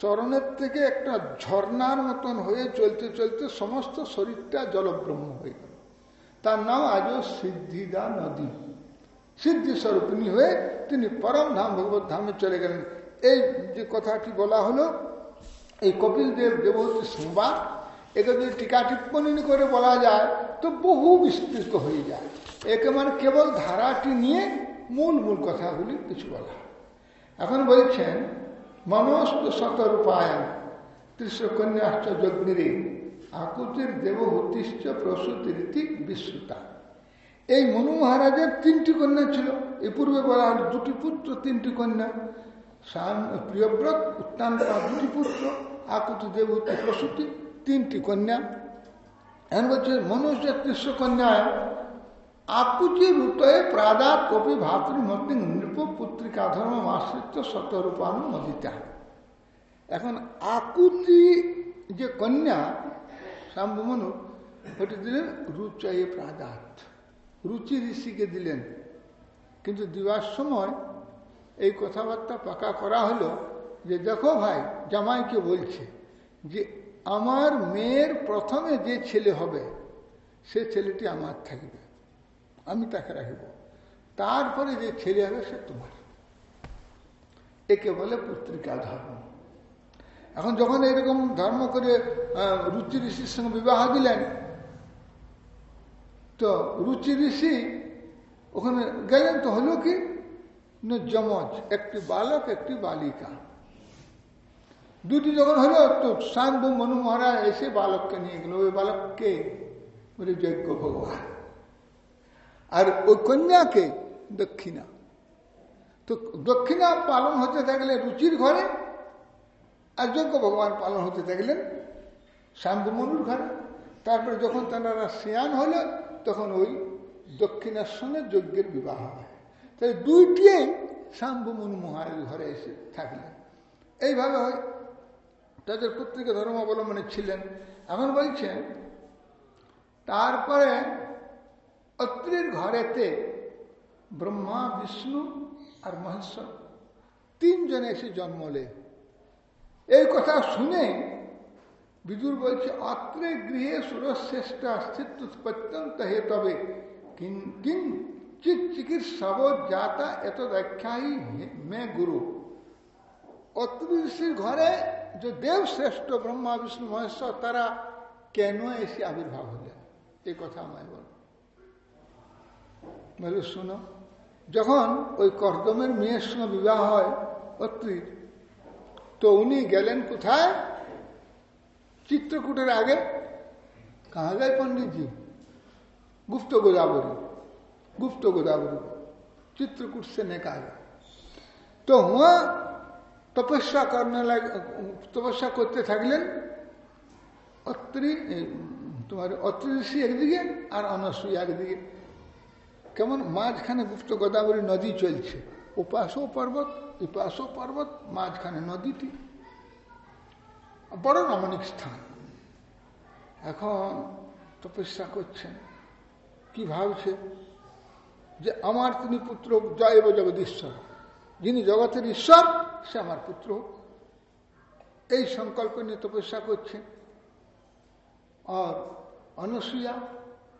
চরণের থেকে একটা ঝর্নার মতন হয়ে চলতে চলতে সমস্ত শরীরটা জলব্রহ্ম হয়ে গেল। তার নাম আজও সিদ্ধিদা নদী। সিদ্ধি স্বরূপিনী হয়ে তিনি পরম ধাম, ভগবত ধামে চলে গেলেন। এই যে কথাটি বলা হলো, এই কপিল দেব দেবতী সংবাদ, একে যদি টিকা টিপ্পণী করে বলা যায়, তো বহু বিস্তৃত হয়ে যায়। একে মানে কেবল ধারাটি নিয়ে মূল মূল কথাগুলি কিছু বলা। এখন বলছেন মনস্ত শতরূপায়ন ত্রিশকন্যাশ্চ যজ্ঞিরে আকুতির দেবহূতিশ্চ প্রসূতিরীতি বিশ্বতা এই মনু মহারাজের তিনটি কন্যা ছিল। এই পূর্বে বলা দুটি পুত্র, তিনটি কন্যা। প্রিয়ব্রত উত্তান দুটি পুত্র, আকুতি, দেবহূতি, প্রসূতি তিনটি কন্যা। এখন বলছে মনুষ্য ত্রিশ আকুচি রুতয়ে প্রাদাত কপি ভাতৃমতি নৃপ পুত্রিকা ধর্ম আশ্রিত শতরূপানু মদিতা এখন আকুতি যে কন্যা শাম্ভমনু ওটি দিলেন রুচয়ে প্রাদাত রুচি ঋষিকে দিলেন কিন্তু দিবার সময় এই কথাবার্তা পাকা করা হলো যে, দেখো ভাই, জামাইকে বলছে যে, আমার মেয়ের প্রথমে যে ছেলে হবে, সে ছেলেটি আমার থাকবে। আমি তাকে রাখব। তারপরে যে ছেলে হবে সে তোমার। একে বলে পুত্রিকা ধর্ম। এখন যখন এরকম ধর্ম করে রুচি ঋষির সঙ্গে বিবাহ দিলেন, তো রুচি ঋষি ওখানে গেলেন, তো হলো কি? যমজ, একটি বালক, একটি বালিকা। দুটি যখন হলো, তো শাম্ভু মনু মহারাজ এসে বালককে নিয়ে গেল। ওই বালককে বলে, যজ্ঞ ভগবান। আর ওই কন্যাকে দক্ষিণা। তো দক্ষিণা পালন হতে থাকলে রুচির ঘরে, আর যজ্ঞ ভগবান পালন হতে থাকলেন শাম্ভু মনুর ঘরে। তারপরে যখন তারা শিয়ান হলো, তখন ওই দক্ষিণার সঙ্গে যজ্ঞের বিবাহ হয়। তাই দুইটিই শাম্ভু মনু মহারাজ ঘরে এসে থাকলেন। এইভাবে হয়। তাদের প্রত্যেকে ধর্মাবলম্বনে ছিলেন। এখন বলছেন, তারপরে অত্রির ঘরেতে ব্রহ্মা বিষ্ণু আর মহেশ্বর তিনজনে এসে জন্মলে এই কথা শুনে বিদুর বলছে অত্রে গৃহে সুরশ্রেষ্ঠ অস্তিত্ব উৎপত্ত্যন্ত হে তবে কিং চিৎ এত ব্যাখ্যাই মে গুরু অত্রি ঘরে যে দেব শ্রেষ্ঠ ব্রহ্মা বিষ্ণু মহেশ্বর তারা কেন এসে আবির্ভাব হলেন এই কথা আমায় বল বলে শুনো যখন ওই কর্দমের মেয়ের সঙ্গে বিবাহ হয় অত্রির তো উনি গেলেন কোথায় চিত্রকূটের আগে কাহা যায় পণ্ডিতজি गुप्त गोदावरी गुप्त गोदावरी चित्रकूट से निकाला तो वहां তপস্যা করনে তপস্যা করতে থাকলেন অত্রি তোমার অত্রি ঋষি একদিকে আর অনসূয়া একদিকে কেমন? মাঝখানে গুপ্ত গোদাবরী নদী চলছে। উপাসও পর্বত উপাসও পর্বত, মাঝখানে নদীটি। বড় রমণিক স্থান। এখন তপস্যা করছেন। কি ভাবছে? যে আমার তিনি পুত্র জয়ব জগদীশ্বর। যিনি জগতের ঈশ্বর, সে আমার পুত্র। এই সংকল্প নিয়ে তপস্যা করছেন। আর অনসূয়া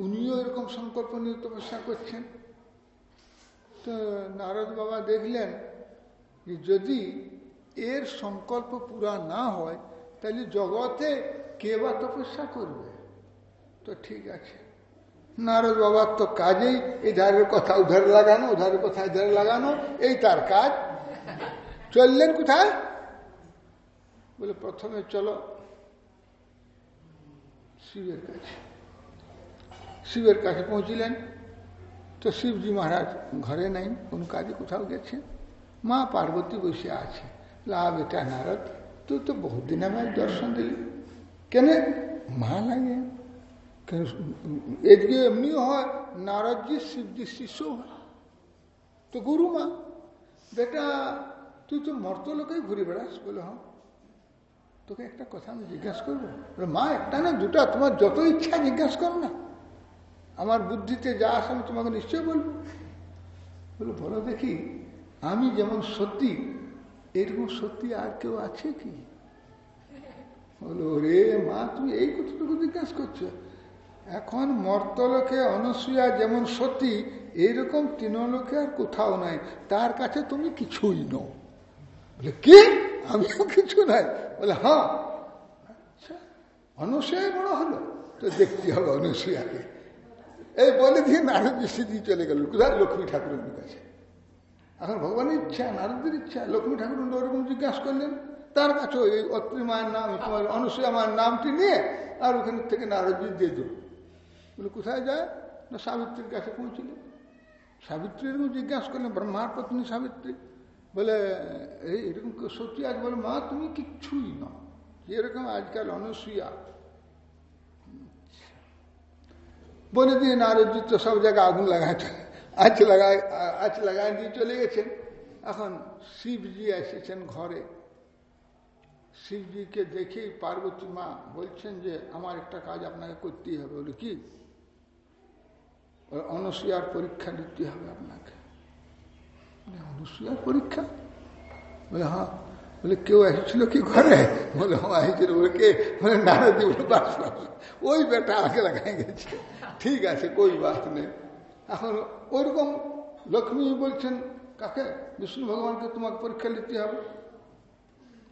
উনিও এরকম সংকল্প নিয়ে তপস্যা করছেন। তো নারদ বাবা দেখলেন যে যদি এর সংকল্প পুরা না হয়, তাহলে জগতে কে বা তপস্যা করবে? তো ঠিক আছে। নারদ বাবার তো কাজেই এই ধারের কথা উধারে লাগানো, উধারের কথা ধারে লাগানো, এই তার কাজ। চললেন কোথায়? বলে প্রথমে চলো শিবের কাছে। শিবের কাছে পৌঁছিলেন। তো শিবজি মহারাজ ঘরে নাই, কোনো কাজে কোথাও গেছে মা পার্বতী বসে আছে। লা বেটা নারদ, তুই তো বহুদিন আমায় দর্শন দিলি। কেন? মা লাগে। কেন? এদিকে এমনিও হয়, নারদজি শিবজির শিষ্য হয়। তো গুরু মা, বেটা, তুই তো মর্ত লোকেই ঘুরে বেড়াস বলে হ্যাঁ। তোকে একটা কথা আমি জিজ্ঞাসা করব? মা, একটা না দুটা, তোমার যত ইচ্ছা জিজ্ঞাসা কর না। আমার বুদ্ধিতে যা আসে আমি তোমাকে নিশ্চয় বলব। বলো বলো দেখি, আমি যেমন সত্যি, এরকম সত্যি আর কেউ আছে কি? বলো রে মা, তুমি এই কথাটুকু জিজ্ঞাসা করছ? এখন মর্তলোকে অনসূয়া যেমন সত্যি এইরকম তৃণলোকে আর কোথাও নাই। তার কাছে তুমি কিছুই নও। বলে, কি? আমিও কিছু নাই। বলে হ্যাঁ। আচ্ছা অনসূয়াই বড় হলো। তো দেখতে হবে অনসূয়াকে। এই বলে দিয়ে নারদ দৃষ্টি দিয়ে চলে গেল। কোথায়? লক্ষ্মী ঠাকুরের কাছে। এখন ভগবানের ইচ্ছা নারদের ইচ্ছা, লক্ষ্মী ঠাকুর ওরকম জিজ্ঞাসা করলেন, তার কাছে ওই অত্রি মায়ের নাম, তোমার অনুসূয়া মায়ের নামটি নিয়ে আর ওখান থেকে নারদজি দিয়ে দিল। বলে, কোথায় যায়? না সাবিত্রীর কাছে পৌঁছলেন সাবিত্রী এরকম জিজ্ঞাসা করলেন, ব্রহ্মার পত্নী সাবিত্রী? বলে, এই এরকম সত্যি আজ বলে, মা, তুমি কিচ্ছুই না যেরকম আজকাল অনুসূয়া বলে দিয়ে নারদজি তো সব জায়গায় আগুন লাগায় আঁচ লাগায় আঁচ লাগায় দিয়ে চলে গেছেন। এখন শিবজি এসেছেন ঘরে। শিবজিকে দেখেই পার্বতী মা বলছেন যে, আমার একটা কাজ আপনাকে করতেই হবে। বলে, কি? অনসূয়ার পরীক্ষা দিতে হবে আপনাকে। অনসূয়ার পরীক্ষা? বলে হ্যাঁ। বলে কেউ এসেছিল কি ঘরে বলে হ্যাঁ এসেছিল বলে কে বলে নারদী বলে বাস ওই বেটা আগে লাগাই গেছে ঠিক আছে কই বাত নেই এখন ওরকম লক্ষ্মী বলছেন কাকে বিষ্ণু ভগবানকে তোমাকে পরীক্ষা নিতে হবে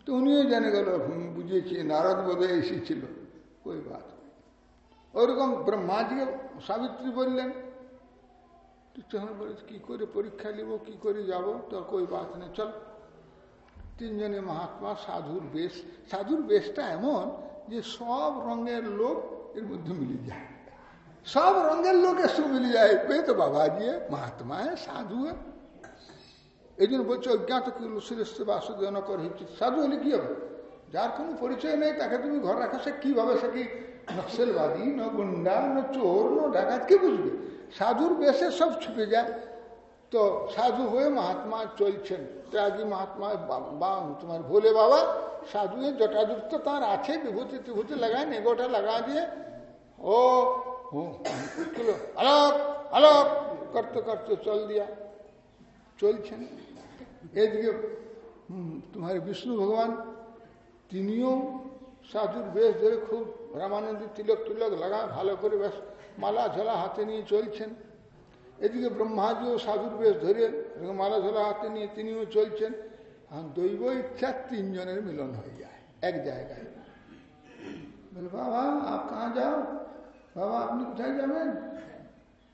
তো উনিও জেনে গেল বুঝিয়েছি নারদ বোধহয় এসেছিল কই বাত ওরকম ব্রহ্মাজিকে সাবিত্রী বললেন তখন বলে কি করে পরীক্ষা নিব কি করে যাব তোর কই বাত নেই চল তিনজনে মহাত্মা সাধুর বেশ সাধুর বেশটা এমন যে সব রঙের লোক এর মধ্যে মিলে যায় সব রঙের লোকের সঙ্গে মিলে যায় वे तो बाबा जी है महात्मा है साधु है এই জন্য বলছে অজ্ঞাত শ্রেষ্ঠ বাসুদেব কর সাধু হলে কি হবে যার কোনো পরিচয় নেই তাকে তুমি ঘর রাখা সে কিভাবে সে কি নকশালবাদী ন গুন্ডা ন চোর ন ডাকাত কে বুঝবে সাধুর বেশে সব ছুটে যায় তো সাধু হয়ে মহাত্মা চলছেন। ত্যাগী মহাত্মা বা তোমার ভোলে বাবা সাধু জটাযুক্ত তার আছে, বিভূতি ত্রিভূতি লাগায়, নেগোটা লাগা দিয়ে, ও আলোক আলোক করতে করতে চল দিয়া। চলছেন। এদিকে তোমার বিষ্ণু ভগবান, তিনিও সাধুর বেশ ধরে খুব রামানন্দী তিলক তিলক লাগা ভালো করে বেশ মালা ঝোলা হাতে নিয়ে চলছেন। এদিকে ব্রহ্মাজিও সাধুর বেশ ধরে মালা ধরা হাতে নিয়ে তিনিও চলছেন। আর দৈব ইচ্ছা তিনজনের মিলন হয়ে যায়, এক জায়গায়। বলে, বাবা, আপ কাহা যাও? বাবা, আপনি কোথায় যাবেন?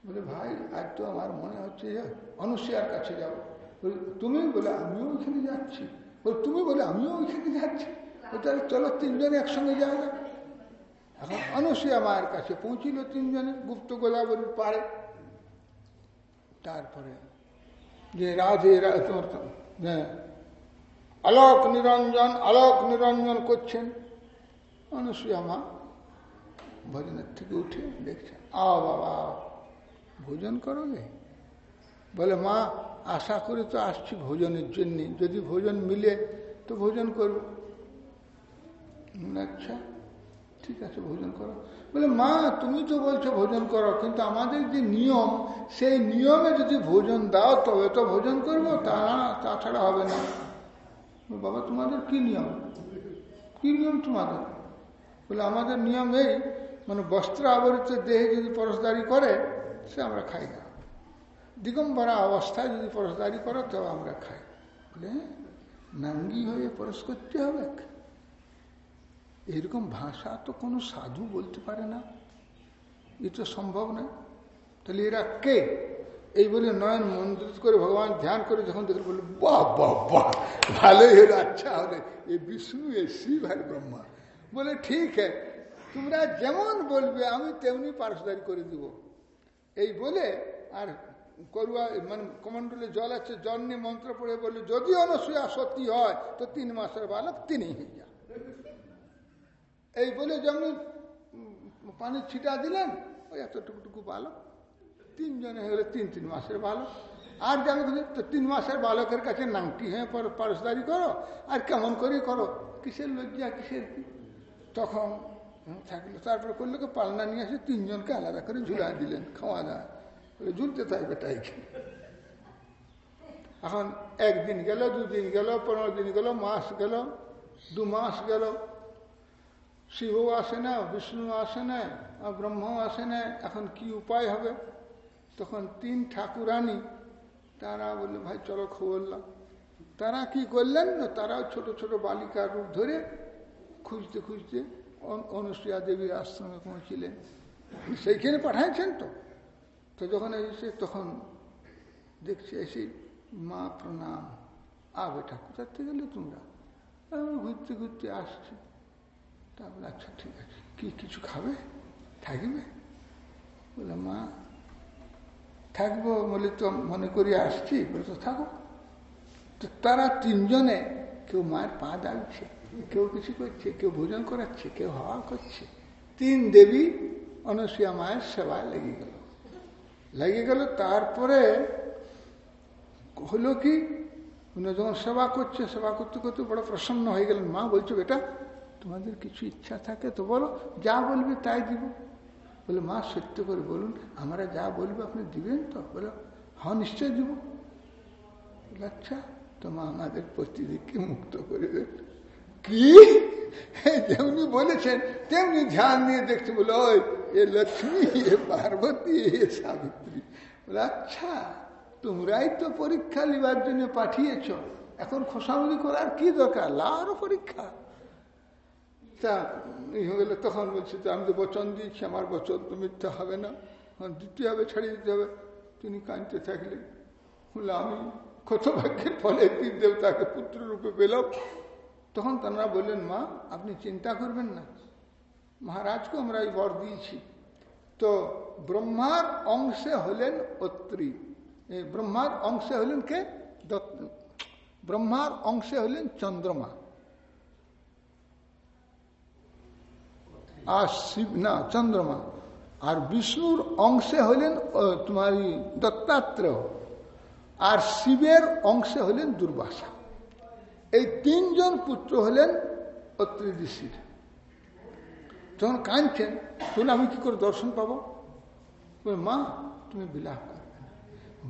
বলে, ভাই, আজ তো আমার মনে হচ্ছে যে অনুষ্যার কাছে যাব। তুমি? বলে, আমিও ওইখানে যাচ্ছি। বলে, তুমি? বলে, আমিও ওইখানে যাচ্ছি। তাহলে চলো তিনজন একসঙ্গে যাওয়া এখন অনুসূয়া মায়ের কাছে পৌঁছিল তিনজনে, গুপ্ত গোদাবরীর পারে তারপরে যে রাধে হ্যাঁ আলোক নিরঞ্জন আলোক নিরঞ্জন করছেন। অনুসূয়া মা ভজনের থেকে উঠে দেখছেন আও বাবা, ভোজন করোগে? বলে, মা, আশা করে তো আসছি ভোজনের জন্য, যদি ভোজন মিলে তো ভোজন করব। আচ্ছা। ঠিক আছে, ভোজন করো। বলে, মা, তুমি তো বলছো ভোজন করো, কিন্তু আমাদের যে নিয়ম, সেই নিয়মে যদি ভোজন দাও, তবে তো ভোজন করব, তা, তাছাড়া হবে না। বাবা, তোমাদের কি নিয়ম? কি নিয়ম তোমাদের? বলে, আমাদের নিয়ম এই মানে বস্ত্র আবরিত দেহে যদি পরশদারি করে, সে আমরা খাই না। দিগম্বরা অবস্থায় যদি পরশদারি করো তবে আমরা খাই। বলে নাঙ্গি হয়ে পরশ করতে হবে। এরকম ভাষা তো কোনো সাধু বলতে পারে না। এ তো সম্ভব নয়। তাহলে এরা কে? এই বলে নয়ন মন্দির করে ভগবান ধ্যান করে যখন দেখলে বলল বাহ বাহ বাহ, ভালোই হলো আচ্ছা হলে এ বিষ্ণু, এ শিব, আর ব্রহ্মা। বলে, ঠিক হ্যাঁ তোমরা যেমন বলবে, আমি তেমনি পারসদারি করে দিব। এই বলে, আর করুয়া মানে কমন্ডলে জল আছে, জল নিয়ে মন্ত্র পড়ে বললে যদি অনসূয়া সত্যি হয়, তো তিন মাসের বালক তিনি হয়ে যা এই বলে যেমন পানি ছিটা দিলেন, ওই এতটুকুটুকু বালক তিনজনে হয়ে গেলে তিন তিন মাসের বালক আর যেন তো তিন মাসের বালকের কাছে নাংটি হয়ে পারসদারি করো, আর কেমন করে করো, কিসের লজ্জা, কিসের কি? তখন থাকল, তারপর করল পালনা নিয়ে এসে তিনজনকে আলাদা করে ঝুলা দিলেন, খাওয়া দাওয়া। ঝুলতে থাকবে তাই এখন একদিন গেল, দুদিন গেল, পনেরো দিন গেল, মাস গেল, দু মাস গেল শিবও আসে না, বিষ্ণু আসে না ব্রহ্মও আসে না, এখন কি উপায় হবে? তখন তিন ঠাকুরানি, তারা বললে, ভাই, চলো খবরলাম তারা কি করলেন না, তারাও ছোট ছোট বালিকার রূপ ধরে খুঁজতে খুঁজতে অনুসূয়া দেবীর আশ্রমে পৌঁছিলেন। সেইখানে পাঠাইছেন তো। তো যখন এসে, তখন দেখছে, এসে মা প্রণাম। আ বেটা কোথার থেকে গেলে তোমরা? ঘুরতে ঘুরতে আসছি। তারপরে আচ্ছা ঠিক আছে। কি, কিছু খাবে? থাকবে? বলে মা, থাকব বলে তো মনে করি আসছি। বলে, তো থাকো। তো তারা তিনজনে কেউ মায়ের পা ডালছে কেউ কিছু করছে, কেউ ভোজন করাচ্ছে, কেউ হাওয়া করছে। তিন দেবী অনসূয়া মায়ের সেবায় লেগে গেল। লেগে গেল, তারপরে হলো কি, উনি যখন সেবা করছে, সেবা করতে করতে বড় প্রসন্ন হয়ে গেলেন। মা বলছো, বেটা তোমাদের কিছু ইচ্ছা থাকে তো বলো, যা বলবে তাই দিব। বলে, মা, সত্য করে বলুন, আমরা যা বলব আপনি দিবেন তো? বলো হ্যাঁ নিশ্চয় দিব। আচ্ছা তো মা আমাদের প্রতিদিনকে মুক্ত করে দেন। কি? <laughs> যেমনি বলেছেন, তেমনি ধ্যান দিয়ে দেখতে বলো এ লক্ষ্মী, এ পার্বতী, এ সাবিত্রী। আচ্ছা তোমরাই তো পরীক্ষা লিবার জন্য পাঠিয়েছ, এখন খোসামুদি করার কি দরকার? লারও পরীক্ষা। তা হয়ে গেলে তখন বলছি তো আমি তো বচন দিয়েছি, আমার বচন তো মিথ্যা হবে না। দিতে হবে, ছাড়িয়ে দিতে হবে। তিনি কাঁদতে থাকলেন। বলে আমি কত ফলে তিন দেবতাকে পুত্র রূপে পেলাম। তখন তারা বললেন, মা, আপনি চিন্তা করবেন না। মহারাজকে আমরা এই বর দিয়েছি। তো ব্রহ্মার অংশে হলেন অত্রি। ব্রহ্মার অংশে হলেন কে? ব্রহ্মার অংশে হলেন চন্দ্রমা। আর শিব, না, চন্দ্রমা। আর বিষ্ণুর অংশে হলেন তোমার দত্তাত্রেয়। আর শিবের অংশে হলেন দুর্বাসা। এই তিনজন পুত্র হলেন অত্রি ঋষির যখন কাঁদছেন তখন আমি কি করে দর্শন পাবো? মা, তুমি বিলাপ করবে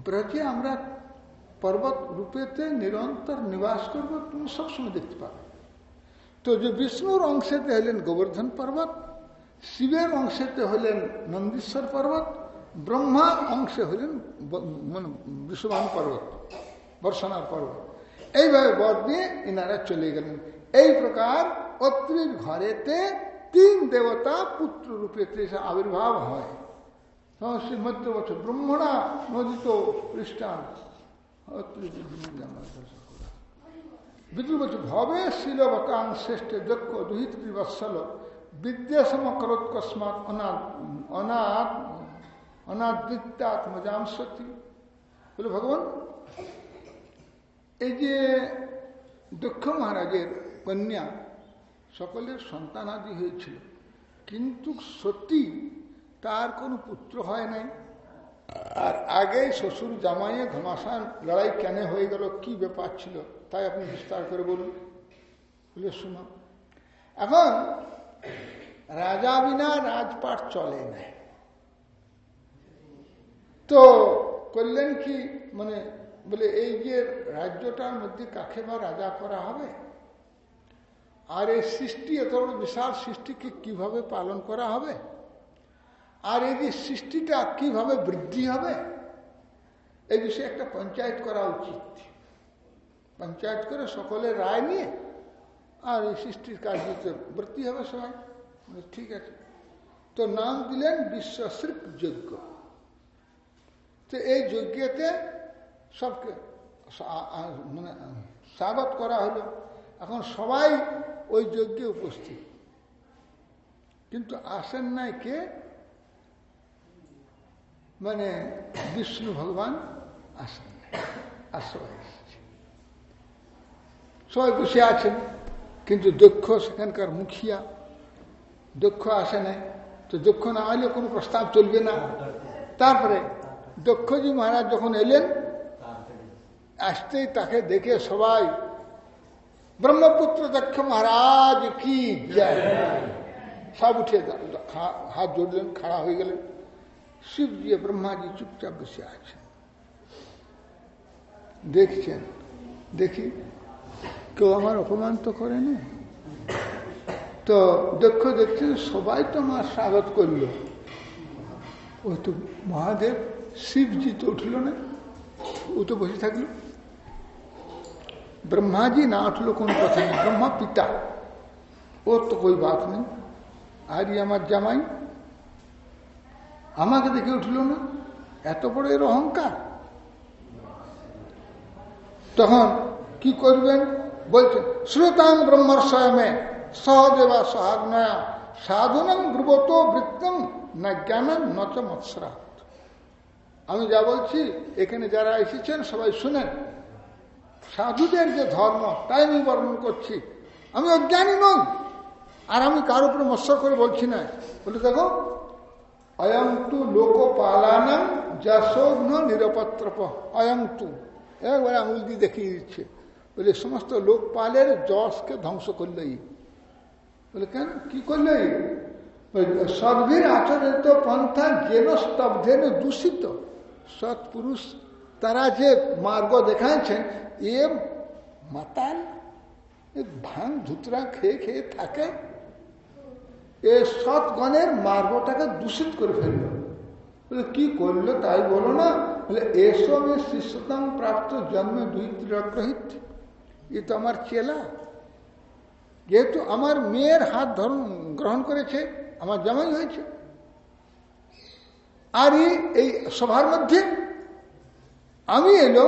ব্রজে আমরা পর্বত রূপেতে নিরন্তর নিবাস করব, তুমি সবসময় দেখতে পাবে। তো যে বিষ্ণুর অংশেতে হলেন গোবর্ধন পর্বত, শিবের অংশেতে হলেন নন্দীশ্বর পর্বত, ব্রহ্মার অংশে হলেন বিশ্ববান পর্বত বর্ষণার পর্বত। এইভাবে বধ দিয়ে ইনারা চলে গেলেন। এই প্রকার অত্রির ঘরেতে তিন দেবতা পুত্র রূপে আবির্ভাব হয়। শ্রী মধ্য বছর ব্রহ্মণা নদিত খ্রিস্টান বলছে ভবে শিলবতাং শ্রেষ্ঠ যজ্ঞ দুহিত বৎসল বিদ্যাসম করৎকস্মাৎ অনাথ অনাথ অনাদৃত্যাত্মজাম সতী বলে ভগবান, এই যে দক্ষ মহারাজের কন্যা সকলের সন্তানাদি হয়েছিল, কিন্তু সত্যি তার কোনো পুত্র হয় নাই। আর আগে শ্বশুর জামাইয়ে ঘমাসান লড়াই কেন হয়ে গেল, কি ব্যাপার ছিল? তাই আপনি বিস্তার করে বলুন। বলে, শুনো। এখন রাজা বিনা রাজপাট চলে না। তো করলেন কি? মানে বলে, এই যে রাজ্যটার মধ্যে কাকে বা রাজা করা হবে? আর এই সৃষ্টি, এত বড় বিশাল সৃষ্টিকে কীভাবে পালন করা হবে? আর এই যে সৃষ্টিটা কীভাবে বৃদ্ধি হবে? এই বিষয়ে একটা পঞ্চায়েত করা উচিত। পঞ্চায়েত করে সকলের রায় নিয়ে আর এই সৃষ্টির কার্যতে বৃত্তি হবে সবাই। ঠিক আছে। তো নাম দিলেন বিশ্বশ্রীপ যজ্ঞ। তো এই যজ্ঞতে সবকে মানে স্বাগত করা হলো। এখন সবাই ওই যজ্ঞে উপস্থিত। কিন্তু আসেন নাই কে? মানে বিষ্ণু ভগবান আসেন আর সবাই সবাই বসে আছেন কিন্তু দক্ষ সেখানকার মুখিয়া দক্ষ আসে নাই তো দক্ষ না হলে কোনো প্রস্তাব চলবে না তারপরে দক্ষজি মহারাজ যখন এলেন আসতেই তাকে দেখে সবাই ব্রহ্মপুত্র দক্ষ মহারাজ কি যায় সব উঠে হাত জড়লেন খাড়া হয়ে গেলেন শিবজি ব্রহ্মাজি চুপচাপ বসে আছেন দেখছেন দেখি কেউ আমার অপমান তো করেনি তো দক্ষ দেখছেন সবাই তো আমার স্বাগত করল। ওই তো মহাদেব, শিবজি তো উঠল না। ও তো বসে থাকল। ব্রহ্মাজি না উঠল কোন কথা নেই ব্রহ্মা পিতা। ওর তো কই বাত নেই। আরই আমার জামাই। আমাকে দেখে উঠল না। এত বড় এর অহংকার। তখন কি করবেন? বলছেন শ্রোতাং ব্রহ্মর স্বয়মে সহদেবা সহাগ্নয়া সাধুনং ব্রুবত বৃত্তম না জ্ঞান নচ মৎসরাত আমি যা বলছি, এখানে যারা এসেছেন, সবাই শুনেন। সাধুদের যে ধর্ম, তাই আমি বর্ণন করছি। আমি অজ্ঞানী নই, আর আমি কার উপরে মৎসর করে বলছি না। বলে দেখো, অয়ং তু লোকপালানাম যশোঘ্ন নিরপত্রপ। অয়ং তু। একবারে আঙুল দিয়ে দেখিয়ে দিচ্ছে। বলে সমস্ত লোকপালের যশকে ধ্বংস করলেই বলে কেন কি করলে সদ্ভীর আচরিত পন্থা যেন স্তব্ধেন দূষিত সৎপুরুষ তারা যে মার্গ দেখাচ্ছেন এ মাতাল ভাঙ ধুতরা খেয়ে খেয়ে থাকে এ সৎগণের মার্গটাকে দূষিত করে ফেলল বলে কি করল তাই বলো না বলে এসো মে শিষ্যতম প্রাপ্ত জন্মে দুই ত্রিগ্রহিত এ তো আমার চেলা যেহেতু আমার মেয়ের হাত ধরন গ্রহণ করেছে আমার জামাই হয়েছে আর এই সভার মধ্যে আমি এলো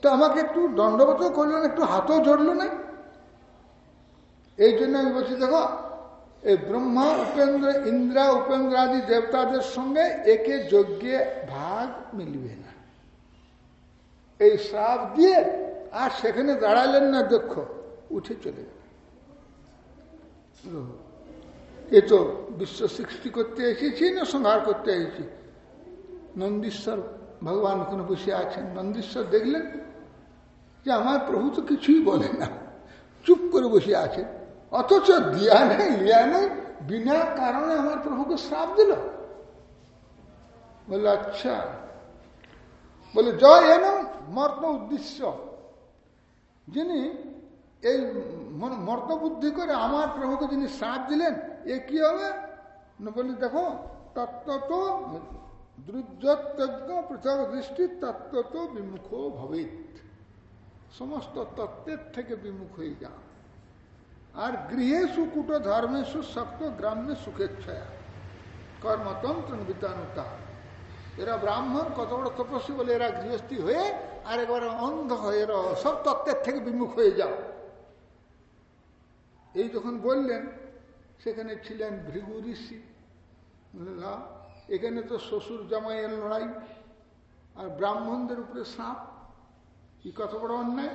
তো আমাকে একটু দণ্ডবত করল না একটু হাতও জড়লো না এই জন্য আমি বলছি, দেখো এই ব্রহ্মা উপেন্দ্র, ইন্দ্রা উপেন্দ্র আদি দেবতাদের সঙ্গে একে যজ্ঞে ভাগ মিলবে না। এই শ্রাপ দিয়ে আর সেখানে দাঁড়ালেন না দক্ষ, উঠে চলে এ তো বিশ্ব সৃষ্টি করতে এসেছি না সংহার করতে এসেছি? নন্দীশ্বর, ভগবান ওখানে বসে আছেন। নন্দীশ্বর দেখলেন যে আমার প্রভু তো কিছুই বলে না, চুপ করে বসে আছে অথচ দিয়া নেই লিয়া নেই, বিনা কারণে আমার প্রভুকে শ্রাপ দিল। বলল আচ্ছা। বলে জয় এন মর্ম উদ্দেশ্য। যিনি এই মর্ত বুদ্ধি করে আমার প্রভুকে যিনি শ্রাপ দিলেন, এ কি হবে? না বলি, দেখো তত্ত্ব তো দ্রুজ্যোত্তজ্ঞ পৃথক দৃষ্টি তত্ত্ব তো বিমুখ ভবিত সমস্ত তত্ত্বের থেকে বিমুখ হয়ে যা। আর গৃহেশু কুট ধর্মেশু শক্ত গ্রাম্যে সুখেচ্ছয়া। কর্মতন্ত্র বিতানুতা এরা ব্রাহ্মণ, কত বড় তপস্বী বলে এরা গৃহস্থী হয়ে আর একবারে অন্ধ হয়ে এরা সব তত্ত্বের থেকে বিমুখ হয়ে যাও। এই যখন বললেন, সেখানে ছিলেন ভৃগু ঋষি। এখানে তো শ্বশুর জামাইয়ের লড়াই, আর ব্রাহ্মণদের উপরে সাপ। কি কত বড় অন্যায়?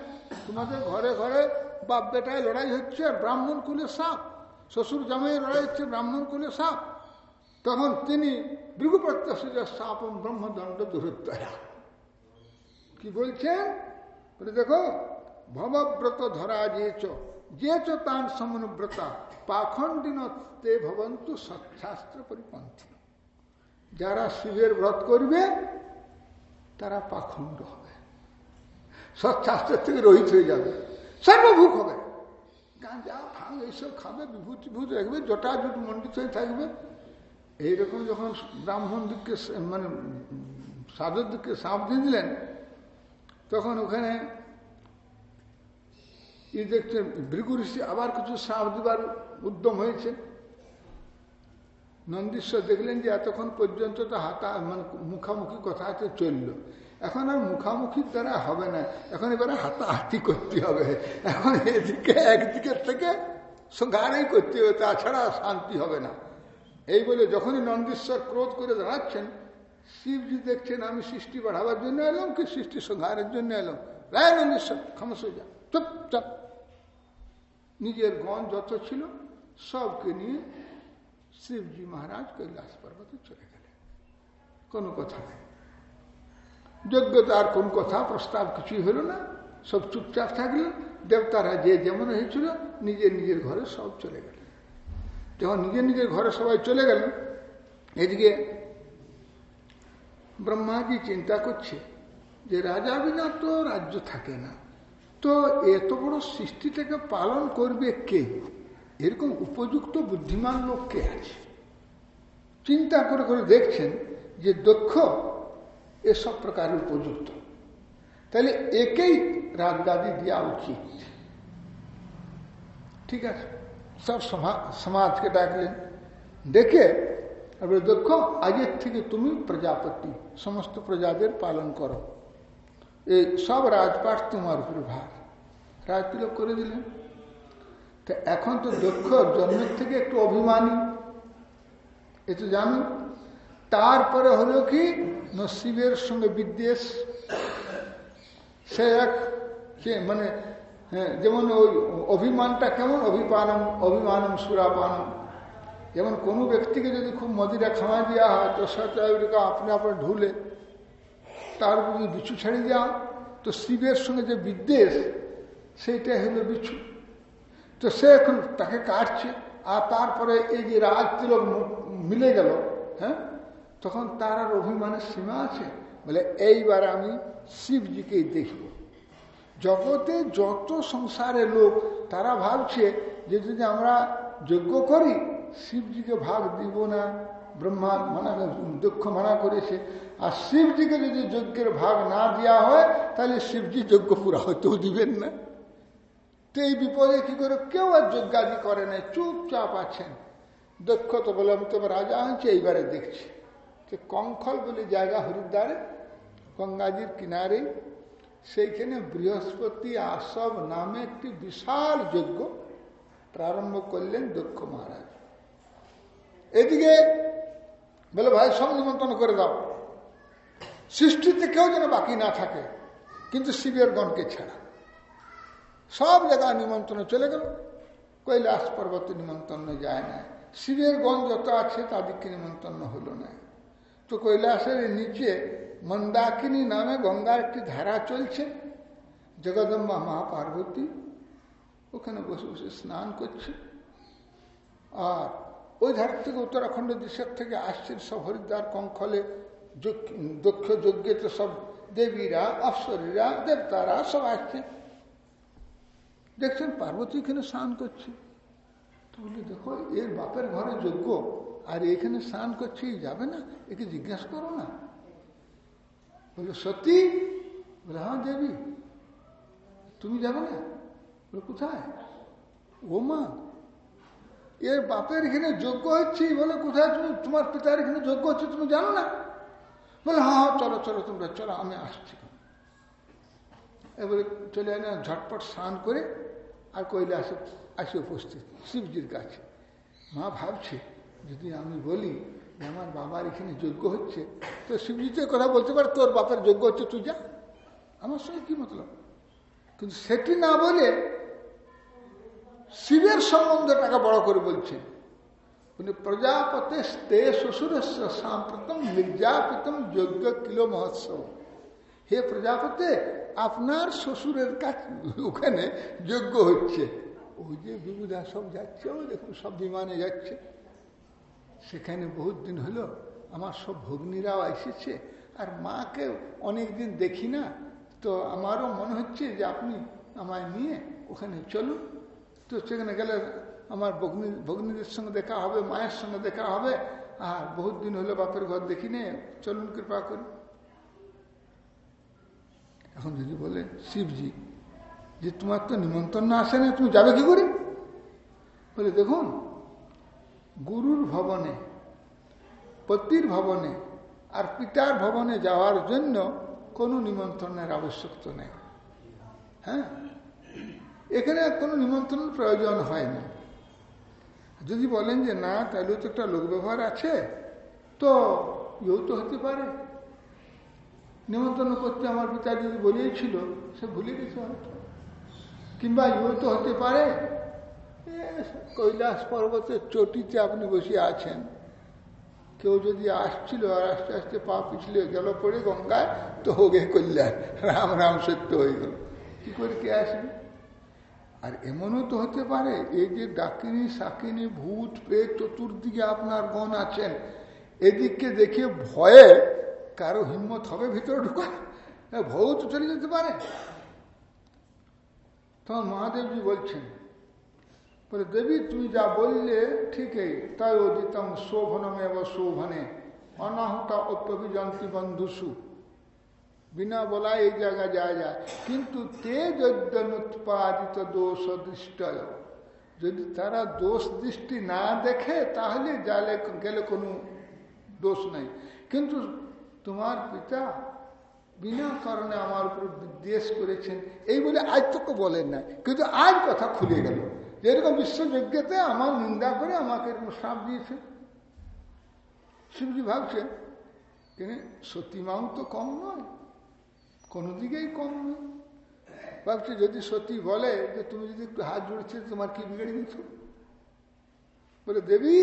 তোমাদের ঘরে ঘরে বাপ বেটায় লড়াই হচ্ছে আর ব্রাহ্মণ কুলে সাপ। শ্বশুর জামাইয়ের লড়াই হচ্ছে ব্রাহ্মণ কুলে সাপ। তখন তিনি ভৃগু প্রত্যাশিত সাপ ব্রহ্মদণ্ড দূরত্বয়া কি বলছেন? বলে দেখো ভবব্রত ধরা যেচ যেচ তান সমনুব্রতা পাখণ্ডিন তে ভবন্তু সৎশাস্ত্র পরিপন্থী যারা শিবের ব্রত করবে, তারা পাখণ্ড হবে। সৎশাস্ত্রের থেকে রহিত হয়ে যাবে। সর্বভূক হবে। গাঁজা, ভাঙ, এইসব খাবে বিভূতি ভূত রাখবে জটা জুট মন্ডিত হয়ে থাকবে। এইরকম যখন ব্রাহ্মণ দিককে মানে সাধুর দিককে সাপ দিয়ে দিলেন, তখন ওখানে ই দেখতে ভৃগু ঋষি আবার কিছু সাপ দিবার উদ্যম হয়েছে। নন্দীশ্বর দেখলেন যে এতক্ষণ পর্যন্ত তো হাতা মানে মুখামুখি কথা আছে চলল। এখন আর মুখামুখির দ্বারা হবে না। এখন এবারে হাতাহাতি করতে হবে। এখন এদিকে একদিকের থেকে সংঘারেই করতে হবে, তাছাড়া শান্তি হবে না। এই বলে যখনই নন্দীশ্বর ক্রোধ করে দাঁড়াচ্ছেন, শিবজি দেখছেন, আমি সৃষ্টি বাড়াবার জন্য এলাম কি সৃষ্টি সংহারের জন্য এলাম? রায় নন্দীশ্বর খামস হয়ে যা, চুপ, চাপ। নিজের গণ যত ছিল, সবকে নিয়ে শিবজি মহারাজ কৈলাস পর্বতে চলে গেলেন। কোনো কথা নেই। যোগ্যতার কোন কথা, প্রস্তাব কিছুই হলো না। সব চুপচাপ থাকলেন। দেবতারা যে যেমন হয়েছিল, নিজের নিজের ঘরে সব চলে গেলেন। যখন নিজের নিজের ঘরে সবাই চলে গেলেন, এদিকে ব্রহ্মাজি চিন্তা করছে যে রাজা বিনা তো রাজ্য থাকে না। তো এত বড় সৃষ্টিটাকে পালন করবে কে? এরকম উপযুক্ত বুদ্ধিমান লোক কে আছে? চিন্তা করে করে দেখছেন যে দক্ষ এসব প্রকারের উপযুক্ত। তাহলে একেই রাজগাদি দেওয়া উচিত। ঠিক আছে? সব সমাজকে ডাকলেন ডেকে এবার দক্ষ আজের থেকে তুমি প্রজাপতি সমস্ত প্রজাদের পালন করো এই সব রাজপাট তোমার উপরে ভার রাজতিলক করে দিলেন তো এখন তো দক্ষ জন্মের থেকে একটু অভিমানী এ তো জানো তারপরে হলো কি নসিবের সঙ্গে বিদ্বেষ সে এক মানে হ্যাঁ যেমন ওই অভিমানটা কেমন? অভিপানম, অভিমানম সুরাপানম। যেমন কোনো ব্যক্তিকে যদি খুব মদিরা খাওয়া দেওয়া হয়, তো সাথে আপনি আপনার ঢুলে তার যদি বিছু ছেড়ে দেওয়া তো শিবের সঙ্গে যে বিদ্বেষ, সেইটাই হলো বিছু। তো সে এখন তাকে কাটছে, আর তারপরে এই যে রাজ তিলক মিলে গেল হ্যাঁ তখন তার আর অভিমানের সীমা আছে। বলে এইবার আমি শিবজিকেই দেখব। জগতে যত সংসারের লোক, তারা ভাবছে যে যদি আমরা যজ্ঞ করি, শিবজিকে ভাগ দিব না, ব্রহ্মা মানা, দুঃখ মানা করেছে। আর শিবজিকে যদি যজ্ঞের ভাগ না দেওয়া হয়, তাহলে শিবজি যজ্ঞ পুরা হতেও দিবেন না। তো এই বিপদে কি করে কেউ আর যজ্ঞাদি করে নাই চুপচাপ আছেন। দক্ষ তো বলে আমি তোমার রাজা হয়েছে, এইবারে দেখছি। যে কঙ্খল বলে জায়গা হরিদ্বারে, গঙ্গাজির কিনারে সেইখানে বৃহস্পতি আসব নামে একটি বিশাল যজ্ঞ প্রারম্ভ করলেন দক্ষ মহারাজ। এদিকে বলে, ভাই, সব নিমন্ত্রণ করে দাও। সৃষ্টিতে কেউ যেন বাকি না থাকে, কিন্তু শিবের গণকে ছাড়া। সব জায়গায় নিমন্ত্রণ চলে গেল। কৈলাস পর্বতে নিমন্ত্রণ যায় না। শিবের গণ যত আছে তাদেরকে নিমন্ত্রণ হলো না। তো কৈলাসের নিচে মন্দাকিনী নামে গঙ্গার একটি ধারা চলছে, জগদম্বা মহাপার্বতী। ওখানে বসে বসে স্নান করছে। আর ওই ধার থেকে উত্তরাখণ্ড দেশের থেকে আসছেন সব হরিদ্বার কঙ্খলে দক্ষ যজ্ঞে সব দেবীরা অশ্বরীরা দেবতারা সব আসছে। দেখছেন পার্বতী এখানে স্নান করছে। তো বলি, দেখো, এর বাপের ঘরে যজ্ঞ, আর এখানে স্নান করছে, যাবে না? একে জিজ্ঞাসা করো না। বলে, সত্যি? বলে হ্যাঁ দেবী। তুমি যাবে না? বলে, কোথায়? ও মা, এর বাপের এখানে যোগ্য হচ্ছি বলে কোথায় তুমি, তোমার পিতার এখানে যোগ্য হচ্ছে তুমি জানো না? বলে হ্যাঁ হ্যাঁ চলো চলো তোমরা, চলো, আমি আসছি। এবারে চলে না, ঝটপট স্নান করে আর কৈলাসে আসে উপস্থিত, শিবজির কাছে। মা ভাবছে, যদি আমি বলি আমার বাবার এখানে যোগ্য হচ্ছে, তো শিবজিতে কথা বলতে পারে, তোর বাপের যোগ্য হচ্ছে, তুই যা। আমার সঙ্গে কি মতলব? কিন্তু সেটি না বলে শিবের সম্বন্ধটাকে বড় করে বলছে প্রজাপতে তে শ্বশুর সাম্প্রতম নির্যাপিতম যজ্ঞ কিলো মহোৎসব। হে প্রজাপতে, আপনার শ্বশুরের কাছে ওখানে যোগ্য হচ্ছে। ওই যে বিবুধা সব যাচ্ছে, ওই দেখুন, সব বিমানে যাচ্ছে। সেখানে বহুত দিন হলো আমার সব ভগ্নীরাও এসেছে, আর মাকে অনেক দিন দেখি না। তো আমারও মনে হচ্ছে যে আপনি আমায় নিয়ে ওখানে চলুন। তো সেখানে গেলে আমার ভগ্নী, ভগ্নীদের সঙ্গে দেখা হবে, মায়ের সঙ্গে দেখা হবে, আর বহুত দিন হলো বাপের ঘর দেখি নে, চলুন কৃপা করি এখন যদি বলে, শিবজি, যে তোমার তো নিমন্ত্রণ আসে না, তুমি যাবে কি করে? বলে, দেখুন গুরুর ভবনে, পতির ভবনে আর পিতার ভবনে যাওয়ার জন্য কোনো নিমন্ত্রণের আবশ্যকতা নেই। হ্যাঁ? এখানে কোনো নিমন্ত্রণের প্রয়োজন হয় না যদি বলেন যে না, তাহলে তো একটা লোক ব্যবহার আছে, তো ইউ তো হতে পারে। নিমন্ত্রণ করতে আমার পিতা যদি বলিয়েছিল সে ভুলে গেছে হয়তো। কিংবা ইউ তো হতে পারে। কৈলাস পর্বতের চটিতে আপনি বসে আছেন। কেউ যদি আসছিল আর আস্তে আস্তে পা পিছলে গেল পড়ে গঙ্গায়, তো হোগে কল্যাণ। রাম রাম, সত্য হয়ে গেল। কি করে কে আসবে? আর এমনও তো হতে পারে, এই যে ডাকিনী, সাকিনী, ভূত, প্রেত, চতুর্দিকে আপনার গণ আছেন। এদিককে দেখে ভয়ে কারও হিম্মত হবে ভিতরে ঢুকার। ভয়ও তো চলে যেতে পারে। তখন মহাদেবজি বলছেন বলে, দেবী তুমি যা বললে ঠিকই, তাই অদিতম শোভনমে বা শোভনে, অনাহতা অপ্যভিজন্তি বন্ধুসু বিনা বলা এই জায়গা যায় যায়। কিন্তু তে যদ্যনুৎপাদিত দোষ দৃষ্টয়। যদি তারা দোষ দৃষ্টি না দেখে, তাহলে জালে গেলে কোনো দোষ নাই। কিন্তু তোমার পিতা বিনা কারণে আমার উপর বিদ্বেষ করেছেন। এই বলে আজ তোকে বলেন না কিন্তু আজ কথা খুলে গেল। যেরকম বিশ্বযজ্ঞতে আমার নিন্দা করে আমাকে এরকম সাপ দিয়েছে। শিবজি ভাবছেন তিনি সতীমাও তো কম নয়, কোনো দিকেই কম নয়। ভাবছে, যদি সতী বলে যে তুমি যদি একটু হাত জুড়েছে, তোমার কি বিগড়ে দিচ্ছ বলে, দেবী,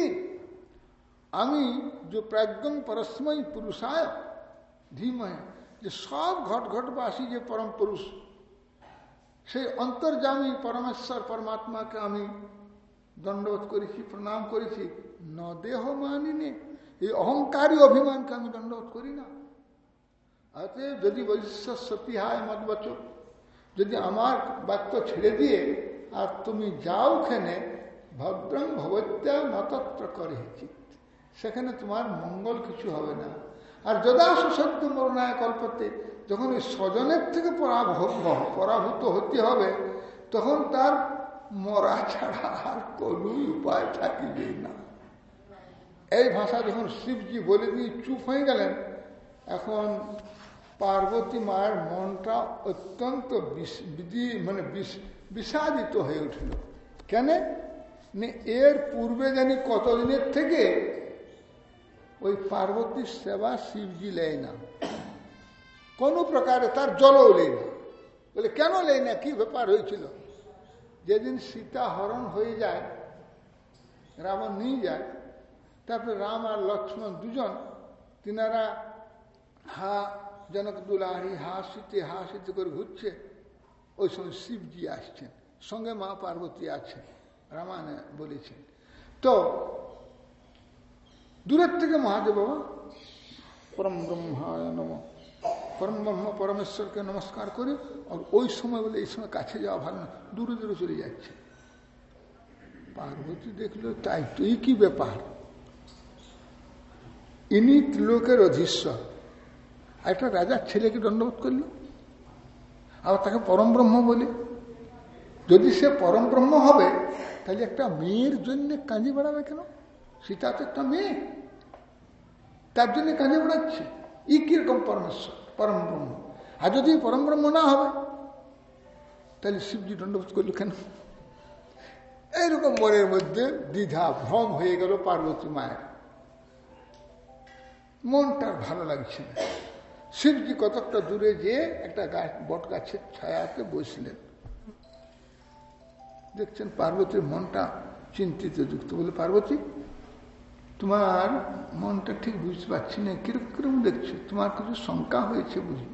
আমি যে প্রাজ্ঞম পরস্ময় পুরুষায় ধীময় যে সব ঘট ঘটবাসী যে পরম পুরুষ সেই অন্তর্জামী পরমেশ্বর, পরমাত্মাকে আমি দণ্ডবোধ করেছি, প্রণাম করেছি, ন দেহ মানিনে এই অহংকারী অভিমানকে আমি দণ্ডবোধ করি না। অতএব যদি বৈশ্ব সতী হায় মত যদি আমার বাক্য ছেড়ে দিয়ে, আর তুমি যাও ওখানে ভদ্রং ভবত্যা নতত্র করে সেখানে তোমার মঙ্গল কিছু হবে না। আর যদাস সত্য মরণায় কল্পতে যখন ওই স্বজনের থেকে পরাভূত হতে হবে, তখন তার মরা ছাড়া আর কোনই উপায় থাকিবে না। এই ভাষা যখন শিবজি বলে দিয়ে চুপ হয়ে গেলেন, এখন পার্বতী মায়ের মনটা অত্যন্ত মানে বিষাদিত হয়ে উঠল। কেন? এর পূর্বে জানি কতদিনের থেকে ওই পার্বতীর সেবা শিবজি লেয় না। কোনো প্রকারে তার জলও লেয় না বলে, কেন লেই না? কি ব্যাপার হয়েছিল? যেদিন সীতা হরণ হয়ে যায়, রাবণ নিয়ে যায়, তারপরে রাম আর লক্ষ্মণ দুজন, তিনারা হা জনক দুলারি হা শীতে হা শীতে করে ঘুরছে। ওই সময় শিবজি আসছেন, সঙ্গে মা পার্বতী আছেন, রামায়ণে বলেছেন। তো দূরের থেকে মহাদেব বাবা, পরম ব্রহ্মায় নম। পরম ব্রহ্ম পরমেশ্বরকে নমস্কার করে আর ওই সময় বলে, এই সময় কাছে যাওয়া ভালো না, দূরে দূরে চলে যাচ্ছে। পার্বতী দেখল, তাই তো এই কি ব্যাপার? ইনি ত্রিলোকের অধীশ্বর। একটা রাজার ছেলেকে দণ্ডবোধ করল। আবার তাকে পরম ব্রহ্ম বলে। যদি সে পরম ব্রহ্ম হবে, তাহলে একটা মেয়ের জন্য কাঁদি বেড়াবে কেন? সীতা তো একটা মেয়ে। তার জন্য কাঁদি বেড়াচ্ছে। ই কীরকম পরমেশ্বর পরম ব্রহ্ম? আর যদি পরম ব্রহ্ম না হবে, তাহলে শিবজি দণ্ডবোধ করল কেন? এইরকম মনের মধ্যে দ্বিধা, ভ্রম হয়ে গেল পার্বতী মায়ের। মনটার ভালো লাগছে না। শিবজি কতকটা দূরে যেয়ে একটা গাছ, বট গাছের ছায়াতে বসলেন। দেখছেন পার্বতীর মনটা চিন্তিত, যুক্ত। বলে পার্বতী তোমার মনটা ঠিক বুঝতে পারছি না, কীরকম দেখছ? তোমার কিছু শঙ্কা হয়েছে বুঝি?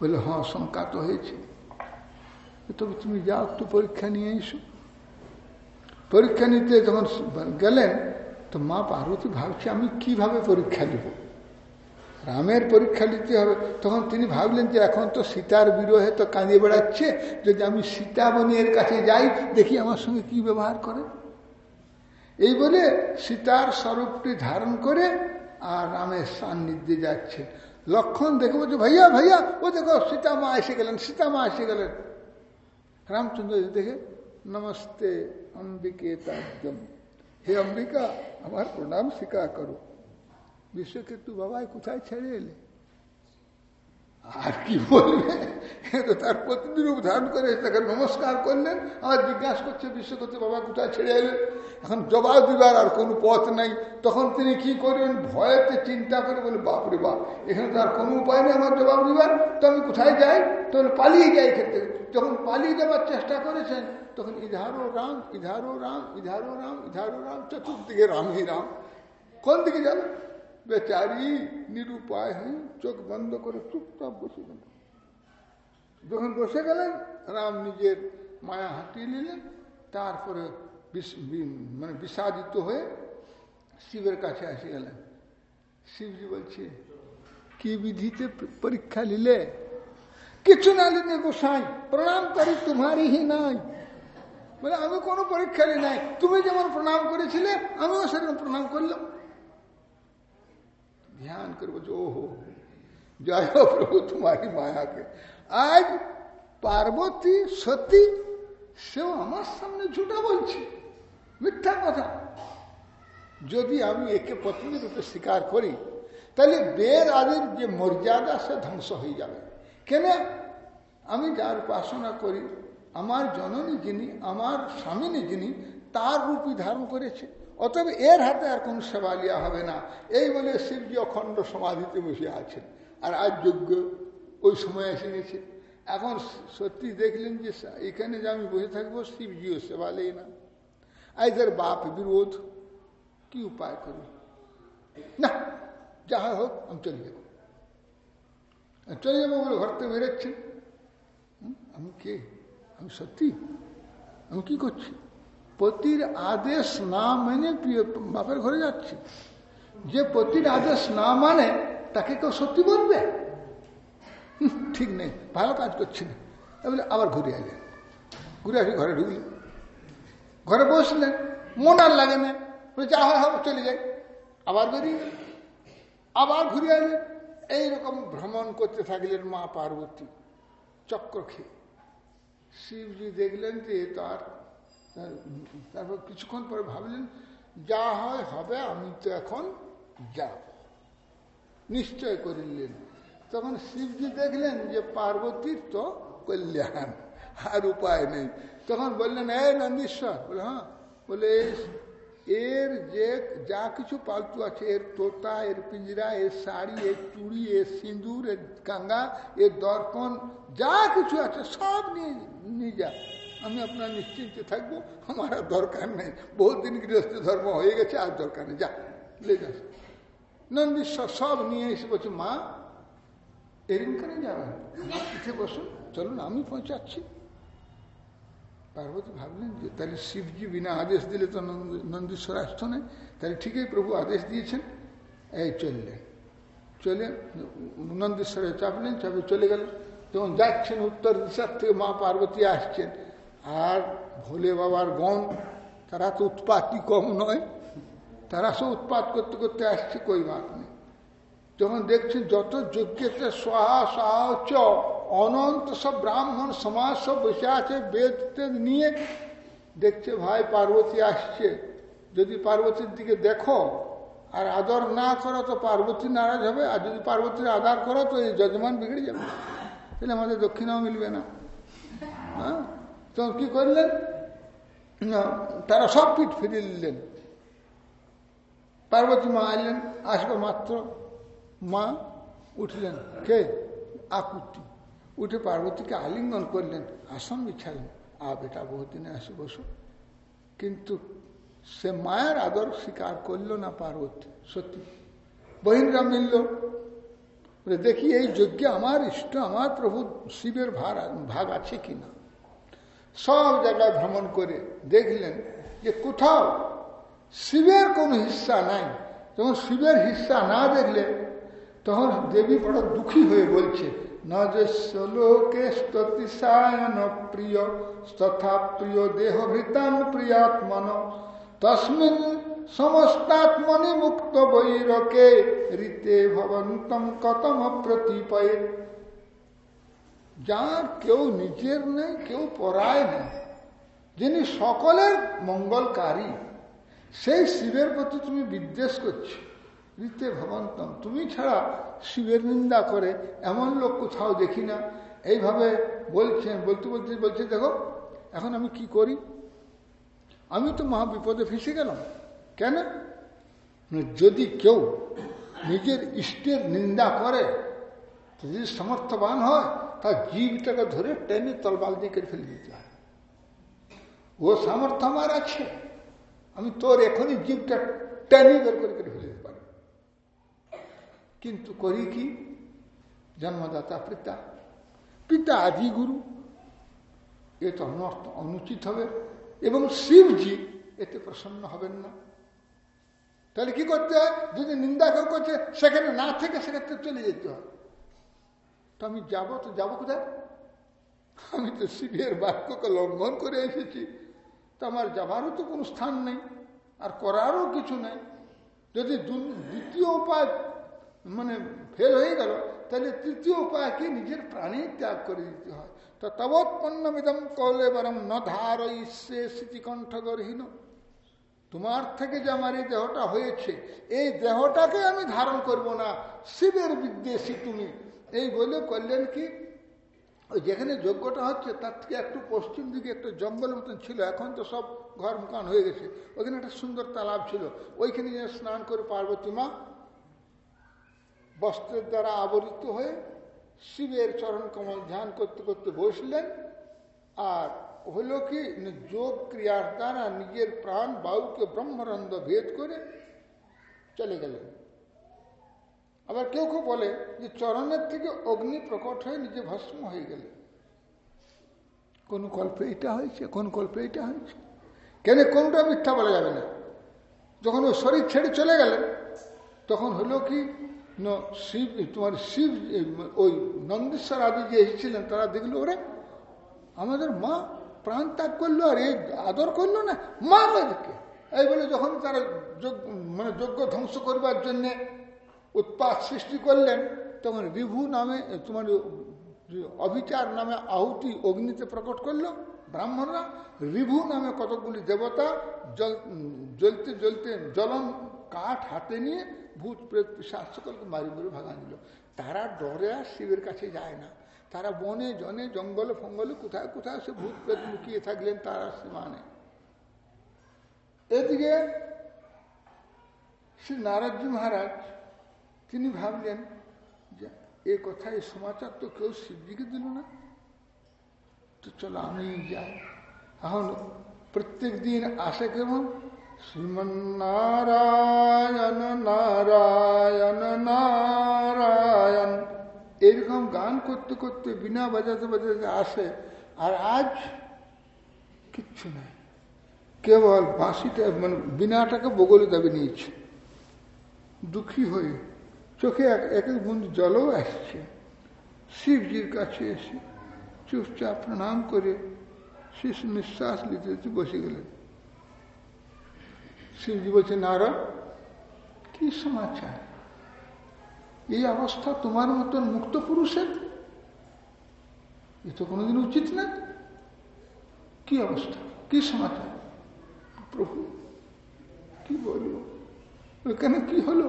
বলে হ্যাঁ শঙ্কা তো হয়েছে। তবে তুমি যাও, একটু পরীক্ষা নিয়ে এসো। পরীক্ষা নিতে যখন গেলেন, তো মা পার্বতী ভাবছে, আমি কীভাবে পরীক্ষা নেব? রামের পরীক্ষা নিতে হবে। তখন তিনি ভাবলেন যে, এখন তো সীতার বিরোহে তো কাঁদিয়ে বেড়াচ্ছে। যদি আমি সীতাবনের কাছে যাই, দেখি আমার সঙ্গে কি ব্যবহার করে। এই বলে সীতার স্বরূপটি ধারণ করে আর রামের সান্নিধ্যে যাচ্ছে। লক্ষণ দেখে বলছে, ভাইয়া ভাইয়া, ও দেখো, সীতা মা এসে গেলেন, সীতা মা এসে গেলেন। রামচন্দ্র দেখে, নমস্তে অম্বিকে তাদ্যম হে অম্বিকা, আমার প্রণাম স্বীকার করো। বিশ্বক্ষেত্র বাবাই কোথায় ছেড়ে এলে? আর কি বলবে? তার প্রতিনিরূপ ধারণ করে তাকে নমস্কার করলেন আমার জিজ্ঞাসা করছে বিশ্বক্ষেত্র বাবা কোথায় ছেড়ে এলেন এখন জবাব দিবার আর কোনো পথ নাই। তখন তিনি কি করবেন ভয়েতে চিন্তা করে বলে বাপরে বাপ, এখানে তো আর কোনো উপায় নেই আমার জবাব দিবার। তো আমি কোথায় যাই? তখন পালিয়ে যাই ক্ষেত্রে যখন পালিয়ে যাবার চেষ্টা করেছেন, তখন ইধারো রাম ইধারো রাম ইধারো রাম ইধারো রাম, চতুর্দিকে রামই রাম। কোন দিকে যাবে? বেচারি নিরুপায় হয়ে চোখ বন্ধ করে চুপচাপ বসে গেল। যখন বসে গেলেন, রাম নিজের মায়া হাঁটিয়ে নিলেন, তারপরে মানে বিষাদিত হয়ে শিবের কাছে এসে গেলেন। শিবজি বলছে, কি বিধিতে পরীক্ষা নিলে? কিছু না নিলে গোসাই, প্রণাম করি, তোমারই হি নাই। বলে, আমি কোনো পরীক্ষা নি নাই। তুমি যেমন প্রণাম করেছিলে, আমিও সেরকম প্রণাম করলাম। ধ্যান করে বলছে ওহো জয় প্রভু তোমারই মায়াকে আজ পার্বতী সতী সেও আমার সামনে ঝুটা বলছে মিথ্যা কথা যদি আমি একে পত্নী রূপে স্বীকার করি তাহলে বের আদির যে মর্যাদা সে ধ্বংস হয়ে যাবে কেন আমি যার উপাসনা করি আমার জননী যিনি আমার স্বামিনী যিনি তার রূপই ধারণ করেছে অতএব এর হাতে আর কোন সেবা লিয়া হবে না। এই বলে শিবজি অখণ্ড সমাধিতে বসে আছেন। আর আজ যোগ্য ওই সময় এসে গেছে। এখন সত্যি দেখলেন যে এখানে যে আমি বসে থাকব, শিবজিও সেবা লেই না। আইদের বাপ বিরোধ, কি উপায় করি না যাহা হোক, আমি চলে যাব। চলে যাব বলে ঘর থেকে বেরোচ্ছেন আমি কে? আমি সত্যি? আমি কি করছি? পতির আদেশ না মেনে প্রিয় বাপের ঘরে যাচ্ছি। যে পতির আদেশ না মানে তাকে কেউ সত্যি বলবে? ঠিক নেই, ভালো কাজ করছি না। বলে, আবার ঘুরে আসলেন ঘুরে আসি, ঘরে ঢুকলেন ঘরে বসলেন, মন আর লাগে না। যা হয় হবে, চলে যাই। আবার বেরিয়ে আবার ঘুরে আসলেন এইরকম ভ্রমণ করতে থাকলেন মা পার্বতী। চক্র খেয়ে। শিবজি দেখলেন যে, তার তারপর কিছুক্ষণ পরে ভাবলেন, যা হয় হবে, আমি তো এখন যাব। নিশ্চয় করিলেন। তখন শিবজি দেখলেন যে পার্বতীর তো কল্যাণ, আর উপায় নেই। তখন বললেন এ নন্দীশ্বর, বলে হ্যাঁ বলে, এর যে যা কিছু পালতু আছে, এর তোতা, এর পিঞ্জরা এর শাড়ি, এর চুড়ি, এর সিঁদুর, এর গঙ্গা এর দর্পণ, যা কিছু আছে, সব নিয়ে নিয়ে যা। আমি আপনার নিশ্চিন্তে থাকব, আমার আর দরকার নেই। বহুত দিন গৃহস্থ ধর্ম হয়ে গেছে, আর দরকার নেই। যা লে যাস। নন্দীশ্বর সব নিয়ে এসে বলছে, মা করে যাবেন পিঠে বসুন চলুন, আমি পৌঁছাচ্ছি। পার্বতী ভাবলেন যে, তাহলে শিবজি বিনা আদেশ দিলে তো নন্দীশ্বর আসত না। তাহলে ঠিকই প্রভু আদেশ দিয়েছেন। এই চললেন চলে নন্দীশ্বরে চাপলেন, চাপে চলে গেলেন তখন যাচ্ছেন উত্তর দিশার থেকে মা পার্বতী আসছেন। আর ভোলে বাবার গণ তারা তো উৎপাতই কম নয়। তারা সব উৎপাত করতে করতে আসছে কই বাত নেই যখন দেখছি যত যজ্ঞতে সহা সহা চ, অনন্ত সব ব্রাহ্মণ সমাজ সব বসে আছে বেদ নিয়ে, দেখছে ভাই পার্বতী আসছে। যদি পার্বতীর দিকে দেখো, আর আদর না করো তো পার্বতী নারাজ হবে, আর যদি পার্বতীর আদার করো তো এই যজমান বিগড়ে যাবে। তাহলে আমাদের দক্ষিণাও মিলবে না। হ্যাঁ? তখন কি করলেন? তারা সব পিঠ ফিরিয়ে নিলেন। পার্বতী মা আইলেন আসবে মাত্র। মা উঠলেন। কে? আকুতি। উঠে পার্বতীকে আলিঙ্গন করলেন। আসন বিছালেন। আ বেটা, বহুদিনে আসে, বসো। কিন্তু সে মায়ের আদর স্বীকার করল না পার্বতী, সত্যি। বহিনরা মিলল দেখি, এই যজ্ঞে আমার ইষ্ট, আমার প্রভু শিবের ভার, ভাগ আছে কিনা? সব জায়গায় ভ্রমণ করে দেখলেন যে কোথাও শিবের কোনো হিস্সা নাই। যখন শিবের হিস্সা না দেখলে তখন দেবী বড় দুঃখী হয়ে বলছে ন যে লোকে স্তুতিসায়ন প্রিয় তথা প্রিয় দেহভৃতাম প্রিয়াত্মন। তসমিন সমস্তাত্মনি মুক্ত বৈরকে রীতে ভবন্তম কতম প্রতিপয়ে। যার কেউ নিজের নেই, কেউ পরায় নেই, যিনি সকলের মঙ্গলকারী, সেই শিবের প্রতি তুমি বিদ্বেষ করছ। রীতে ভবন্তম, তুমি ছাড়া শিবের নিন্দা করে এমন লোক কোথাও দেখি না। এইভাবে বলছেন বলতে বলতে বলছে, দেখো, এখন আমি কি করি? আমি তো মহা বিপদে ফেসে গেলাম। কেন? যদি কেউ নিজের ইষ্টের নিন্দা করে, যদি সমর্থবান হয় তার জীবটাকে ধরে টেনে তলবাল দিয়ে করে ফেলে দিতে হয় ও সামর্থ্য আমার আছে আমি তোর এখনই জীবটা টেনে বের করে করে ফেলে দিতে পারি কিন্তু করি কি জন্মদাতা পিতা পিতা আদি গুরু এ তো অনর্থ অনুচিত হবে এবং শিবজি এতে প্রসন্ন হবেন না তাহলে কি করতে হয় যদি নিন্দা কেউ করছে সেখানে না থেকে সেক্ষেত্রে চলে যেতে হয় তো আমি যাব, তো যাব কোথায়? আমি তো শিবের বাক্যকে লঙ্ঘন করে এসেছি। তো আমার যাবারও তো কোনো স্থান নেই, আর করারও কিছু নেই। যদি দ্বিতীয় উপায় মানে ফেল হয়ে গেল, তাহলে তৃতীয় উপায়কে নিজের প্রাণী ত্যাগ করে দিতে হয়। তো তবোৎপন্নমিদম কলে বরং ন ধার সে স্মৃতিকণ্ঠগরহীন তোমার থেকে যে আমার এই দেহটা হয়েছে, এই দেহটাকে আমি ধারণ করব না। শিবের বিদ্বেষী তুমি এই বলে করলেন কি? ওই যেখানে যজ্ঞটা হচ্ছে, তার থেকে একটু পশ্চিম দিকে একটু জঙ্গল মতন ছিল। এখন তো সব ঘর মুখান হয়ে গেছে। ওইখানে একটা সুন্দর তালাব ছিল। ওইখানে স্নান করে পার্বতী মা বস্ত্রের দ্বারা আবরিত হয়ে শিবের চরণ কমল ধ্যান করতে করতে বসলেন। আর হলো কি? যোগ ক্রিয়ার দ্বারা নিজের প্রাণ বায়ুকে ব্রহ্মরন্দ ভেদ করে চলে গেলেন। আবার কেউ কেউ বলে যে চরণের থেকে অগ্নি প্রকট হয়ে নিজে ভস্ম হয়ে গেলে। কোন কল্পে এটা হয়েছে? কোন কল্পে এটা হয়েছে? কেন কোনটা মিথ্যা বলা যাবে না? যখন ওই শরীর ছেড়ে চলে গেলেন তখন হলো কি শিব, তোমার শিব ওই নন্দেশ্বর আদি যে এসেছিলেন, তারা দেখল, ওরে, আমাদের মা প্রাণ ত্যাগ করল আর এই আদর করল না? মা এদেরকে। এই বলে যখন তারা মানে যোগ্য ধ্বংস করবার জন্যে উৎপাত সৃষ্টি করলেন, তখন বিভু নামে, তোমার অভিচার নামে আহুতি অগ্নিতে প্রকট করল, ব্রাহ্মণরা, রিভু নামে কতকগুলি দেবতা জল, জ্বলতে জ্বলতে জ্বলন কাঠ হাতে নিয়ে ভূত প্রেত সকলকে মারি মারি ভাঙা দিল। তারা ডরে আর শিবের কাছে যায় না। তারা বনে, জনে, জঙ্গলে, ফঙ্গলে, কোথায় কোথায় সে ভূত প্রেত লুকিয়ে থাকলেন তারা সীমা নেই এদিকে শ্রী নারদজি মহারাজ তিনি ভাবলেন যে এ কথা এই সমাচার তো কেউ শিবজিকে দিল না। তো চলো আমি যাই। এখন প্রত্যেক দিন আসে কেমন? শ্রীমন্নারায়ণ, নারায়ণ নারায়ণ। এরকম গান করতে করতে বিনা বাজাতে বাজাতে আসে। আর আজ কিচ্ছু নাই। কেবল বাঁশিটা মানে বিনাটাকে বগলে দাবি নিয়েছে। দুঃখী হয়ে চোখে এক এক বন্ধু জলও আসছে। শিবজির কাছে এসে চুপচাপ প্রণাম করে শেষ নিঃশ্বাস নিতে বসে গেলেন। শিবজি বলছে নারদ, কি সমাচার? এই অবস্থা তোমার মতন মুক্ত পুরুষের? এ তো কোনোদিন উচিত না। কি অবস্থা? কি সমাচার? প্রভু, কি বলব? এখানে কি হলো?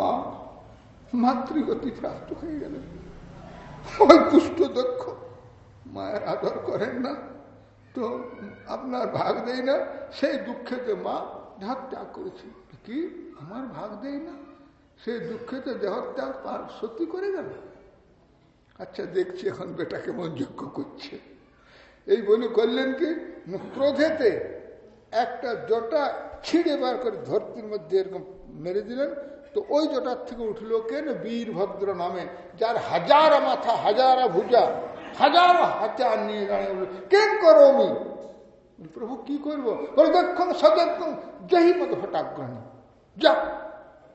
মা, মাতৃগতি প্রাপ্ত হয়ে গেল ওই পুষ্ট দক্ষ মায়ের আদর করেন না তো আপনার ভাগ দেয় না। সেই দুঃখেতে মা দেহত্যাগ করেছে কি আমার ভাগ দেয় না? সেই দুঃখেতে দেহত্যাগ পার সত্যি করে গেল? আচ্ছা দেখছি এখন বেটা কেমন যোগ্য করছে। এই বলে করলেন কি? ক্রোধেতে একটা জটা ছিঁড়ে বার করে ধরতির মধ্যে এরকম মেরে দিলেন। তো ওই জটার থেকে উঠল কেন? বীরভদ্র নামে, যার হাজার মাথা, হাজারা ভুজা, হাজার হাতিয়ার নিয়ে দাঁড়িয়ে বলল কেন করো আমি প্রভু, কি করব? বলে দক্ষণ সদক্ষণ যাই মতো হঠাগ্রহণ যা,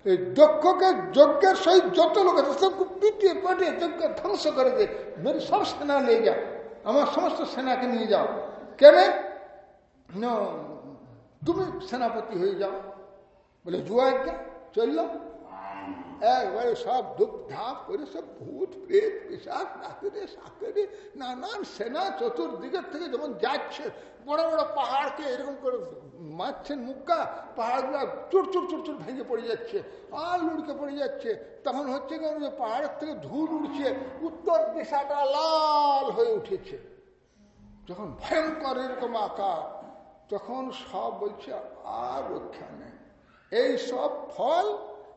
এই দক্ষকে, যজ্ঞের সহিত যত লোক আছে, সবকে পিটিয়ে পাটিয়ে যজ্ঞ ধ্বংস করে দে। মেরে সব সেনা নিয়ে যা। আমার সমস্ত সেনাকে নিয়ে যাও। কেন? তুমি সেনাপতি হয়ে যাও। বলে জুয়া একটা চললাম। একবারে সব ধূপ ধাপ করে সব ভূত, প্রেত পিসাক নাকরে সাকরে নানান সেনা চতুর্দিকের থেকে যখন যাচ্ছে, বড় বড় পাহাড়কে এরকম করে মারছেন মুক্কা, পাহাড়গুলো চুর চুর চুর চুর ভেঙে পড়ে যাচ্ছে আর লুড়কে পড়ে যাচ্ছে। তখন হচ্ছে কেন যে পাহাড়ের থেকে ধুল উঠছে উত্তর দিশাটা লাল হয়ে উঠেছে। যখন ভয়ঙ্কর এরকম আকার, তখন সব বলছে, আর রক্ষা নেই। এই সব ফল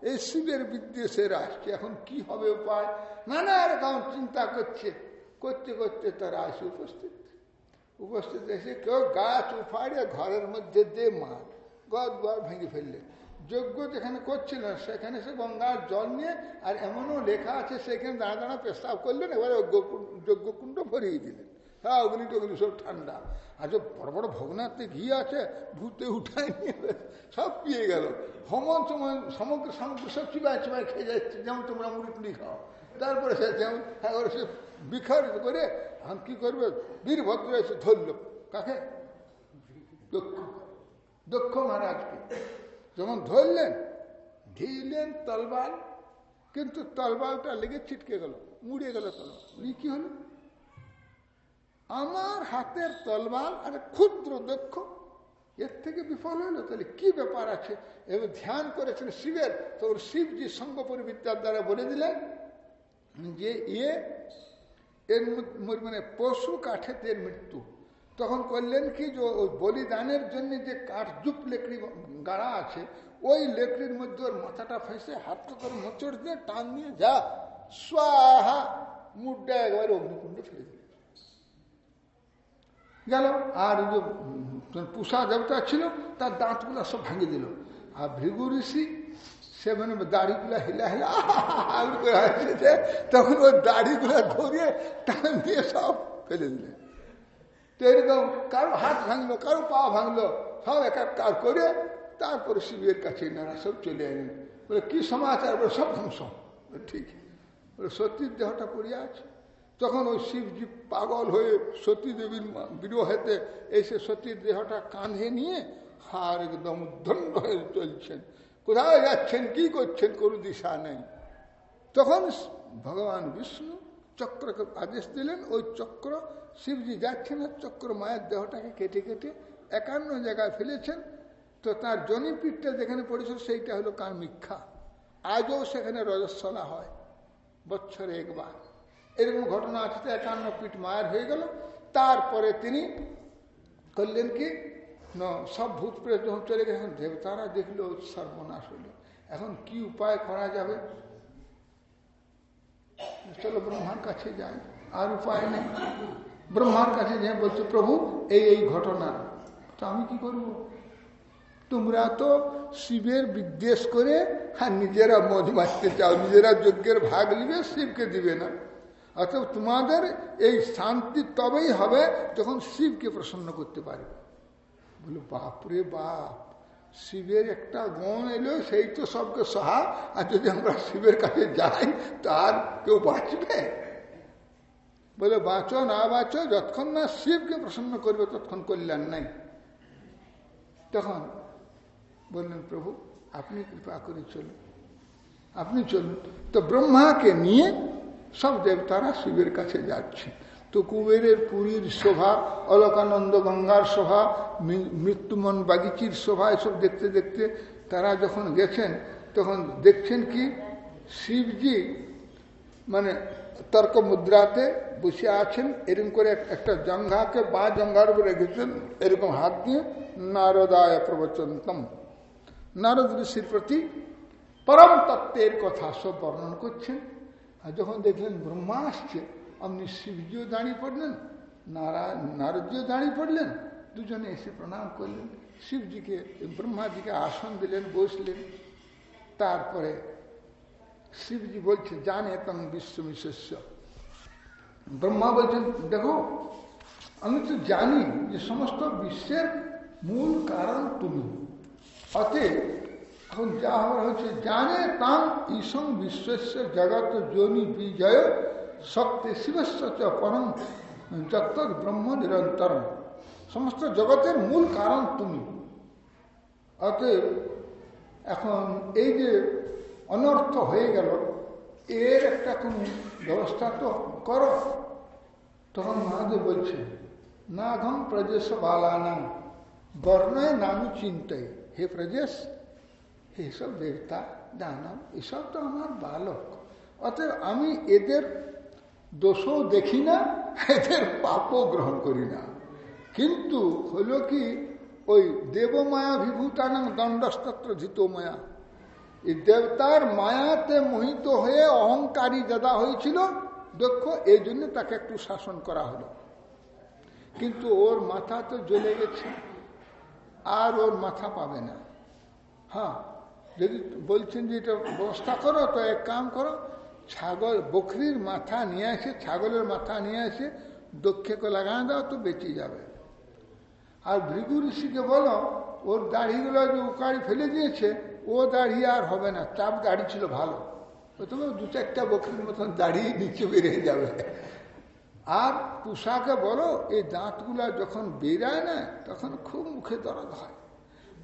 এই শিবের বিদ্বেষের আসছে। এখন কি হবে উপায়? নানা রকম চিন্তা করছে। করতে করতে তারা আসে উপস্থিত। উপস্থিত এসে কেউ গাছ উফাড়ে ঘরের মধ্যে দে মার, গদ গড় ভেঙে ফেললে। যজ্ঞ যেখানে করছিলেন সেখানে সে গঙ্গার জল নিয়ে আর এমনও লেখা আছে, সেখানে দাঁড়া দাঁড়া পেশাব করলেন, এবারে যজ্ঞকুণ্ড ভরিয়ে দিলেন। হ্যাঁ অগ্নি টগ্নি সব ঠান্ডা। আর যে বড় বড় ভগ্নাতে ঘি আছে, ভূতে উঠায় নিয়ে সব পিয়ে গেল। ভ্রমণ সময় সমগ্র সামগ্রী সব চিবায় চিবায় খেয়ে যাচ্ছে, যেমন তোমরা মুড়ি টুড়ি খাও। তারপরে সে যেমন সে বিখরিত করে, এখন কি করবে? বীরভদ্র এসে ধরল। কাকে? দক্ষ। দক্ষ মহারাজকে। যখন ধরলেন, ঢিলেন তলবাল, কিন্তু তলবালটা লেগে ছিটকে গেল মুড়িয়ে গেল তলবাল। কি হলো? আমার হাতের তলবার আর ক্ষুদ্র দক্ষ এর থেকে বিফল হলো তাহলে কি ব্যাপার আছে? এবার ধ্যান করেছেন শিবের, তখন শিবজি সঙ্গপরি বিদ্যার দ্বারা বলে দিলেন যে ইয়ে এর মানে পশু কাঠেতে এর মৃত্যু। তখন করলেন কি যে, ওই বলিদানের জন্য যে কাঠ জুপ লেকড়ি গাড়া আছে, ওই লেকড়ির মধ্যে ওর মাথাটা ফেসে হাতটা করে মোচড় দিয়ে টান দিয়ে যা, স্বাহা, মুডটা একবারে অগ্নিকুণ্ডে ফেলে গেল, আর যে পুষা দেবতা ছিল, তার দাঁতগুলো সব ভাঙে দিল। আর ভৃগু ঋষি, সে মানে দাড়িগুলা হিলা হিলা তখন ওই দাড়িগুলা ঘুরিয়ে টান দিয়ে সব ফেলে দিলেন তো এরকম কারও হাত ভাঙলো, কারও পা ভাঙলো, সব এক কার করে তারপরে শিবের কাছে নারা সব চলে এলেন। বলে, কি সমাচার? বলে, সব ধ্বংস। ঠিক। বলে সত্যির দেহটা পড়িয়া আছে। তখন ওই শিবজি পাগল হয়ে সতী দেবীর বিরোহেতে এসে সতীর দেহটা কাঁধে নিয়ে হার একদম উদ্ধণ্ড হয়ে চলছেন। কোথায় যাচ্ছেন, কি করছেন, কোনো দিশা নেই। তখন ভগবান বিষ্ণু চক্রকে আদেশ দিলেন, ওই চক্র, শিবজি যাচ্ছেন আর চক্র মায়ের দেহটাকে কেটে কেটে একান্ন জায়গায় ফেলেছেন। তো তার জনিপিঠটা যেখানে পড়েছিল, সেইটা হলো কামিক্ষা আজও সেখানে রজস্বলা হয় বছরে একবার এরকম ঘটনা আছে তো একান্ন পিঠ মায়ের হয়ে গেল। তারপরে তিনি করলেন কি? সব ভূত প্রেত যখন চলে গেছেন দেবতারা দেখল, সর্বনাশ হলো। এখন কি উপায় করা যাবে? চলো ব্রহ্মার কাছে যাই। আর উপায় নেই। ব্রহ্মার কাছে যে বলছে, প্রভু, এই এই ঘটনা। তো আমি কি করব? তোমরা তো শিবের বিদ্বেষ করে হ্যাঁ নিজেরা মজ মারতে চাও, নিজেরা যজ্ঞের ভাগ নিবে, শিবকে দিবে না। অর্থাৎ তোমাদের এই শান্তি তবেই হবে যখন শিবকে প্রসন্ন করতে পারবে। বলে, বাপরে বাপ, শিবের একটা গণ এলো, সেই তো সবকে সহা। আর যদি আমরা শিবের কাছে যাই, তার কেউ বাঁচবে? বলে, বাঁচো না বাঁচো, যতক্ষণ না শিবকে প্রসন্ন করবে, ততক্ষণ কল্যাণ নাই। তখন বললেন, প্রভু, আপনি কৃপা করে চলুন। আপনি চলুন। তো ব্রহ্মাকে নিয়ে সব দেবতারা শিবের কাছে যাচ্ছে। তো কুবেরের পুরীর শোভা, অলকানন্দ গঙ্গার শোভা মৃত্যুমন বাগিচির শোভা, এসব দেখতে দেখতে তারা যখন গেছেন, তখন দেখছেন কি শিবজি মানে তর্ক মুদ্রাতে বসে আছেন এরকম করে একটা জঙ্ঘাকে বা জঙ্ঘার উপরে রেখেছেন, এরকম হাত দিয়ে নারদায় প্রবচন্তম। নারদ ঋষির প্রতি পরম তত্ত্বের কথা সব বর্ণন করছেন। আর যখন দেখলেন ব্রহ্মা আসছে আপনি শিবজিও দাঁড়িয়ে পড়লেন নারায়ণ নারদজিও দাঁড়িয়ে পড়লেন দুজনে এসে প্রণাম করলেন শিবজিকে ব্রহ্মাজিকে আসন দিলেন বসলেন তারপরে শিবজি বলছে জানে তং বিশ্বমিশস্য ব্রহ্মা বলছেন দেখো আমি তো জানি যে সমস্ত বিশ্বের মূল কারণ তুমি অতএব এখন যা হওয়ার হচ্ছে জানে তাম ঈশং বিশ্বের জগৎ যোনি বিজয় শক্তি শিবস্ব পরম যত ব্রহ্ম নিরন্তর সমস্ত জগতের মূল কারণ তুমি। অতএব এখন এই যে অনর্থ হয়ে গেল, এর একটা কোন ব্যবস্থা তো করো। তখন মহাদেব বলছে না ঘম প্রজেশ বালানাম, বর্ণয় নামু চিন্তাই হে প্রজেশ এইসব দেবতা, দানব, এসব তো আমার বালক। অতএব আমি এদের দোষও দেখি না, এদের পাপও গ্রহণ করি না। কিন্তু হলো কি, ওই দেবমায়া বিভূতানং দণ্ডস্তত্র মায়া এই দেবতার মায়াতে মোহিত হয়ে অহংকারী দাদা হয়েছিল দক্ষ এই জন্য তাকে একটু শাসন করা হলো। কিন্তু ওর মাথা তো জ্বলে গেছে, আর ওর মাথা পাবে না। হ্যাঁ যদি বলছেন যে এটা ব্যবস্থা করো, তো এক কাম করো, ছাগল, বকরির মাথা নিয়ে আসে ছাগলের মাথা নিয়ে আসে দক্ষকে লাগানো দাও, তো বেঁচে যাবে। আর ভৃগু ঋষিকে বলো, ওর দাড়িগুলো যে উকাড়ি ফেলে দিয়েছে, ও দাড়ি আর হবে না, চাপ দাড়ি ছিল ভালো। প্রথমে দু চারটা বকরির মতন দাঁড়িয়ে নিচে বেরিয়ে যাবে। আর পুষাকে বলো, এই দাঁতগুলা যখন বেরায় না, তখন খুব মুখে দরদ হয়।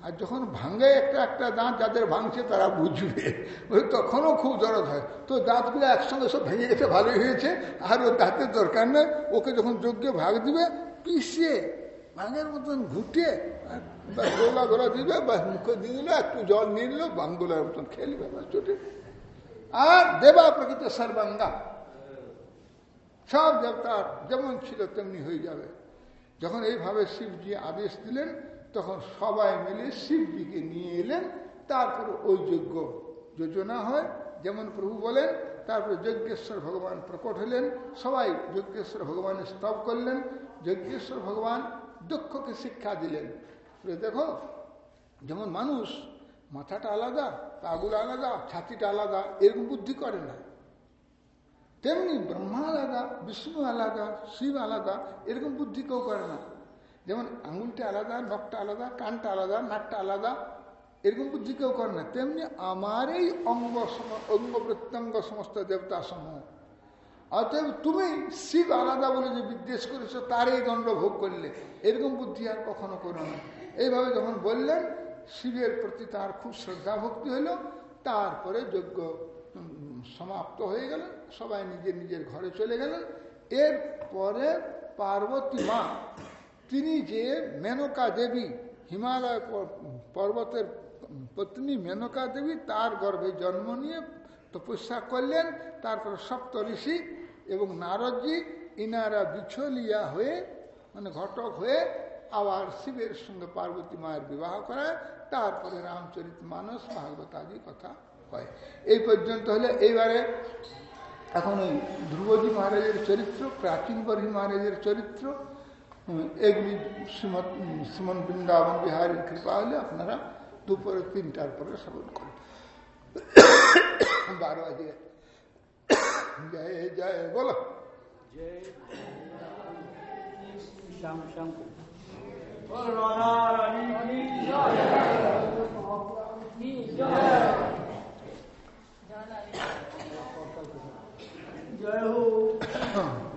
আর যখন ভাঙে একটা একটা দাঁত যাদের ভাঙছে তারা বুঝবে। ওই তখনও খুব দরদ হয়। তো দাঁতগুলো একসঙ্গে সব ভেঙে গেছে, ভালোই হয়েছে। আর ওর দাঁতের দরকার নেই। ওকে যখন যোগ্যে ভাগ দিবে পিষিয়ে ভাঙের মতন ঘুটে গোলা গোলা দিবে, বা মুখে দিয়ে দিল, একটু জল নিয়ে নিল, বাঙ্গুলার মতন খেলবে বা চোটে। আর দেবা প্রকৃত সর্বাঙ্গা। সব দেবতার যেমন ছিল তেমনি হয়ে যাবে। যখন এইভাবে শিবজি আদেশ দিলেন তখন সবাই মিলে শিবজিকে নিয়ে এলেন, তারপরে ওই যজ্ঞ যোজনা হয়। যেমন প্রভু বলেন, তারপরে যজ্ঞেশ্বর ভগবান প্রকট হলেন, সবাই যজ্ঞেশ্বর ভগবানের স্তব করলেন, যজ্ঞেশ্বর ভগবান দক্ষকে শিক্ষা দিলেন। দেখো, যেমন মানুষ মাথাটা আলাদা, পাগুলো আলাদা, ছাতিটা আলাদা, এরকম বুদ্ধি করে না। তেমনি ব্রহ্মা আলাদা, বিষ্ণু আলাদা, শিব আলাদা, এরকম বুদ্ধি কেউ করে না। যেমন আঙুলটা আলাদা, নখটা আলাদা, কানটা আলাদা, নাকটা আলাদা, এরকম বুদ্ধি কেউ করে না। তেমনি আমার এই অঙ্গ অঙ্গ প্রত্যঙ্গ সমস্ত দেবতা সমূহ। অতএব তুমি শিব আলাদা বলে যে বিদ্বেষ করেছ তার এই দণ্ড ভোগ করলে। এরকম বুদ্ধি আর কখনো করো না। এইভাবে যখন বললেন, শিবের প্রতি তার খুব শ্রদ্ধা ভক্তি হলো। তারপরে যজ্ঞ সমাপ্ত হয়ে গেল। সবাই নিজের নিজের ঘরে চলে গেলেন এরপরে পার্বতী মা তিনি যে মেনকা দেবী, হিমালয় পর্বতের পত্নী মেনকা দেবী, তার গর্ভে জন্ম নিয়ে তপস্যা করলেন। তারপর সপ্ত ঋষি এবং নারদজি ইনারা বিছলিয়া হয়ে মানে ঘটক হয়ে আবার শিবের সঙ্গে পার্বতী মায়ের বিবাহ করায়। তারপরে রামচরিত মানস ভাগবত আদি কথা হয়। এই পর্যন্ত হলে। এইবারে এখন ওই ধ্রুবজী মহারাজের চরিত্র, প্রাচীন বর্হী মহারাজের চরিত্র। এগুলি শ্রীমৎ শ্রীমন বৃন্দাবন বিহারের কৃপা হলে আপনারা দুপুরে তিনটার পরে শ্রবণ করেন বারো বাজে জয় জয় বলো জয় শ্যাম শ্যাম জয় হো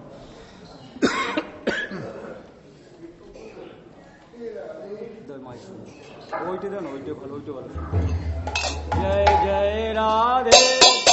ওইটা দেন ওইটা ভালো ওইটা ভালো জয় জয় রাধে